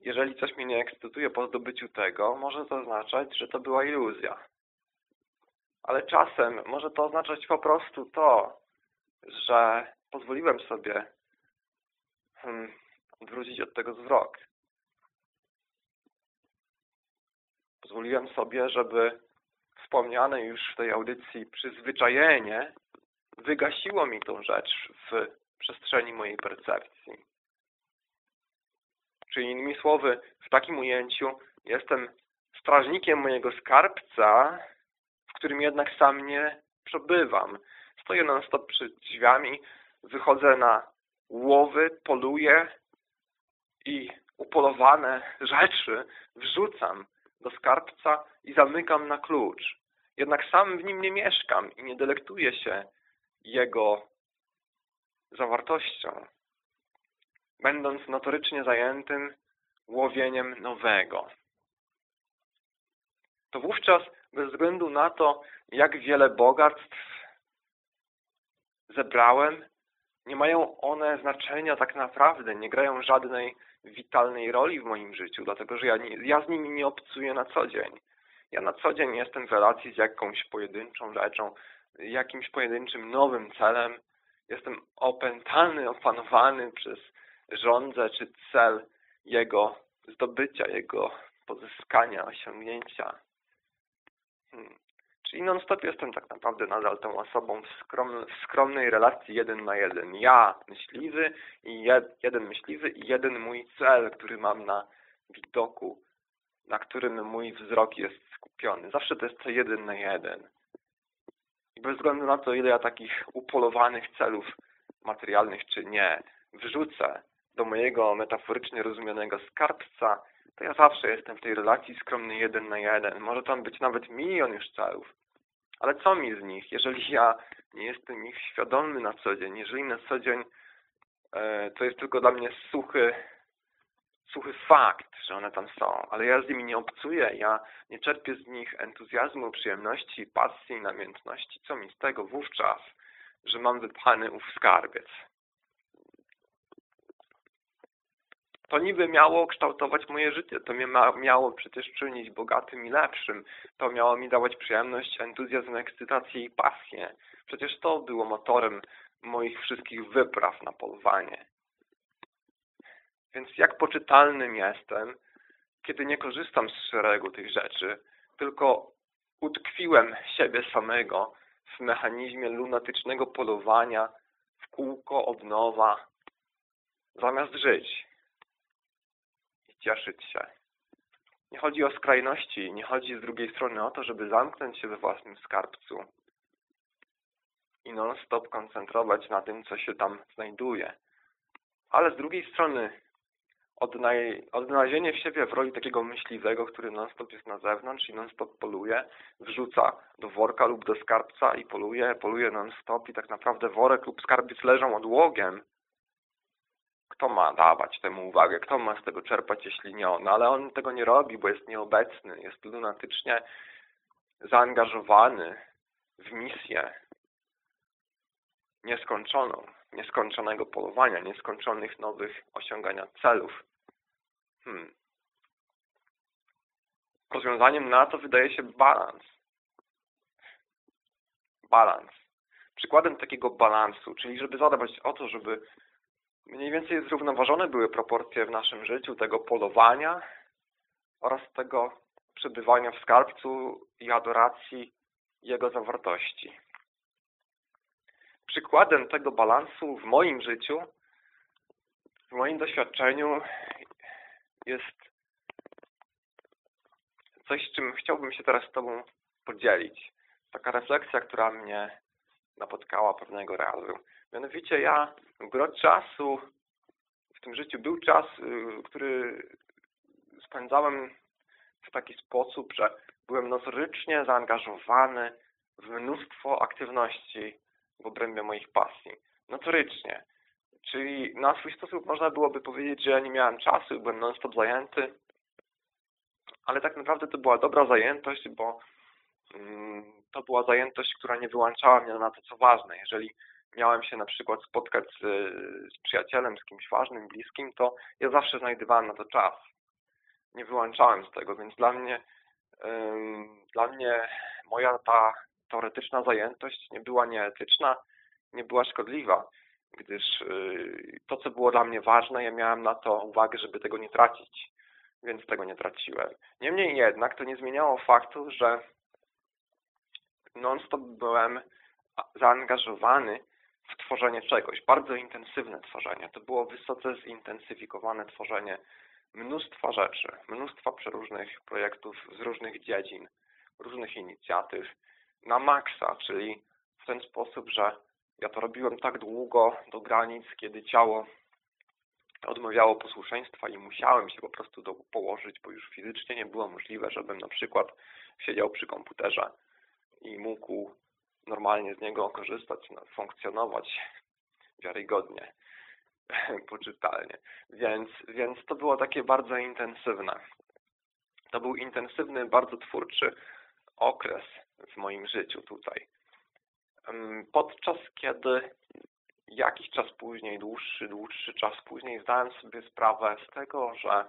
jeżeli coś mnie nie ekscytuje po zdobyciu tego, może to oznaczać, że to była iluzja. Ale czasem może to oznaczać po prostu to, że pozwoliłem sobie hmm, odwrócić od tego wzrok. Pozwoliłem sobie, żeby wspomniane już w tej audycji przyzwyczajenie wygasiło mi tą rzecz w przestrzeni mojej percepcji. Czyli innymi słowy, w takim ujęciu jestem strażnikiem mojego skarbca, w którym jednak sam nie przebywam. Stoję non-stop przed drzwiami, wychodzę na łowy, poluję i upolowane rzeczy wrzucam do skarbca i zamykam na klucz. Jednak sam w nim nie mieszkam i nie delektuję się jego zawartością będąc notorycznie zajętym łowieniem nowego. To wówczas, bez względu na to, jak wiele bogactw zebrałem, nie mają one znaczenia tak naprawdę, nie grają żadnej witalnej roli w moim życiu, dlatego że ja, nie, ja z nimi nie obcuję na co dzień. Ja na co dzień jestem w relacji z jakąś pojedynczą rzeczą, jakimś pojedynczym nowym celem. Jestem opętany, opanowany przez żądzę czy cel jego zdobycia, jego pozyskania, osiągnięcia. Hmm. Czyli non-stop jestem tak naprawdę nadal tą osobą w, skrom, w skromnej relacji jeden na jeden. Ja myśliwy i jed, jeden myśliwy i jeden mój cel, który mam na widoku, na którym mój wzrok jest skupiony. Zawsze to jest to jeden na jeden. I bez względu na to, ile ja takich upolowanych celów materialnych czy nie wrzucę do mojego metaforycznie rozumianego skarbca, to ja zawsze jestem w tej relacji skromny jeden na jeden. Może tam być nawet milion już celów. Ale co mi z nich, jeżeli ja nie jestem ich świadomy na co dzień, jeżeli na co dzień e, to jest tylko dla mnie suchy, suchy fakt, że one tam są, ale ja z nimi nie obcuję, ja nie czerpię z nich entuzjazmu, przyjemności, pasji, namiętności. Co mi z tego wówczas, że mam wypchany ów skarbiec? To niby miało kształtować moje życie, to mnie miało przecież czynić bogatym i lepszym, to miało mi dawać przyjemność, entuzjazm, ekscytację i pasję. Przecież to było motorem moich wszystkich wypraw na polowanie. Więc jak poczytalnym jestem, kiedy nie korzystam z szeregu tych rzeczy, tylko utkwiłem siebie samego w mechanizmie lunatycznego polowania w kółko od nowa, zamiast żyć cieszyć się. Nie chodzi o skrajności, nie chodzi z drugiej strony o to, żeby zamknąć się we własnym skarbcu i non-stop koncentrować na tym, co się tam znajduje. Ale z drugiej strony odnalezienie w siebie w roli takiego myśliwego, który non-stop jest na zewnątrz i non-stop poluje, wrzuca do worka lub do skarbca i poluje, poluje non-stop i tak naprawdę worek lub skarbiec leżą odłogiem kto ma dawać temu uwagę, kto ma z tego czerpać, jeśli nie on. Ale on tego nie robi, bo jest nieobecny, jest lunatycznie zaangażowany w misję nieskończoną, nieskończonego polowania, nieskończonych nowych osiągania celów. Hmm. Rozwiązaniem na to wydaje się balans. Balans. Przykładem takiego balansu, czyli żeby zadbać o to, żeby mniej więcej zrównoważone były proporcje w naszym życiu tego polowania oraz tego przebywania w skarbcu i adoracji jego zawartości. Przykładem tego balansu w moim życiu, w moim doświadczeniu jest coś, czym chciałbym się teraz z Tobą podzielić. Taka refleksja, która mnie napotkała pewnego razu. Mianowicie ja gro czasu w tym życiu był czas, y, który spędzałem w taki sposób, że byłem notorycznie zaangażowany w mnóstwo aktywności w obrębie moich pasji. Notorycznie. Czyli na swój sposób można byłoby powiedzieć, że ja nie miałem czasu, byłem non-stop zajęty, ale tak naprawdę to była dobra zajętość, bo mm, to była zajętość, która nie wyłączała mnie na to, co ważne. Jeżeli miałem się na przykład spotkać z, z przyjacielem, z kimś ważnym, bliskim, to ja zawsze znajdowałem na to czas. Nie wyłączałem z tego, więc dla mnie, dla mnie moja ta teoretyczna zajętość nie była nieetyczna, nie była szkodliwa, gdyż y, to, co było dla mnie ważne, ja miałem na to uwagę, żeby tego nie tracić, więc tego nie traciłem. Niemniej jednak to nie zmieniało faktu, że non-stop byłem zaangażowany w tworzenie czegoś, bardzo intensywne tworzenie. To było wysoce zintensyfikowane tworzenie mnóstwa rzeczy, mnóstwa przeróżnych projektów z różnych dziedzin, różnych inicjatyw na maksa, czyli w ten sposób, że ja to robiłem tak długo do granic, kiedy ciało odmawiało posłuszeństwa i musiałem się po prostu do, położyć, bo już fizycznie nie było możliwe, żebym na przykład siedział przy komputerze i mógł normalnie z niego korzystać, no, funkcjonować wiarygodnie, poczytalnie. Więc, więc to było takie bardzo intensywne. To był intensywny, bardzo twórczy okres w moim życiu tutaj. Podczas kiedy jakiś czas później, dłuższy, dłuższy czas później zdałem sobie sprawę z tego, że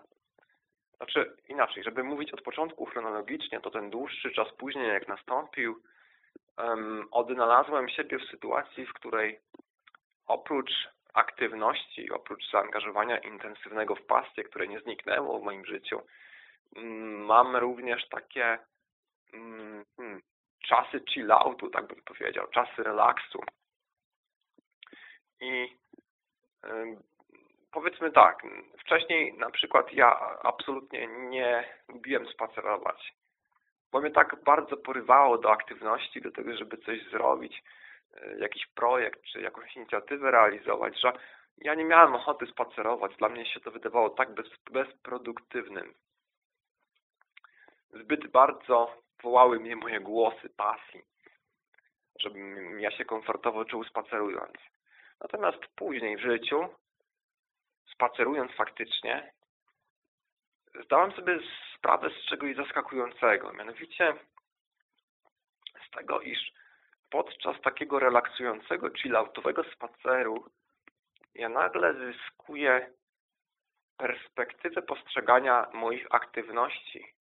znaczy inaczej, żeby mówić od początku chronologicznie, to ten dłuższy czas później jak nastąpił, odnalazłem siebie w sytuacji, w której oprócz aktywności, oprócz zaangażowania intensywnego w pasję, które nie zniknęło w moim życiu, um, mam również takie um, hmm, czasy chill-outu, tak bym powiedział, czasy relaksu. I powiedzmy tak, wcześniej na przykład ja absolutnie nie lubiłem spacerować bo mnie tak bardzo porywało do aktywności, do tego, żeby coś zrobić, e, jakiś projekt czy jakąś inicjatywę realizować, że ja nie miałem ochoty spacerować. Dla mnie się to wydawało tak bez, bezproduktywnym. Zbyt bardzo wołały mnie moje głosy pasji, żebym ja się komfortowo czuł spacerując. Natomiast później w życiu, spacerując faktycznie, zdałem sobie sprawę z czegoś zaskakującego, mianowicie z tego, iż podczas takiego relaksującego, chilloutowego spaceru ja nagle zyskuję perspektywę postrzegania moich aktywności,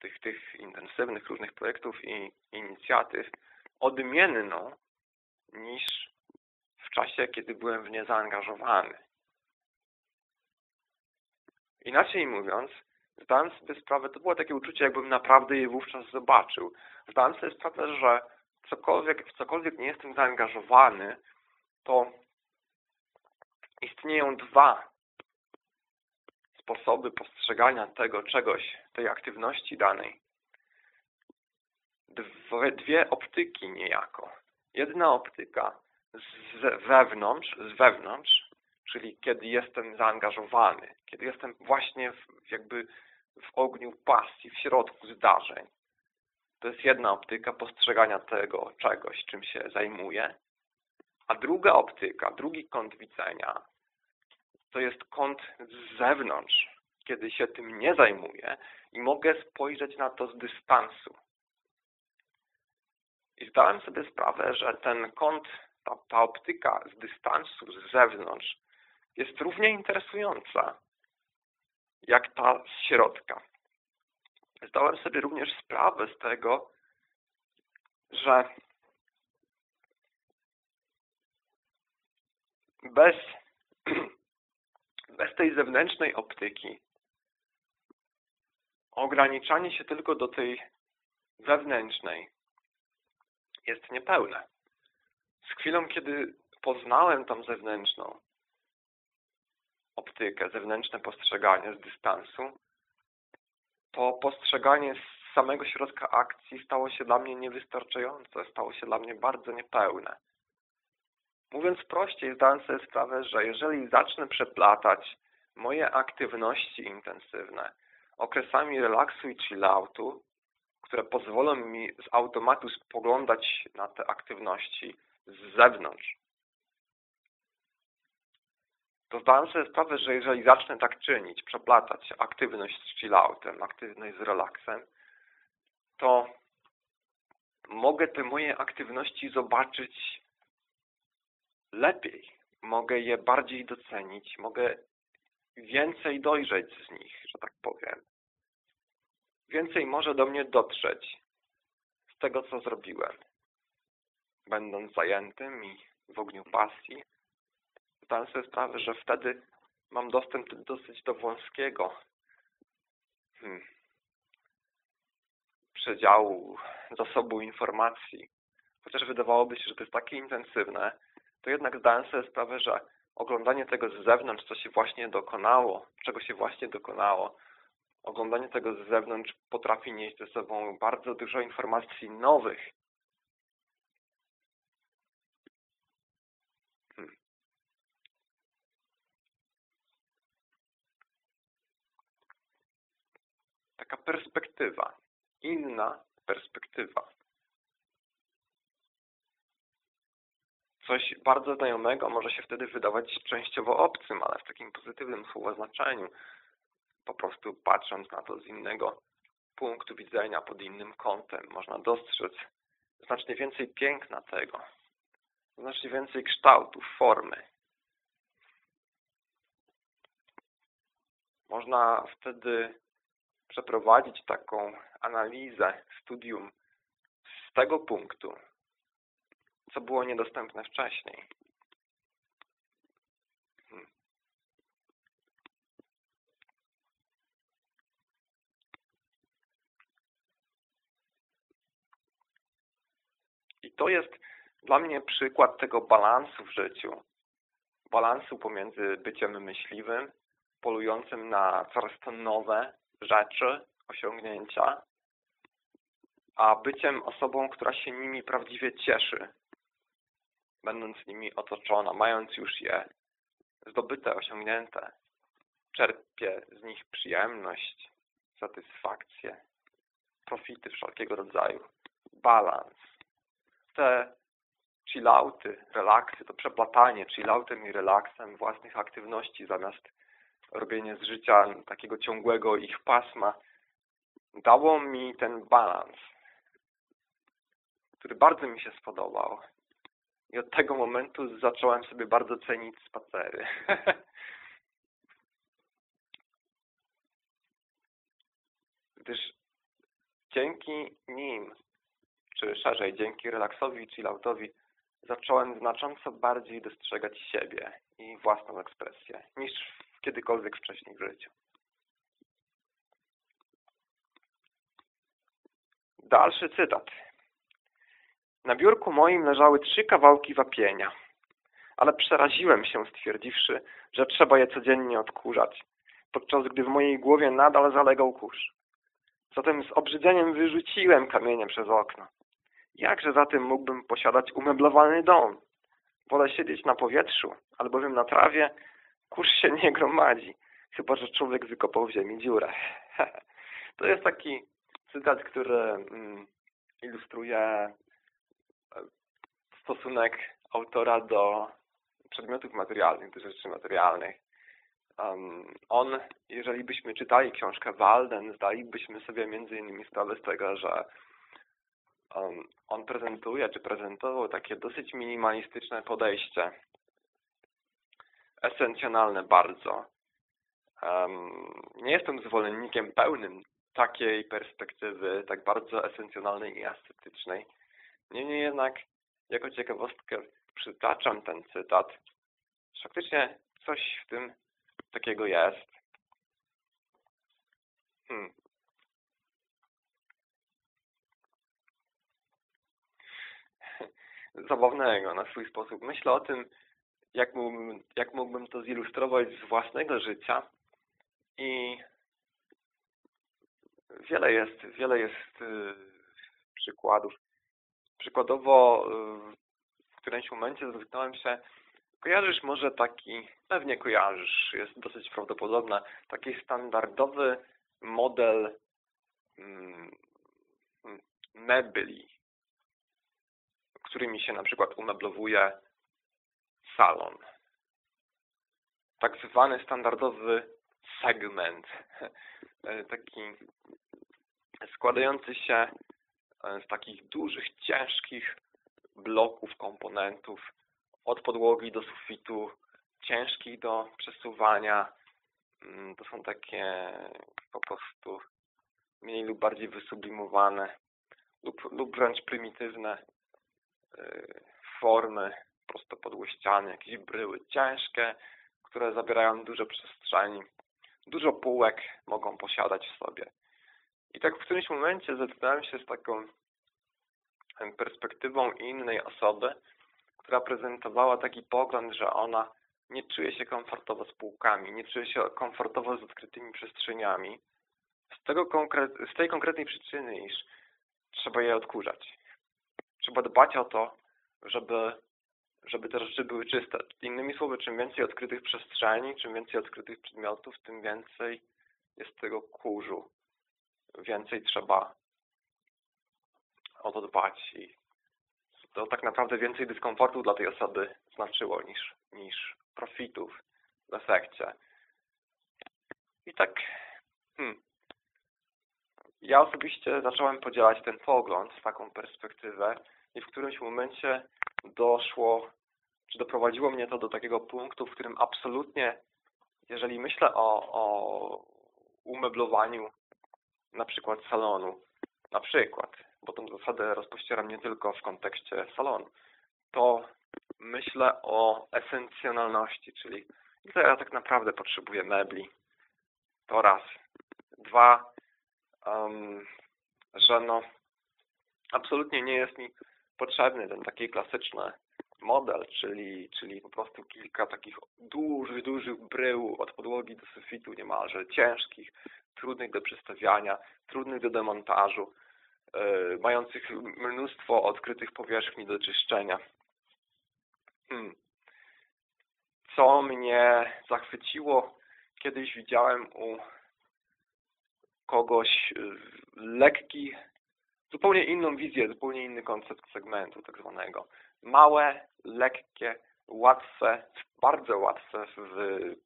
tych, tych intensywnych różnych projektów i inicjatyw odmienną niż w czasie, kiedy byłem w nie zaangażowany. Inaczej mówiąc, zdałem sobie sprawę, to było takie uczucie, jakbym naprawdę je wówczas zobaczył. Zdałem sobie sprawę, że cokolwiek, w cokolwiek nie jestem zaangażowany, to istnieją dwa sposoby postrzegania tego czegoś, tej aktywności danej. Dwie, dwie optyki niejako. Jedna optyka z wewnątrz, z wewnątrz, czyli kiedy jestem zaangażowany, kiedy jestem właśnie w, jakby w ogniu pasji, w środku zdarzeń. To jest jedna optyka postrzegania tego czegoś, czym się zajmuję. A druga optyka, drugi kąt widzenia, to jest kąt z zewnątrz, kiedy się tym nie zajmuję i mogę spojrzeć na to z dystansu. I zdałem sobie sprawę, że ten kąt, ta, ta optyka z dystansu, z zewnątrz, jest równie interesująca jak ta z środka. Zdałem sobie również sprawę z tego, że bez, bez tej zewnętrznej optyki ograniczanie się tylko do tej wewnętrznej jest niepełne. Z chwilą, kiedy poznałem tą zewnętrzną, optykę, zewnętrzne postrzeganie z dystansu, to postrzeganie samego środka akcji stało się dla mnie niewystarczające, stało się dla mnie bardzo niepełne. Mówiąc prościej, zdałem sobie sprawę, że jeżeli zacznę przeplatać moje aktywności intensywne okresami relaksu i chilloutu, które pozwolą mi z automatu spoglądać na te aktywności z zewnątrz, to zdałem sobie sprawę, że jeżeli zacznę tak czynić, przeplatać aktywność z chilloutem, aktywność z relaksem, to mogę te moje aktywności zobaczyć lepiej. Mogę je bardziej docenić, mogę więcej dojrzeć z nich, że tak powiem. Więcej może do mnie dotrzeć z tego, co zrobiłem. Będąc zajętym i w ogniu pasji, zdałem sobie sprawę, że wtedy mam dostęp dosyć do wąskiego hmm, przedziału, zasobu informacji. Chociaż wydawałoby się, że to jest takie intensywne, to jednak zdałem sobie sprawę, że oglądanie tego z zewnątrz, co się właśnie dokonało, czego się właśnie dokonało, oglądanie tego z zewnątrz potrafi nieść ze sobą bardzo dużo informacji nowych. Hmm. Taka perspektywa, inna perspektywa. Coś bardzo znajomego może się wtedy wydawać częściowo obcym, ale w takim pozytywnym słowa znaczeniu. Po prostu patrząc na to z innego punktu widzenia, pod innym kątem, można dostrzec znacznie więcej piękna tego, znacznie więcej kształtów, formy. Można wtedy przeprowadzić taką analizę, studium z tego punktu, co było niedostępne wcześniej. Hmm. I to jest dla mnie przykład tego balansu w życiu. Balansu pomiędzy byciem myśliwym, polującym na coraz to nowe rzeczy, osiągnięcia, a byciem osobą, która się nimi prawdziwie cieszy, będąc nimi otoczona, mając już je zdobyte, osiągnięte, czerpie z nich przyjemność, satysfakcję, profity wszelkiego rodzaju, balans. Te chillouty, relaksy, to przeplatanie chilloutem i relaksem własnych aktywności zamiast robienie z życia takiego ciągłego ich pasma dało mi ten balans, który bardzo mi się spodobał. I od tego momentu zacząłem sobie bardzo cenić spacery. Gdyż dzięki nim, czy szerzej dzięki relaksowi i chilloutowi, zacząłem znacząco bardziej dostrzegać siebie i własną ekspresję niż kiedykolwiek wcześniej w życiu. Dalszy cytat. Na biurku moim leżały trzy kawałki wapienia, ale przeraziłem się stwierdziwszy, że trzeba je codziennie odkurzać, podczas gdy w mojej głowie nadal zalegał kurz. Zatem z obrzydzeniem wyrzuciłem kamienie przez okno. Jakże zatem mógłbym posiadać umeblowany dom? Wolę siedzieć na powietrzu, albowiem na trawie kurz się nie gromadzi, chyba że człowiek wykopał w ziemi dziurę. to jest taki cytat, który mm, ilustruje stosunek autora do przedmiotów materialnych, do rzeczy materialnych. On, jeżeli byśmy czytali książkę Walden, zdalibyśmy sobie między innymi sprawę z tego, że on prezentuje, czy prezentował takie dosyć minimalistyczne podejście. Esencjonalne bardzo. Nie jestem zwolennikiem pełnym takiej perspektywy, tak bardzo esencjonalnej i estetycznej. Niemniej jednak jako ciekawostkę przytaczam ten cytat. Faktycznie coś w tym takiego jest. Hmm. Zabawnego na swój sposób. Myślę o tym, jak mógłbym, jak mógłbym to zilustrować z własnego życia i Wiele jest, wiele jest y, przykładów. Przykładowo y, w którymś momencie zetknąłem się, kojarzysz może taki, pewnie kojarzysz, jest dosyć prawdopodobne, taki standardowy model mm, mebli, którymi się na przykład umeblowuje salon. Tak zwany standardowy segment, taki składający się z takich dużych, ciężkich bloków, komponentów od podłogi do sufitu, ciężkich do przesuwania. Mm, to są takie po prostu mniej lub bardziej wysublimowane lub, lub wręcz prymitywne y, formy prostopodłościane, jakieś bryły ciężkie, które zabierają dużo przestrzeni. Dużo półek mogą posiadać w sobie. I tak w którymś momencie zetknąłem się z taką perspektywą innej osoby, która prezentowała taki pogląd, że ona nie czuje się komfortowo z półkami, nie czuje się komfortowo z odkrytymi przestrzeniami, z, tego z tej konkretnej przyczyny, iż trzeba je odkurzać. Trzeba dbać o to, żeby, żeby te rzeczy były czyste. Innymi słowy, czym więcej odkrytych przestrzeni, czym więcej odkrytych przedmiotów, tym więcej jest tego kurzu. Więcej trzeba o to dbać i to tak naprawdę więcej dyskomfortu dla tej osoby znaczyło niż, niż profitów w efekcie. I tak hmm, ja osobiście zacząłem podzielać ten pogląd, taką perspektywę i w którymś momencie doszło, czy doprowadziło mnie to do takiego punktu, w którym absolutnie, jeżeli myślę o, o umeblowaniu na przykład salonu, na przykład, bo tą zasadę rozpościeram nie tylko w kontekście salonu, to myślę o esencjonalności, czyli ile ja tak naprawdę potrzebuję mebli. To raz. Dwa, um, że no absolutnie nie jest mi potrzebny ten taki klasyczny model, czyli, czyli po prostu kilka takich dużych, dużych brył od podłogi do sufitu niemalże, ciężkich, trudnych do przestawiania, trudnych do demontażu, yy, mających mnóstwo odkrytych powierzchni do czyszczenia. Hmm. Co mnie zachwyciło, kiedyś widziałem u kogoś lekki, zupełnie inną wizję, zupełnie inny koncept segmentu tak zwanego. Małe, lekkie, łatwe, bardzo łatwe w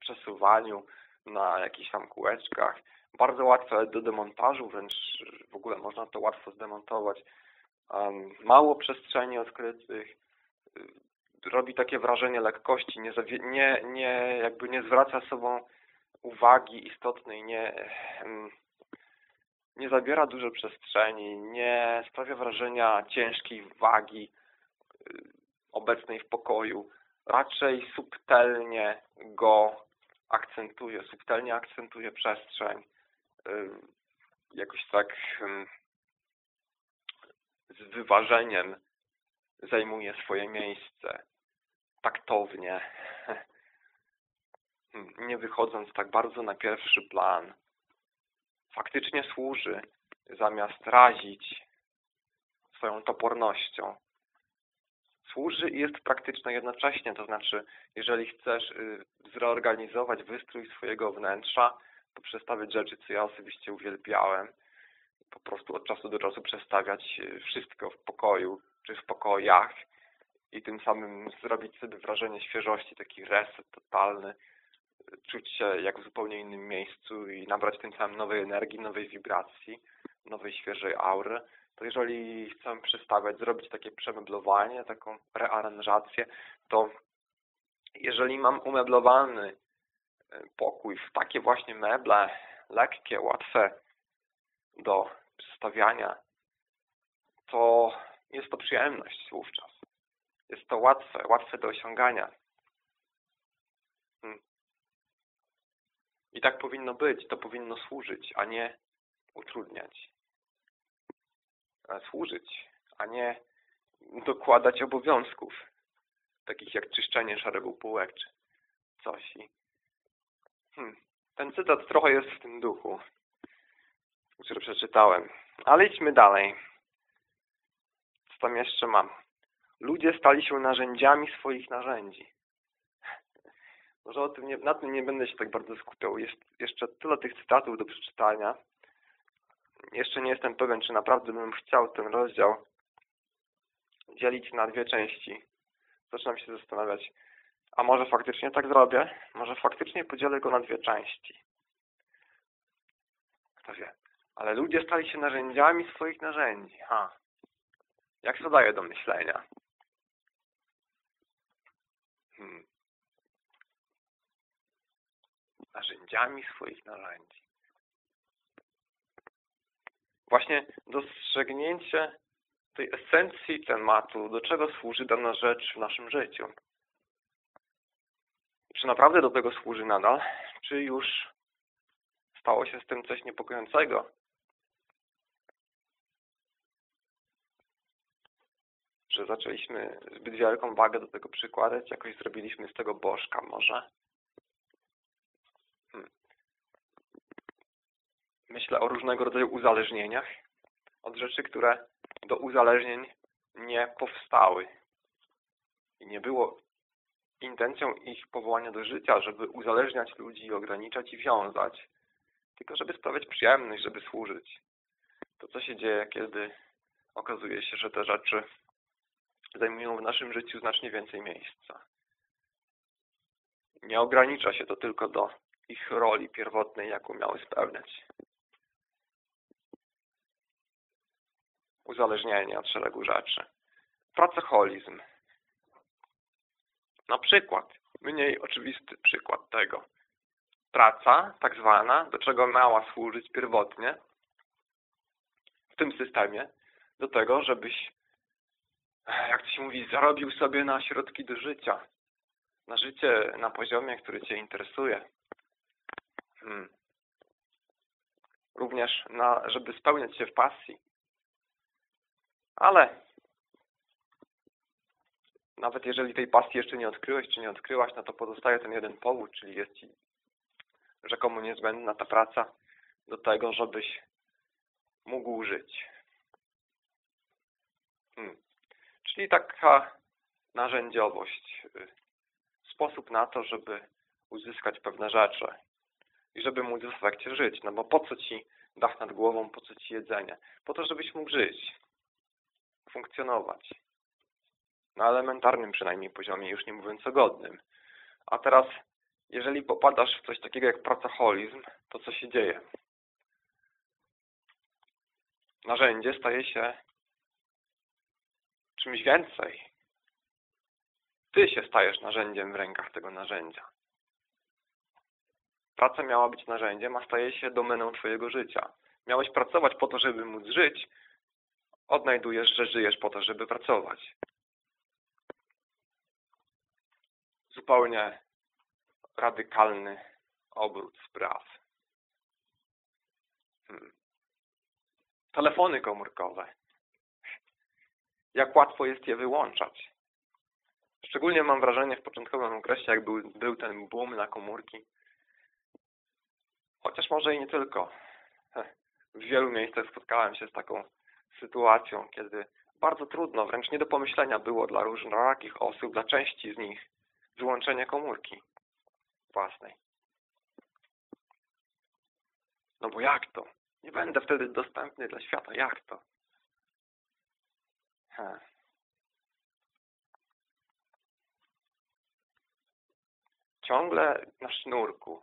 przesuwaniu na jakichś tam kółeczkach, bardzo łatwe do demontażu, wręcz w ogóle można to łatwo zdemontować. Mało przestrzeni odkrytych, y, robi takie wrażenie lekkości, nie, nie, nie, jakby nie zwraca sobą uwagi istotnej, nie, nie zabiera dużo przestrzeni, nie sprawia wrażenia ciężkiej wagi y, obecnej w pokoju. Raczej subtelnie go akcentuje, subtelnie akcentuje przestrzeń. Y, jakoś tak z wyważeniem zajmuje swoje miejsce. Taktownie. Nie wychodząc tak bardzo na pierwszy plan faktycznie służy, zamiast razić swoją topornością. Służy i jest praktyczna jednocześnie, to znaczy, jeżeli chcesz y, zreorganizować wystrój swojego wnętrza, to przestawiać rzeczy, co ja osobiście uwielbiałem, po prostu od czasu do czasu przestawiać y, wszystko w pokoju, czy w pokojach i tym samym zrobić sobie wrażenie świeżości, taki reset totalny, czuć się jak w zupełnie innym miejscu i nabrać tym samym nowej energii, nowej wibracji, nowej świeżej aury, to jeżeli chcemy przestawiać, zrobić takie przemeblowanie, taką rearanżację, to jeżeli mam umeblowany e, pokój w takie właśnie meble, lekkie, łatwe do przestawiania, to jest to przyjemność wówczas. Jest to łatwe, łatwe do osiągania. Hmm. I tak powinno być, to powinno służyć, a nie utrudniać. Służyć, a nie dokładać obowiązków, takich jak czyszczenie szarego półek czy coś. Hmm, ten cytat trochę jest w tym duchu. który przeczytałem. Ale idźmy dalej. Co tam jeszcze mam? Ludzie stali się narzędziami swoich narzędzi. Może o tym nie, na tym nie będę się tak bardzo skupiał. Jest jeszcze tyle tych cytatów do przeczytania. Jeszcze nie jestem pewien, czy naprawdę bym chciał ten rozdział dzielić na dwie części. Zaczynam się zastanawiać, a może faktycznie tak zrobię? Może faktycznie podzielę go na dwie części. Kto wie. Ale ludzie stali się narzędziami swoich narzędzi. Ha. Jak to daje do myślenia? Hmm. Narzędziami swoich narzędzi. Właśnie dostrzegnięcie tej esencji tematu, do czego służy dana rzecz w naszym życiu. Czy naprawdę do tego służy nadal, czy już stało się z tym coś niepokojącego? Że zaczęliśmy zbyt wielką wagę do tego przykładać, jakoś zrobiliśmy z tego bożka może? Hmm. Myślę o różnego rodzaju uzależnieniach od rzeczy, które do uzależnień nie powstały. I nie było intencją ich powołania do życia, żeby uzależniać ludzi, ograniczać i wiązać, tylko żeby sprawiać przyjemność, żeby służyć. To, co się dzieje, kiedy okazuje się, że te rzeczy zajmują w naszym życiu znacznie więcej miejsca. Nie ogranicza się to tylko do ich roli pierwotnej, jaką miały spełniać. Uzależnienie od szeregu rzeczy. Pracoholizm. Na przykład, mniej oczywisty przykład tego. Praca, tak zwana, do czego miała służyć pierwotnie w tym systemie, do tego, żebyś, jak to się mówi, zarobił sobie na środki do życia. Na życie na poziomie, który Cię interesuje. Hmm. Również na, żeby spełniać się w pasji. Ale nawet jeżeli tej pasji jeszcze nie odkryłeś, czy nie odkryłaś, no to pozostaje ten jeden powód, czyli jest Ci rzekomo niezbędna ta praca do tego, żebyś mógł żyć. Hmm. Czyli taka narzędziowość, y, sposób na to, żeby uzyskać pewne rzeczy i żeby móc w efekcie żyć. No bo po co Ci dach nad głową, po co Ci jedzenie? Po to, żebyś mógł żyć funkcjonować. Na elementarnym przynajmniej poziomie, już nie mówiąc o godnym. A teraz, jeżeli popadasz w coś takiego jak pracoholizm, to co się dzieje? Narzędzie staje się czymś więcej. Ty się stajesz narzędziem w rękach tego narzędzia. Praca miała być narzędziem, a staje się domeną Twojego życia. Miałeś pracować po to, żeby móc żyć, odnajdujesz, że żyjesz po to, żeby pracować. Zupełnie radykalny obrót spraw. Hmm. Telefony komórkowe. Jak łatwo jest je wyłączać. Szczególnie mam wrażenie w początkowym okresie, jak był, był ten boom na komórki. Chociaż może i nie tylko. W wielu miejscach spotkałem się z taką sytuacją, kiedy bardzo trudno, wręcz nie do pomyślenia było dla różnorakich osób, dla części z nich, wyłączenie komórki własnej. No bo jak to? Nie będę wtedy dostępny dla świata. Jak to? Ha. Ciągle na sznurku,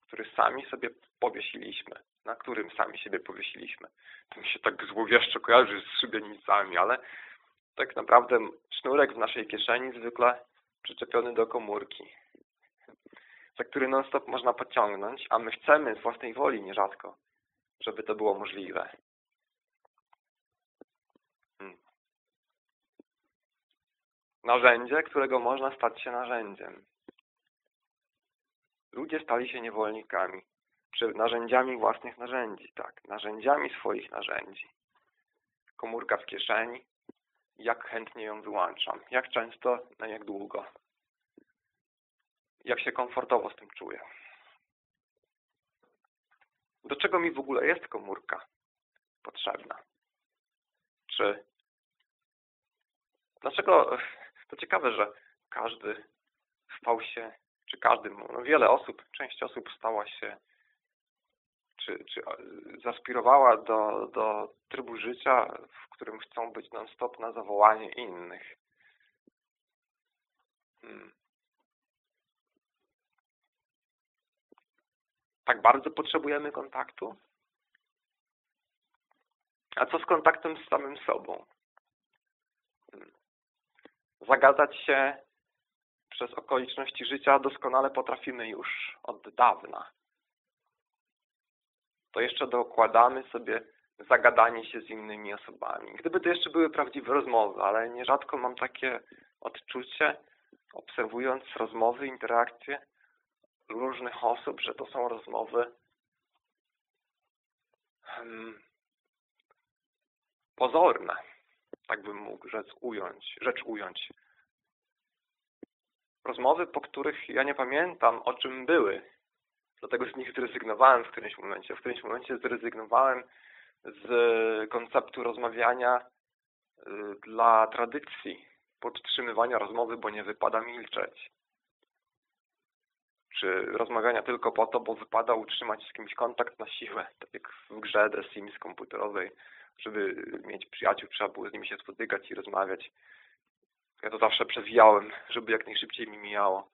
który sami sobie powiesiliśmy na którym sami siebie powiesiliśmy. To mi się tak złowieszczo kojarzy z szybienicami, ale tak naprawdę sznurek w naszej kieszeni zwykle przyczepiony do komórki, za który non-stop można pociągnąć, a my chcemy z własnej woli nierzadko, żeby to było możliwe. Hmm. Narzędzie, którego można stać się narzędziem. Ludzie stali się niewolnikami czy narzędziami własnych narzędzi, tak, narzędziami swoich narzędzi. Komórka w kieszeni, jak chętnie ją wyłączam, jak często, na jak długo, jak się komfortowo z tym czuję. Do czego mi w ogóle jest komórka potrzebna? Czy dlaczego to ciekawe, że każdy stał się, czy każdy, no wiele osób, część osób stała się czy, czy zaspirowała do, do trybu życia, w którym chcą być non-stop na zawołanie innych. Hmm. Tak bardzo potrzebujemy kontaktu? A co z kontaktem z samym sobą? Hmm. Zagadać się przez okoliczności życia doskonale potrafimy już od dawna to jeszcze dokładamy sobie zagadanie się z innymi osobami. Gdyby to jeszcze były prawdziwe rozmowy, ale nierzadko mam takie odczucie, obserwując rozmowy, interakcje różnych osób, że to są rozmowy hmm, pozorne, tak bym mógł rzecz ująć, rzecz ująć. Rozmowy, po których ja nie pamiętam, o czym były, Dlatego z nich zrezygnowałem w którymś momencie. W którymś momencie zrezygnowałem z konceptu rozmawiania y, dla tradycji podtrzymywania rozmowy, bo nie wypada milczeć. Czy rozmawiania tylko po to, bo wypada utrzymać z kimś kontakt na siłę, tak jak w grze The Sims komputerowej, żeby mieć przyjaciół, trzeba było z nimi się spotykać i rozmawiać. Ja to zawsze przewijałem, żeby jak najszybciej mi mijało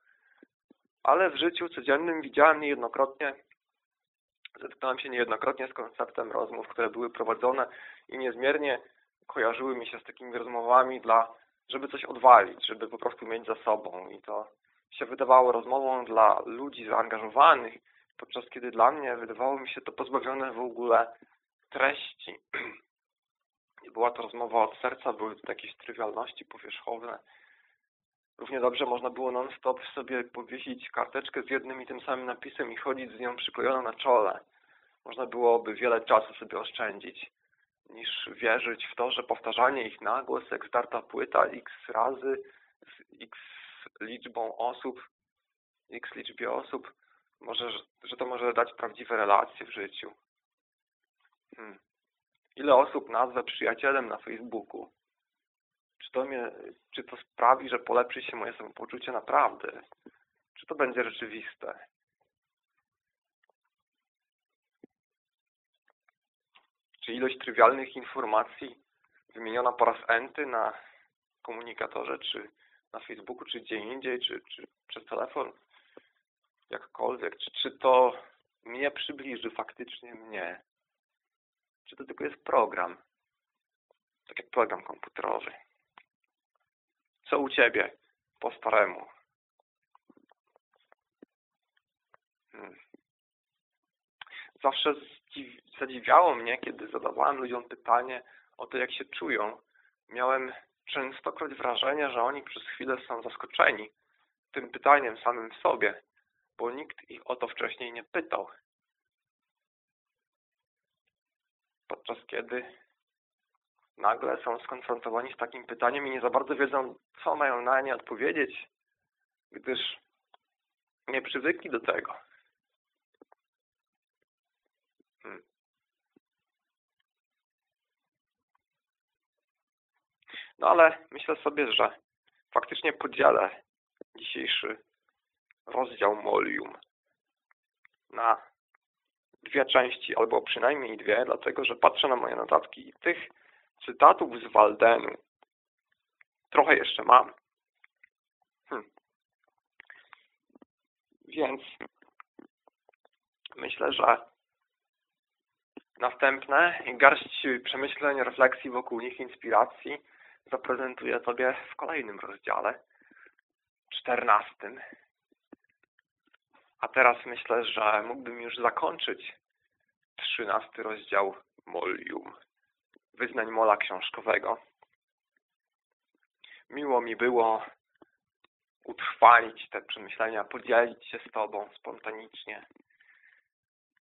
ale w życiu codziennym widziałem niejednokrotnie, zetknąłem się niejednokrotnie z konceptem rozmów, które były prowadzone i niezmiernie kojarzyły mi się z takimi rozmowami dla, żeby coś odwalić, żeby po prostu mieć za sobą i to się wydawało rozmową dla ludzi zaangażowanych, podczas kiedy dla mnie wydawało mi się to pozbawione w ogóle treści. Była to rozmowa od serca, były to jakieś trywialności powierzchowne, Równie dobrze można było non-stop sobie powiesić karteczkę z jednym i tym samym napisem i chodzić z nią przyklejoną na czole. Można byłoby wiele czasu sobie oszczędzić, niż wierzyć w to, że powtarzanie ich na głos, jak starta płyta x razy z x liczbą osób, x liczbie osób, może, że to może dać prawdziwe relacje w życiu. Hmm. Ile osób nazwę przyjacielem na Facebooku? Czy to, mnie, czy to sprawi, że polepszy się moje samopoczucie naprawdę? Czy to będzie rzeczywiste? Czy ilość trywialnych informacji wymieniona po raz enty na komunikatorze, czy na Facebooku, czy gdzie indziej, czy, czy przez telefon, jakkolwiek, czy, czy to mnie przybliży faktycznie mnie? Czy to tylko jest program? Tak jak program komputerowy. Co u Ciebie po staremu? Hmm. Zawsze zadziwiało mnie, kiedy zadawałem ludziom pytanie o to, jak się czują. Miałem częstokroć wrażenie, że oni przez chwilę są zaskoczeni tym pytaniem samym w sobie, bo nikt ich o to wcześniej nie pytał. Podczas kiedy nagle są skonfrontowani z takim pytaniem i nie za bardzo wiedzą, co mają na nie odpowiedzieć, gdyż nie przywykli do tego. Hmm. No ale myślę sobie, że faktycznie podzielę dzisiejszy rozdział Molium na dwie części, albo przynajmniej dwie, dlatego że patrzę na moje notatki i tych cytatów z Waldenu. Trochę jeszcze mam. Hm. Więc myślę, że następne garść przemyśleń, refleksji wokół nich, inspiracji zaprezentuję Tobie w kolejnym rozdziale, czternastym. A teraz myślę, że mógłbym już zakończyć trzynasty rozdział Molium wyznań mola książkowego. Miło mi było utrwalić te przemyślenia, podzielić się z Tobą spontanicznie.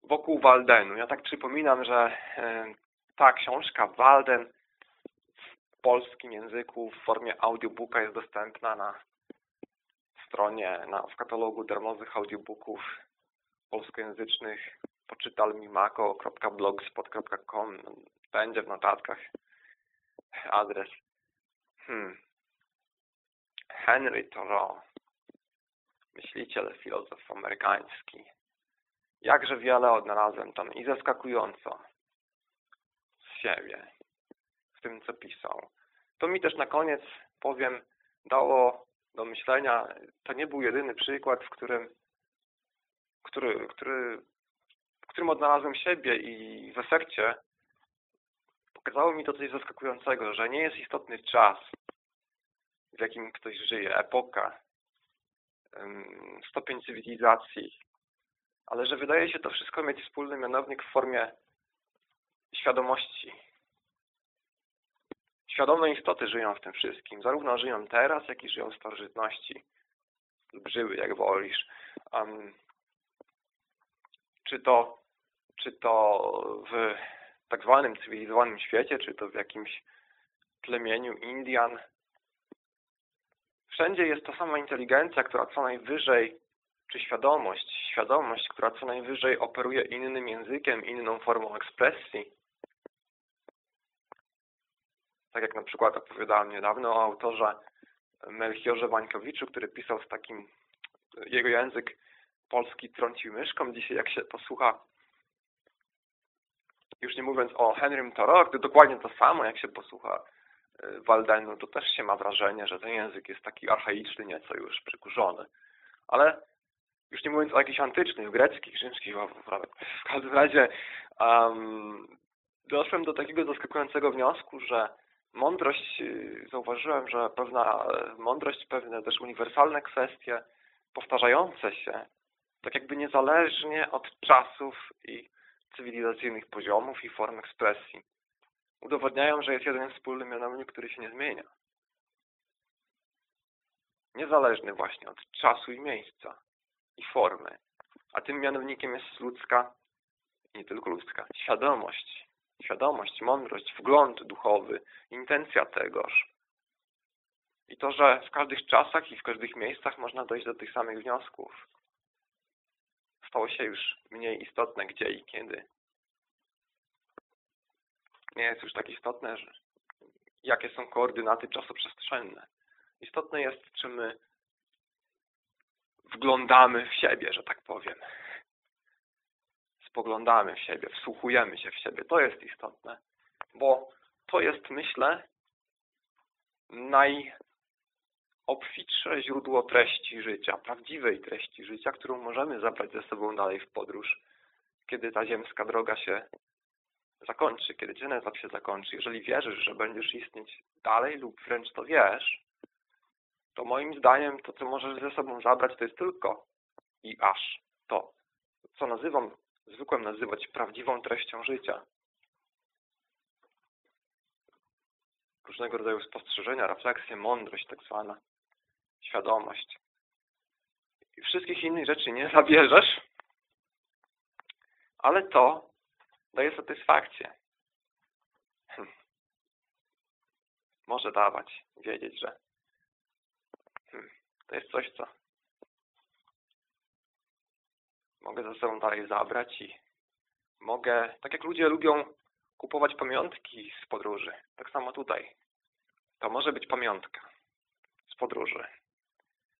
Wokół Waldenu. Ja tak przypominam, że e, ta książka Walden w polskim języku w formie audiobooka jest dostępna na stronie, na, w katalogu darmowych audiobooków polskojęzycznych poczytalmimako.blogspot.com będzie w notatkach adres. Hmm. Henry Thoreau, myśliciel, filozof amerykański. Jakże wiele odnalazłem tam i zaskakująco z siebie w tym, co pisał. To mi też na koniec, powiem, dało do myślenia. To nie był jedyny przykład, w którym który, który, którym odnalazłem siebie i w efekcie pokazało mi to coś zaskakującego, że nie jest istotny czas, w jakim ktoś żyje, epoka, stopień cywilizacji, ale że wydaje się to wszystko mieć wspólny mianownik w formie świadomości. Świadome istoty żyją w tym wszystkim. Zarówno żyją teraz, jak i żyją w starożytności. Lub żyły, jak wolisz. Um, czy to, czy to w tak zwanym cywilizowanym świecie, czy to w jakimś plemieniu Indian. Wszędzie jest ta sama inteligencja, która co najwyżej, czy świadomość, świadomość, która co najwyżej operuje innym językiem, inną formą ekspresji. Tak jak na przykład opowiadałem niedawno o autorze Melchiorze Wańkowiczu, który pisał z takim, jego język polski trącił myszką. Dzisiaj jak się posłucha już nie mówiąc o Henrym Thoreau, gdy dokładnie to samo, jak się posłucha y, Waldenu, to też się ma wrażenie, że ten język jest taki archaiczny, nieco już przykurzony. Ale już nie mówiąc o jakichś antycznych, greckich, rzymskich, w każdym razie um, doszłem do takiego zaskakującego wniosku, że mądrość, y, zauważyłem, że pewna mądrość, pewne też uniwersalne kwestie, powtarzające się, tak jakby niezależnie od czasów i cywilizacyjnych poziomów i form ekspresji. Udowadniają, że jest jeden wspólny mianownik, który się nie zmienia. Niezależny właśnie od czasu i miejsca i formy. A tym mianownikiem jest ludzka, nie tylko ludzka, świadomość. Świadomość, mądrość, wgląd duchowy, intencja tegoż. I to, że w każdych czasach i w każdych miejscach można dojść do tych samych wniosków stało się już mniej istotne gdzie i kiedy. Nie jest już tak istotne, że jakie są koordynaty czasoprzestrzenne. Istotne jest, czy my wglądamy w siebie, że tak powiem. Spoglądamy w siebie, wsłuchujemy się w siebie. To jest istotne, bo to jest, myślę, naj obfitsze źródło treści życia, prawdziwej treści życia, którą możemy zabrać ze sobą dalej w podróż, kiedy ta ziemska droga się zakończy, kiedy etap się zakończy. Jeżeli wierzysz, że będziesz istnieć dalej lub wręcz to wiesz, to moim zdaniem to, co możesz ze sobą zabrać, to jest tylko i aż to, co nazywam, zwykłem nazywać prawdziwą treścią życia. Różnego rodzaju spostrzeżenia, refleksje, mądrość tak zwana świadomość. I wszystkich innych rzeczy nie zabierzesz, ale to daje satysfakcję. Hm. Może dawać, wiedzieć, że hm, to jest coś, co mogę ze sobą dalej zabrać i mogę, tak jak ludzie lubią kupować pamiątki z podróży, tak samo tutaj. To może być pamiątka z podróży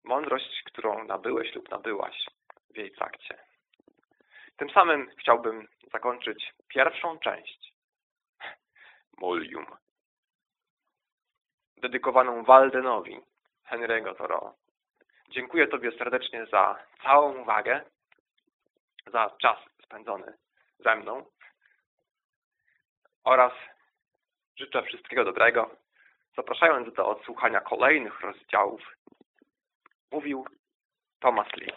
mądrość, którą nabyłeś lub nabyłaś w jej trakcie. Tym samym chciałbym zakończyć pierwszą część Molium, dedykowaną Waldenowi Henry'ego Thoreau. Dziękuję Tobie serdecznie za całą uwagę, za czas spędzony ze mną oraz życzę wszystkiego dobrego, zapraszając do odsłuchania kolejnych rozdziałów Mówił Thomas Lee.